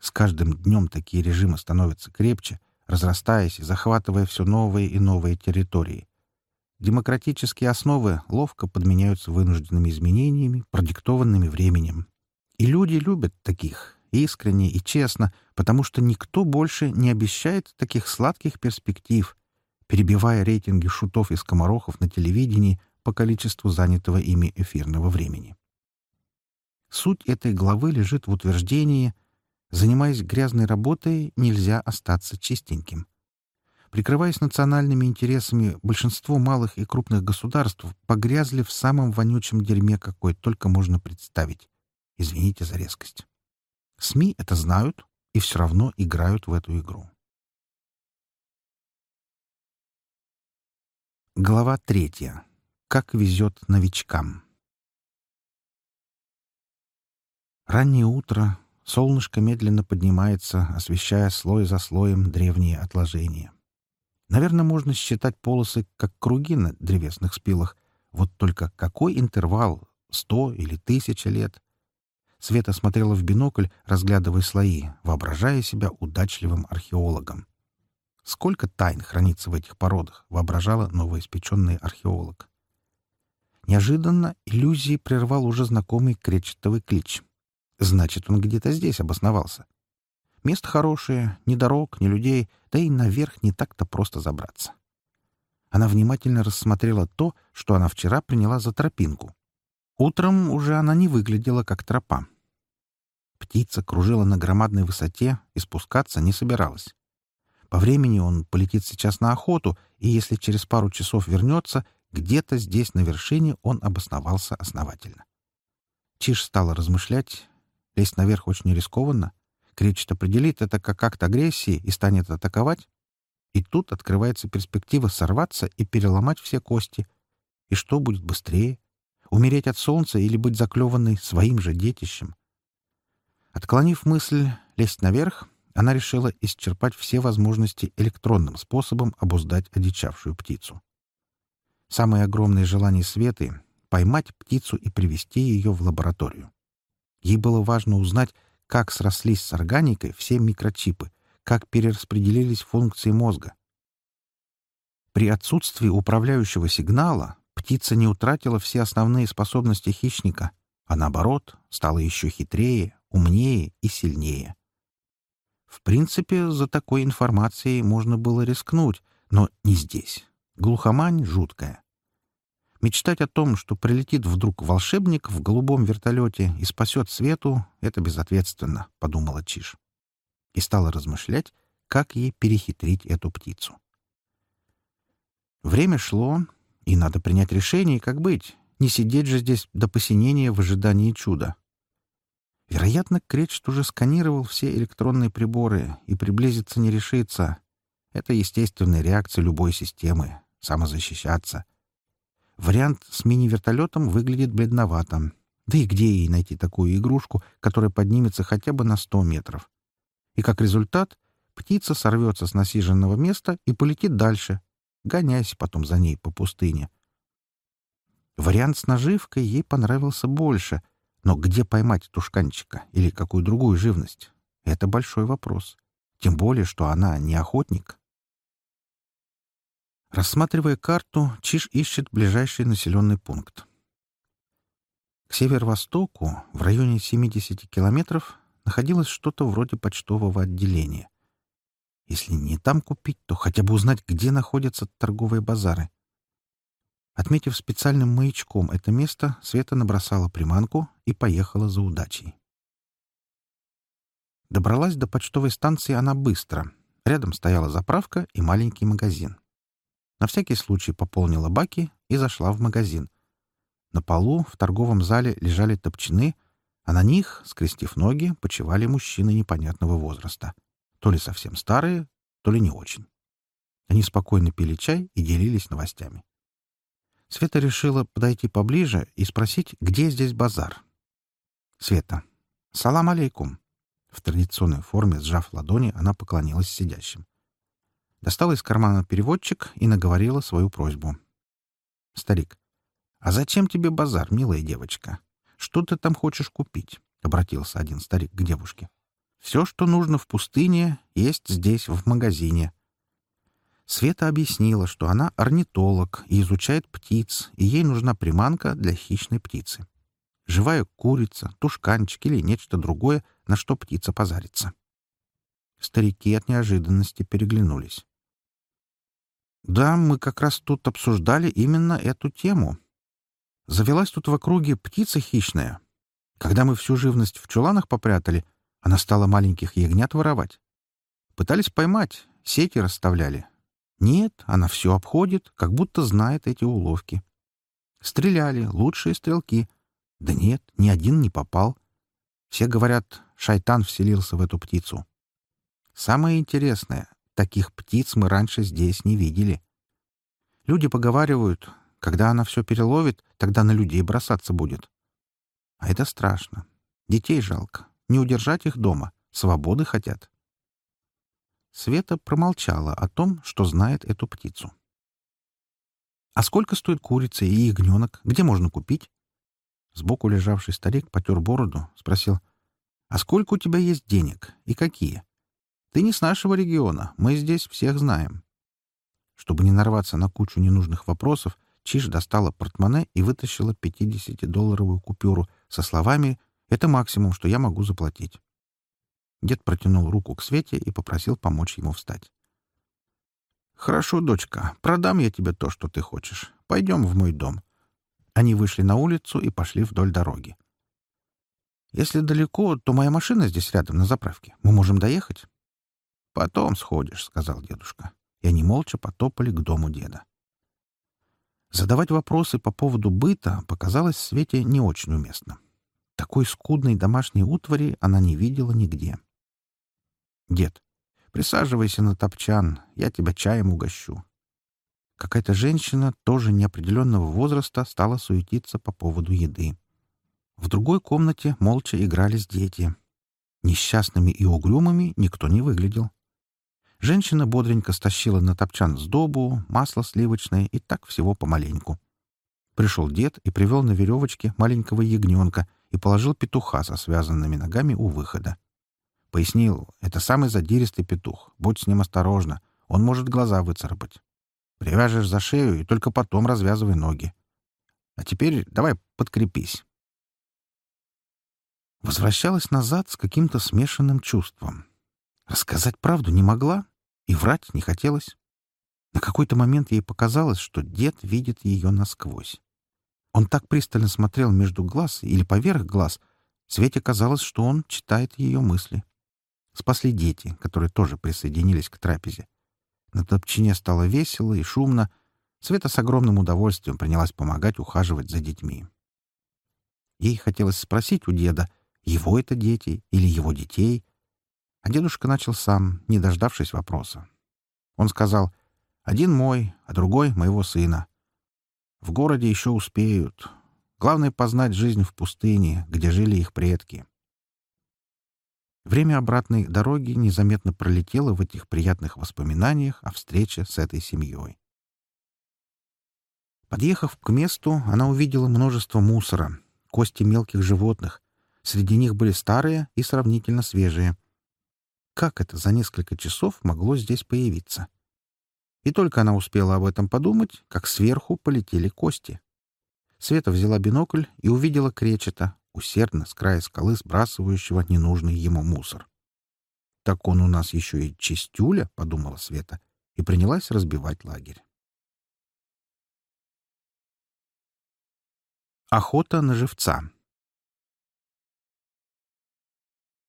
С каждым днем такие режимы становятся крепче, разрастаясь и захватывая все новые и новые территории. Демократические основы ловко подменяются вынужденными изменениями, продиктованными временем. И люди любят таких, искренне и честно, потому что никто больше не обещает таких сладких перспектив, перебивая рейтинги шутов и скоморохов на телевидении по количеству занятого ими эфирного времени. Суть этой главы лежит в утверждении — Занимаясь грязной работой, нельзя остаться чистеньким. Прикрываясь национальными интересами, большинство малых и крупных государств погрязли в самом вонючем дерьме, какое только можно представить. Извините за резкость. СМИ это знают и все равно играют в эту игру. Глава третья. Как везет новичкам. Раннее утро, Солнышко медленно поднимается, освещая слой за слоем древние отложения. Наверное, можно считать полосы как круги на древесных спилах. Вот только какой интервал? Сто или тысяча лет? Света смотрела в бинокль, разглядывая слои, воображая себя удачливым археологом. Сколько тайн хранится в этих породах, воображала новоиспеченный археолог. Неожиданно иллюзии прервал уже знакомый кречетовый клич. Значит, он где-то здесь обосновался. Место хорошее, ни дорог, ни людей, да и наверх не так-то просто забраться. Она внимательно рассмотрела то, что она вчера приняла за тропинку. Утром уже она не выглядела как тропа. Птица кружила на громадной высоте и спускаться не собиралась. По времени он полетит сейчас на охоту, и если через пару часов вернется, где-то здесь на вершине он обосновался основательно. Чиж стала размышлять, Лезть наверх очень рискованно. Кречет определит это как акт агрессии и станет атаковать. И тут открывается перспектива сорваться и переломать все кости. И что будет быстрее? Умереть от солнца или быть заклеванной своим же детищем? Отклонив мысль лезть наверх, она решила исчерпать все возможности электронным способом обуздать одичавшую птицу. Самое огромное желание Светы — поймать птицу и привести ее в лабораторию. Ей было важно узнать, как срослись с органикой все микрочипы, как перераспределились функции мозга. При отсутствии управляющего сигнала птица не утратила все основные способности хищника, а наоборот, стала еще хитрее, умнее и сильнее. В принципе, за такой информацией можно было рискнуть, но не здесь. Глухомань жуткая. Мечтать о том, что прилетит вдруг волшебник в голубом вертолете и спасет Свету, — это безответственно, — подумала Чиш. И стала размышлять, как ей перехитрить эту птицу. Время шло, и надо принять решение, как быть. Не сидеть же здесь до посинения в ожидании чуда. Вероятно, Кречет уже сканировал все электронные приборы и приблизиться не решится. Это естественная реакция любой системы — самозащищаться — Вариант с мини-вертолетом выглядит бледновато. Да и где ей найти такую игрушку, которая поднимется хотя бы на 100 метров? И как результат, птица сорвется с насиженного места и полетит дальше, гоняясь потом за ней по пустыне. Вариант с наживкой ей понравился больше, но где поймать тушканчика или какую другую живность? Это большой вопрос. Тем более, что она не охотник. Рассматривая карту, Чиш ищет ближайший населенный пункт. К северо-востоку, в районе 70 километров, находилось что-то вроде почтового отделения. Если не там купить, то хотя бы узнать, где находятся торговые базары. Отметив специальным маячком это место, Света набросала приманку и поехала за удачей. Добралась до почтовой станции она быстро. Рядом стояла заправка и маленький магазин. На всякий случай пополнила баки и зашла в магазин. На полу в торговом зале лежали топчаны, а на них, скрестив ноги, почивали мужчины непонятного возраста. То ли совсем старые, то ли не очень. Они спокойно пили чай и делились новостями. Света решила подойти поближе и спросить, где здесь базар. «Света, салам алейкум!» В традиционной форме, сжав ладони, она поклонилась сидящим. Достала из кармана переводчик и наговорила свою просьбу. «Старик, а зачем тебе базар, милая девочка? Что ты там хочешь купить?» — обратился один старик к девушке. «Все, что нужно в пустыне, есть здесь, в магазине. Света объяснила, что она орнитолог и изучает птиц, и ей нужна приманка для хищной птицы. Живая курица, тушканчик или нечто другое, на что птица позарится. Старики от неожиданности переглянулись. «Да, мы как раз тут обсуждали именно эту тему. Завелась тут в округе птица хищная. Когда мы всю живность в чуланах попрятали, она стала маленьких ягнят воровать. Пытались поймать, сети расставляли, нет, она все обходит, как будто знает эти уловки. Стреляли, лучшие стрелки. Да нет, ни один не попал. Все говорят, шайтан вселился в эту птицу. Самое интересное, таких птиц мы раньше здесь не видели. Люди поговаривают, когда она все переловит, тогда на людей бросаться будет. А это страшно. Детей жалко. Не удержать их дома. Свободы хотят. Света промолчала о том, что знает эту птицу. «А сколько стоит курица и ягненок? Где можно купить?» Сбоку лежавший старик потер бороду, спросил, «А сколько у тебя есть денег? И какие? Ты не с нашего региона, мы здесь всех знаем». Чтобы не нарваться на кучу ненужных вопросов, Чиж достала портмоне и вытащила 50-долларовую купюру со словами «Это максимум, что я могу заплатить». Дед протянул руку к Свете и попросил помочь ему встать. «Хорошо, дочка, продам я тебе то, что ты хочешь. Пойдем в мой дом». Они вышли на улицу и пошли вдоль дороги. «Если далеко, то моя машина здесь рядом, на заправке. Мы можем доехать?» «Потом сходишь», — сказал дедушка. И они молча потопали к дому деда. Задавать вопросы по поводу быта показалось Свете не очень уместно. Такой скудной домашней утвари она не видела нигде. Дед, присаживайся на топчан, я тебя чаем угощу. Какая-то женщина, тоже неопределенного возраста, стала суетиться по поводу еды. В другой комнате молча игрались дети. Несчастными и угрюмыми никто не выглядел. Женщина бодренько стащила на топчан сдобу, масло сливочное и так всего помаленьку. Пришел дед и привел на веревочке маленького ягненка и положил петуха со связанными ногами у выхода. Пояснил, это самый задиристый петух. Будь с ним осторожна. Он может глаза выцарапать. Привяжешь за шею и только потом развязывай ноги. А теперь давай подкрепись. Возвращалась назад с каким-то смешанным чувством. Рассказать правду не могла и врать не хотелось. На какой-то момент ей показалось, что дед видит ее насквозь. Он так пристально смотрел между глаз или поверх глаз, Свете казалось, что он читает ее мысли. Спасли дети, которые тоже присоединились к трапезе. На топчине стало весело и шумно. Света с огромным удовольствием принялась помогать ухаживать за детьми. Ей хотелось спросить у деда, его это дети или его детей. А дедушка начал сам, не дождавшись вопроса. Он сказал, «Один мой, а другой — моего сына. В городе еще успеют. Главное — познать жизнь в пустыне, где жили их предки». Время обратной дороги незаметно пролетело в этих приятных воспоминаниях о встрече с этой семьей. Подъехав к месту, она увидела множество мусора, кости мелких животных. Среди них были старые и сравнительно свежие. Как это за несколько часов могло здесь появиться? И только она успела об этом подумать, как сверху полетели кости. Света взяла бинокль и увидела кречета, усердно с края скалы сбрасывающего ненужный ему мусор. «Так он у нас еще и чистюля», — подумала Света, и принялась разбивать лагерь. Охота на живца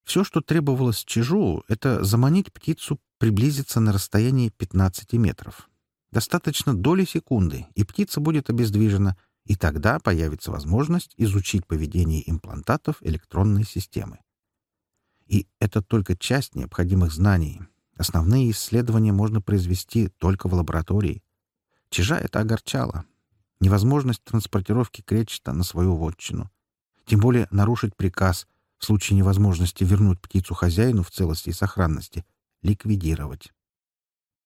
Все, что требовалось Чижу, это заманить птицу приблизиться на расстояние 15 метров. Достаточно доли секунды, и птица будет обездвижена, И тогда появится возможность изучить поведение имплантатов электронной системы. И это только часть необходимых знаний. Основные исследования можно произвести только в лаборатории. Чижа это огорчало. Невозможность транспортировки кречета на свою вотчину. Тем более нарушить приказ в случае невозможности вернуть птицу хозяину в целости и сохранности — ликвидировать.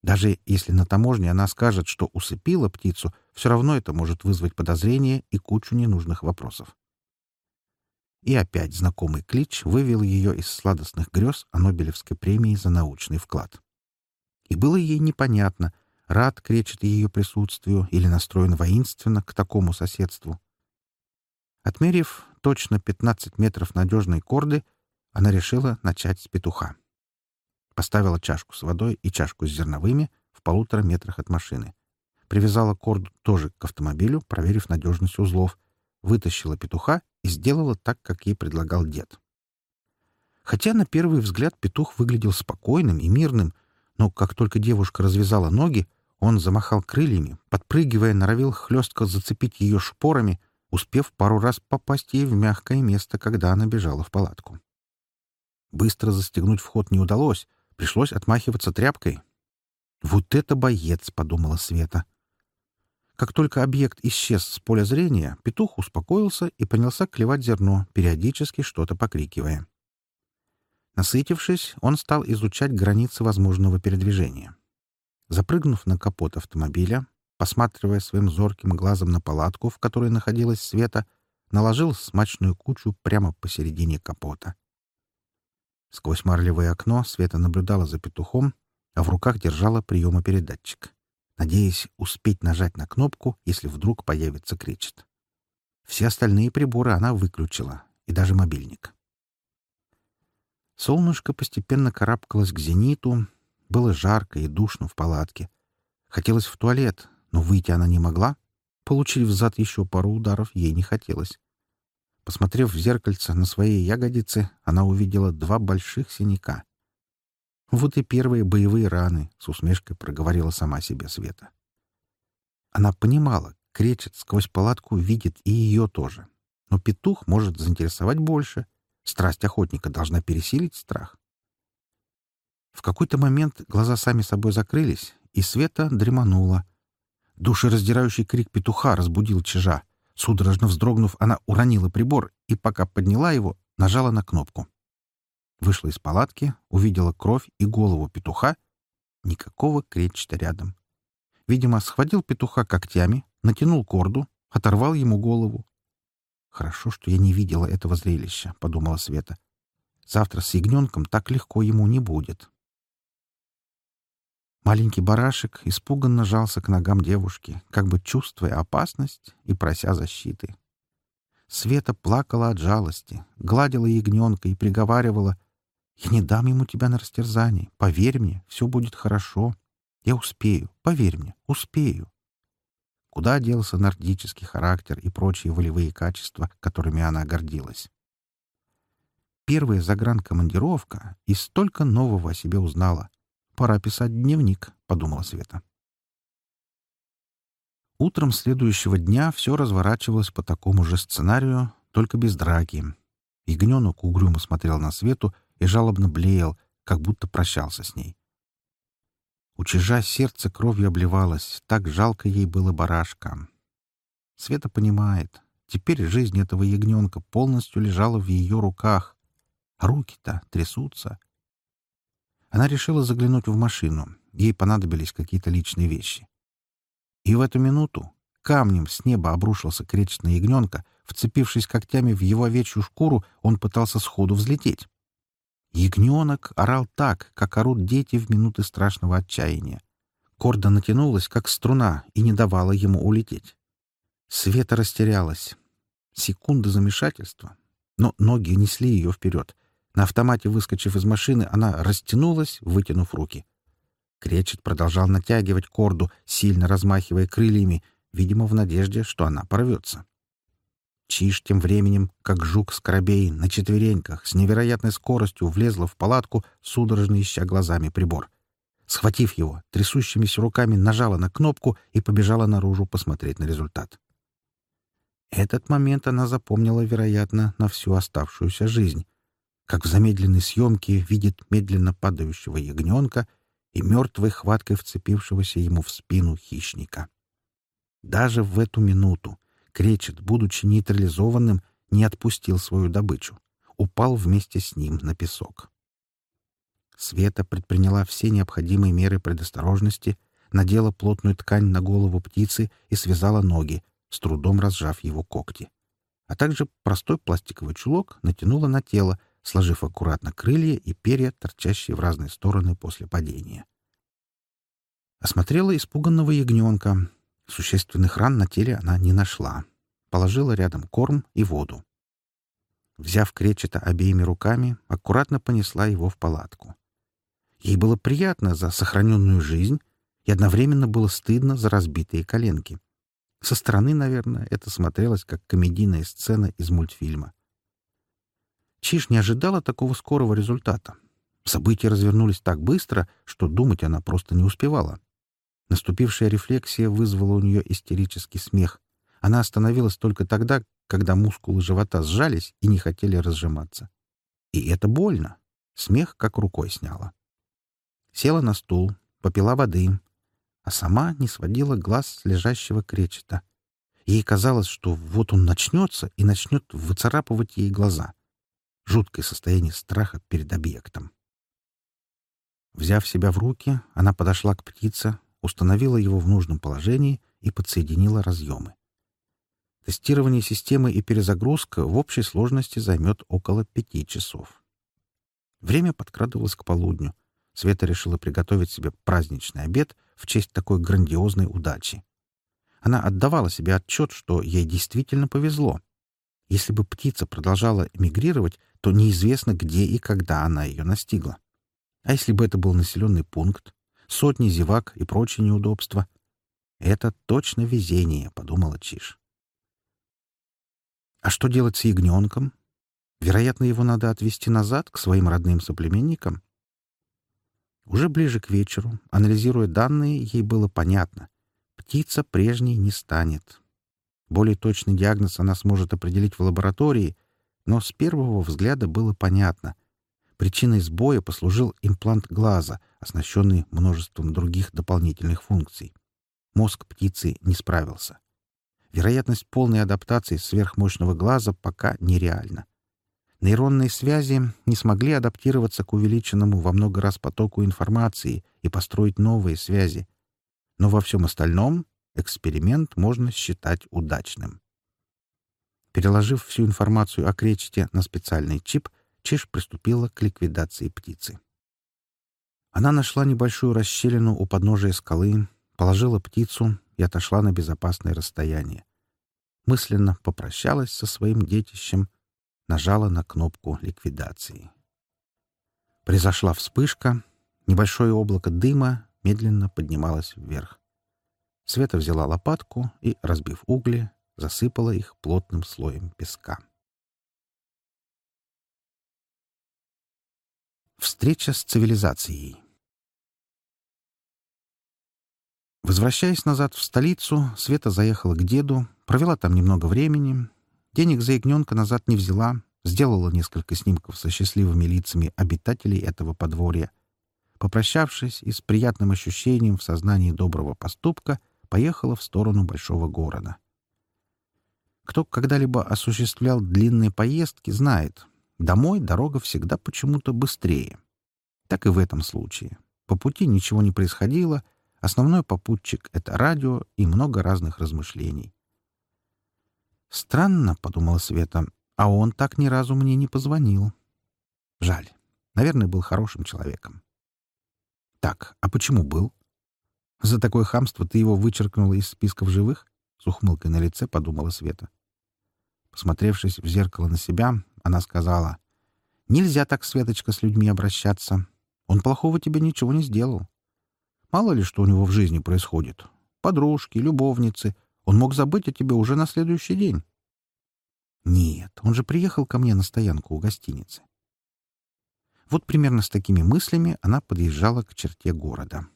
Даже если на таможне она скажет, что усыпила птицу, все равно это может вызвать подозрение и кучу ненужных вопросов. И опять знакомый клич вывел ее из сладостных грез о Нобелевской премии за научный вклад. И было ей непонятно, рад кречет ее присутствию или настроен воинственно к такому соседству. Отмерив точно 15 метров надежной корды, она решила начать с петуха. Поставила чашку с водой и чашку с зерновыми в полутора метрах от машины. Привязала корду тоже к автомобилю, проверив надежность узлов, вытащила петуха и сделала так, как ей предлагал дед. Хотя на первый взгляд петух выглядел спокойным и мирным, но как только девушка развязала ноги, он замахал крыльями, подпрыгивая, норовил хлестко зацепить ее шпорами, успев пару раз попасть ей в мягкое место, когда она бежала в палатку. Быстро застегнуть вход не удалось, пришлось отмахиваться тряпкой. «Вот это боец!» — подумала Света. Как только объект исчез с поля зрения, петух успокоился и принялся клевать зерно, периодически что-то покрикивая. Насытившись, он стал изучать границы возможного передвижения. Запрыгнув на капот автомобиля, посматривая своим зорким глазом на палатку, в которой находилась Света, наложил смачную кучу прямо посередине капота. Сквозь марлевое окно Света наблюдала за петухом, а в руках держала приемопередатчик, надеясь успеть нажать на кнопку, если вдруг появится кричет. Все остальные приборы она выключила, и даже мобильник. Солнышко постепенно карабкалось к зениту, было жарко и душно в палатке. Хотелось в туалет, но выйти она не могла. Получив взад еще пару ударов, ей не хотелось. Посмотрев в зеркальце на свои ягодицы, она увидела два больших синяка. «Вот и первые боевые раны», — с усмешкой проговорила сама себе Света. Она понимала, кречет сквозь палатку видит и ее тоже. Но петух может заинтересовать больше. Страсть охотника должна пересилить страх. В какой-то момент глаза сами собой закрылись, и Света дреманула. Душераздирающий крик петуха разбудил чижа. Судорожно вздрогнув, она уронила прибор и, пока подняла его, нажала на кнопку. Вышла из палатки, увидела кровь и голову петуха. Никакого кречета рядом. Видимо, схватил петуха когтями, натянул корду, оторвал ему голову. «Хорошо, что я не видела этого зрелища», — подумала Света. «Завтра с ягненком так легко ему не будет». Маленький барашек испуганно жался к ногам девушки, как бы чувствуя опасность и прося защиты. Света плакала от жалости, гладила ягненка и приговаривала, «Я не дам ему тебя на растерзание. Поверь мне, все будет хорошо. Я успею, поверь мне, успею». Куда делся нордический характер и прочие волевые качества, которыми она гордилась? Первая загранкомандировка и столько нового о себе узнала — Пора писать дневник, — подумала Света. Утром следующего дня все разворачивалось по такому же сценарию, только без драки. Ягненок угрюмо смотрел на Свету и жалобно блеял, как будто прощался с ней. У чижа сердце кровью обливалось, так жалко ей было барашка. Света понимает, теперь жизнь этого ягненка полностью лежала в ее руках. руки-то трясутся — она решила заглянуть в машину. Ей понадобились какие-то личные вещи. И в эту минуту камнем с неба обрушился кречет на ягненка. Вцепившись когтями в его овечью шкуру, он пытался сходу взлететь. Ягненок орал так, как орут дети в минуты страшного отчаяния. Корда натянулась, как струна, и не давала ему улететь. Света растерялась. Секунда замешательства. Но ноги несли ее вперед. На автомате, выскочив из машины, она растянулась, вытянув руки. Кречет продолжал натягивать корду, сильно размахивая крыльями, видимо, в надежде, что она порвется. Чиж тем временем, как жук-скоробей, на четвереньках, с невероятной скоростью влезла в палатку, судорожно ища глазами прибор. Схватив его, трясущимися руками нажала на кнопку и побежала наружу посмотреть на результат. Этот момент она запомнила, вероятно, на всю оставшуюся жизнь, как в замедленной съемке видит медленно падающего ягненка и мертвой хваткой вцепившегося ему в спину хищника. Даже в эту минуту Кречет, будучи нейтрализованным, не отпустил свою добычу. Упал вместе с ним на песок. Света предприняла все необходимые меры предосторожности, надела плотную ткань на голову птицы и связала ноги, с трудом разжав его когти. А также простой пластиковый чулок натянула на тело, сложив аккуратно крылья и перья, торчащие в разные стороны после падения. Осмотрела испуганного ягненка. Существенных ран на теле она не нашла. Положила рядом корм и воду. Взяв кречета обеими руками, аккуратно понесла его в палатку. Ей было приятно за сохраненную жизнь и одновременно было стыдно за разбитые коленки. Со стороны, наверное, это смотрелось как комедийная сцена из мультфильма. Чиж не ожидала такого скорого результата. События развернулись так быстро, что думать она просто не успевала. Наступившая рефлексия вызвала у нее истерический смех. Она остановилась только тогда, когда мускулы живота сжались и не хотели разжиматься. И это больно. Смех как рукой сняла. Села на стул, попила воды, а сама не сводила глаз с лежащего кречета. Ей казалось, что вот он начнется и начнет выцарапывать ей глаза. Жуткое состояние страха перед объектом. Взяв себя в руки, она подошла к птице, установила его в нужном положении и подсоединила разъемы. Тестирование системы и перезагрузка в общей сложности займет около пяти часов. Время подкрадывалось к полудню. Света решила приготовить себе праздничный обед в честь такой грандиозной удачи. Она отдавала себе отчет, что ей действительно повезло. Если бы птица продолжала эмигрировать, то неизвестно, где и когда она ее настигла. А если бы это был населенный пункт, сотни зевак и прочие неудобства? Это точно везение, — подумала Чиш. А что делать с ягненком? Вероятно, его надо отвезти назад к своим родным соплеменникам. Уже ближе к вечеру, анализируя данные, ей было понятно. Птица прежней не станет. Более точный диагноз она сможет определить в лаборатории, но с первого взгляда было понятно. Причиной сбоя послужил имплант глаза, оснащенный множеством других дополнительных функций. Мозг птицы не справился. Вероятность полной адаптации сверхмощного глаза пока нереальна. Нейронные связи не смогли адаптироваться к увеличенному во много раз потоку информации и построить новые связи. Но во всем остальном эксперимент можно считать удачным. Переложив всю информацию о кречете на специальный чип, Чиш приступила к ликвидации птицы. Она нашла небольшую расщелину у подножия скалы, положила птицу и отошла на безопасное расстояние. Мысленно попрощалась со своим детищем — нажала на кнопку ликвидации. Произошла вспышка, небольшое облако дыма медленно поднималось вверх. Света взяла лопатку и, разбив угли, засыпала их плотным слоем песка. Встреча с цивилизацией Возвращаясь назад в столицу, Света заехала к деду, провела там немного времени Денег за ягненка назад не взяла, сделала несколько снимков со счастливыми лицами обитателей этого подворья. Попрощавшись и с приятным ощущением в сознании доброго поступка, поехала в сторону большого города. Кто когда-либо осуществлял длинные поездки, знает, домой дорога всегда почему-то быстрее. Так и в этом случае. По пути ничего не происходило, основной попутчик — это радио и много разных размышлений. «Странно», — подумала Света, — «а он так ни разу мне не позвонил». Жаль. Наверное, был хорошим человеком. «Так, а почему был?» «За такое хамство ты его вычеркнула из списков живых?» С ухмылкой на лице подумала Света. Посмотревшись в зеркало на себя, она сказала, «Нельзя так, Светочка, с людьми обращаться. Он плохого тебе ничего не сделал. Мало ли, что у него в жизни происходит. Подружки, любовницы, он мог забыть о тебе уже на следующий день. Нет, он же приехал ко мне на стоянку у гостиницы. Вот примерно с такими мыслями она подъезжала к черте города.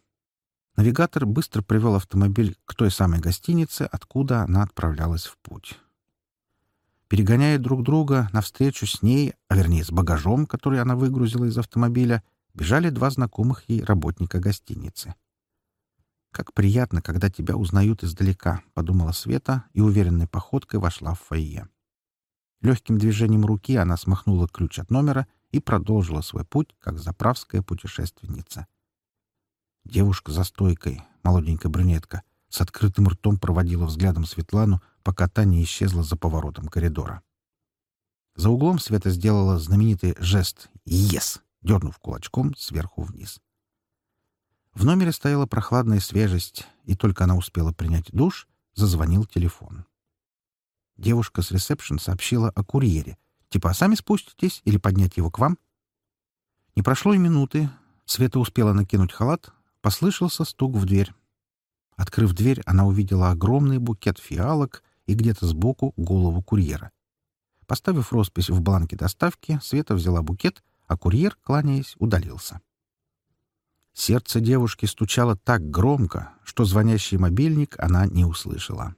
Навигатор быстро привел автомобиль к той самой гостинице, откуда она отправлялась в путь. Перегоняя друг друга, навстречу с ней, а вернее с багажом, который она выгрузила из автомобиля, бежали два знакомых ей работника гостиницы. «Как приятно, когда тебя узнают издалека», — подумала Света и уверенной походкой вошла в фойе. Легким движением руки она смахнула ключ от номера и продолжила свой путь, как заправская путешественница. Девушка за стойкой, молоденькая брюнетка, с открытым ртом проводила взглядом Светлану, пока та не исчезла за поворотом коридора. За углом Света сделала знаменитый жест «Ес!», дернув кулачком сверху вниз. В номере стояла прохладная свежесть, и только она успела принять душ, зазвонил телефон. Девушка с ресепшн сообщила о курьере. Типа, а сами спуститесь или поднять его к вам? Не прошло и минуты. Света успела накинуть халат. Послышался стук в дверь. Открыв дверь, она увидела огромный букет фиалок и где-то сбоку голову курьера. Поставив роспись в бланке доставки, Света взяла букет, а курьер, кланяясь, удалился. Сердце девушки стучало так громко, что звонящий мобильник она не услышала.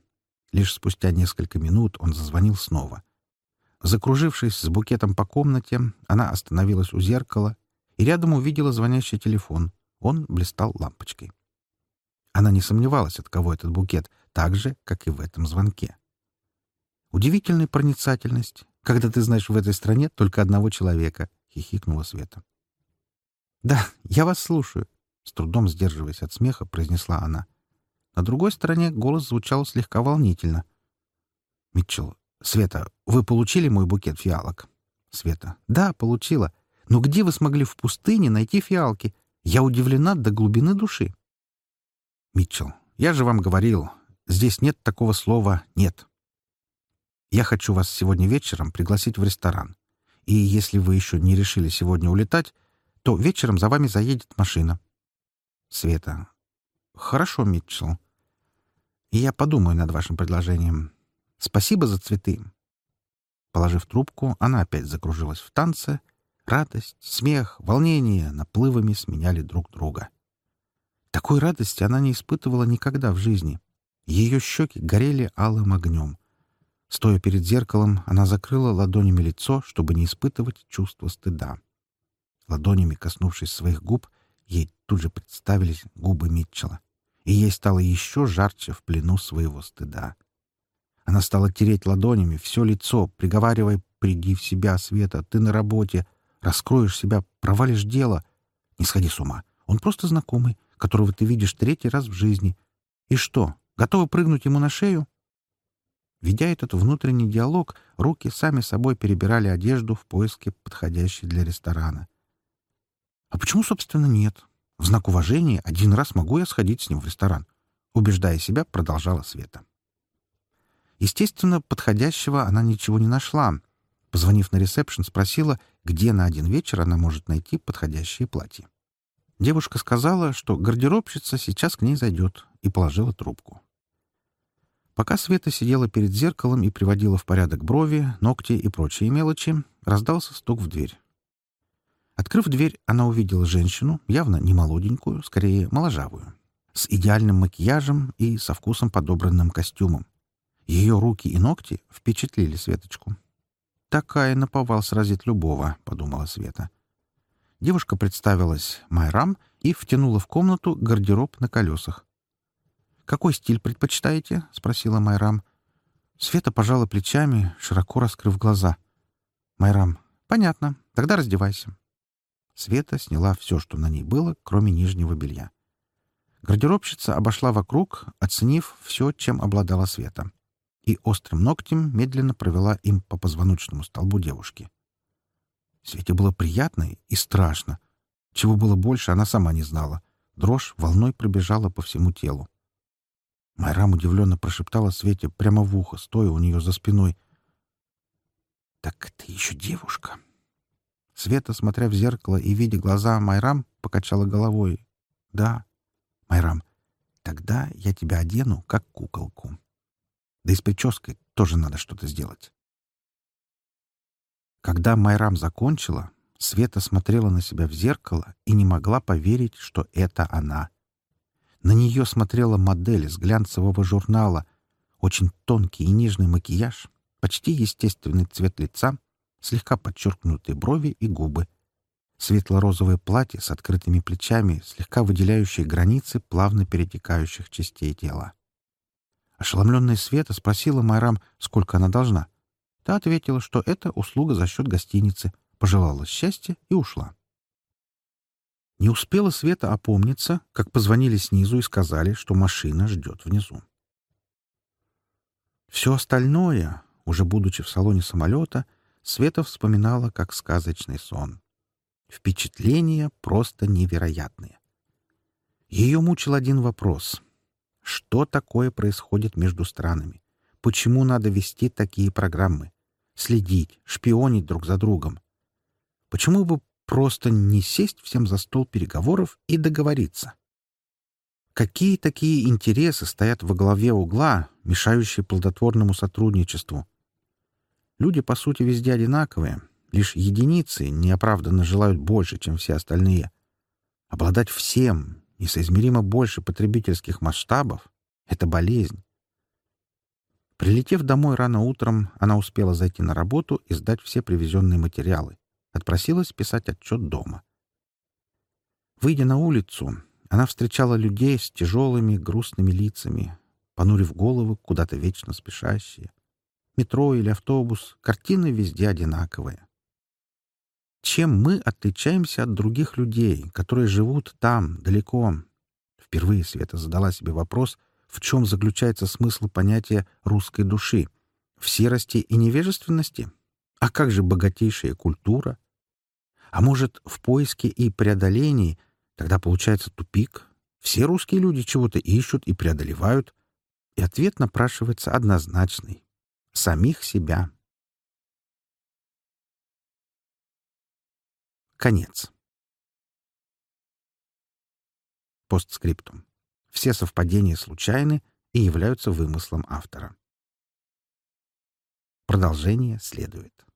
Лишь спустя несколько минут он зазвонил снова. Закружившись с букетом по комнате, она остановилась у зеркала и рядом увидела звонящий телефон. Он блистал лампочкой. Она не сомневалась, от кого этот букет, так же, как и в этом звонке. Удивительная проницательность, когда ты знаешь в этой стране только одного человека, — хихикнула Света. — Да, я вас слушаю, — с трудом сдерживаясь от смеха, произнесла она. На другой стороне голос звучал слегка волнительно. — Митчелл, Света, вы получили мой букет фиалок? Света. — Да, получила. Но где вы смогли в пустыне найти фиалки? Я удивлена до глубины души. Митчелл, я же вам говорил, здесь нет такого слова «нет». Я хочу вас сегодня вечером пригласить в ресторан. И если вы еще не решили сегодня улетать, то вечером за вами заедет машина. Света. Хорошо, Митчелл. И я подумаю над вашим предложением. Спасибо за цветы. Положив трубку, она опять закружилась в танце. Радость, смех, волнение наплывами сменяли друг друга. Такой радости она не испытывала никогда в жизни. Ее щеки горели алым огнем. Стоя перед зеркалом, она закрыла ладонями лицо, чтобы не испытывать чувство стыда. Ладонями коснувшись своих губ, ей тут же представились губы Митчелла, и ей стало еще жарче в плену своего стыда. Она стала тереть ладонями все лицо, приговаривая «Приди в себя, Света, ты на работе, раскроешь себя, провалишь дело. Не сходи с ума, он просто знакомый, которого ты видишь третий раз в жизни. И что, готова прыгнуть ему на шею? Ведя этот внутренний диалог, руки сами собой перебирали одежду в поиске подходящей для ресторана. А почему, собственно, нет? В знак уважения один раз могу я сходить с ним в ресторан. Убеждая себя, продолжала Света. Естественно, подходящего она ничего не нашла. Позвонив на ресепшн, спросила, где на один вечер она может найти подходящее платье. Девушка сказала, что гардеробщица сейчас к ней зайдет, и положила трубку. Пока Света сидела перед зеркалом и приводила в порядок брови, ногти и прочие мелочи, раздался стук в дверь. Открыв дверь, она увидела женщину, явно не молоденькую, скорее моложавую, с идеальным макияжем и со вкусом подобранным костюмом. Ее руки и ногти впечатлили Светочку. «Такая наповал сразит любого», — подумала Света. Девушка представилась Майрам и втянула в комнату гардероб на колесах. «Какой стиль предпочитаете?» — спросила Майрам. Света пожала плечами, широко раскрыв глаза. «Майрам, понятно. Тогда раздевайся». Света сняла все, что на ней было, кроме нижнего белья. Гардеробщица обошла вокруг, оценив все, чем обладала Света, и острым ногтем медленно провела им по позвоночному столбу девушки. Свете было приятно и страшно. Чего было больше, она сама не знала. Дрожь волной пробежала по всему телу. Майрам удивленно прошептала Свете прямо в ухо, стоя у нее за спиной. «Так ты еще девушка!» Света, смотря в зеркало и видя глаза Майрам, покачала головой. «Да, Майрам, тогда я тебя одену, как куколку. Да и с прической тоже надо что-то сделать». Когда Майрам закончила, Света смотрела на себя в зеркало и не могла поверить, что это она. На нее смотрела модель из глянцевого журнала. Очень тонкий и нежный макияж, почти естественный цвет лица, слегка подчеркнутые брови и губы. Светло-розовое платье с открытыми плечами, слегка выделяющие границы плавно перетекающих частей тела. Ошеломленная Света спросила Майрам, сколько она должна. Та ответила, что это услуга за счет гостиницы, пожелала счастья и ушла. Не успела Света опомниться, как позвонили снизу и сказали, что машина ждет внизу. Все остальное, уже будучи в салоне самолета, Света вспоминала как сказочный сон. Впечатления просто невероятные. Ее мучил один вопрос. Что такое происходит между странами? Почему надо вести такие программы? Следить, шпионить друг за другом? Почему бы просто не сесть всем за стол переговоров и договориться? Какие такие интересы стоят во главе угла, мешающие плодотворному сотрудничеству? Люди, по сути, везде одинаковые. Лишь единицы неоправданно желают больше, чем все остальные. Обладать всем, несоизмеримо больше потребительских масштабов — это болезнь. Прилетев домой рано утром, она успела зайти на работу и сдать все привезенные материалы. Отпросилась писать отчет дома. Выйдя на улицу, она встречала людей с тяжелыми, грустными лицами, понурив головы, куда-то вечно спешащие. Метро или автобус, картины везде одинаковые. Чем мы отличаемся от других людей, которые живут там, далеко? Впервые Света задала себе вопрос, в чем заключается смысл понятия русской души? В серости и невежественности? А как же богатейшая культура? А может, в поиске и преодолении Тогда получается тупик. Все русские люди чего-то ищут и преодолевают. И ответ напрашивается однозначный. Самих себя. Конец. Постскриптум. Все совпадения случайны и являются вымыслом автора. Продолжение следует.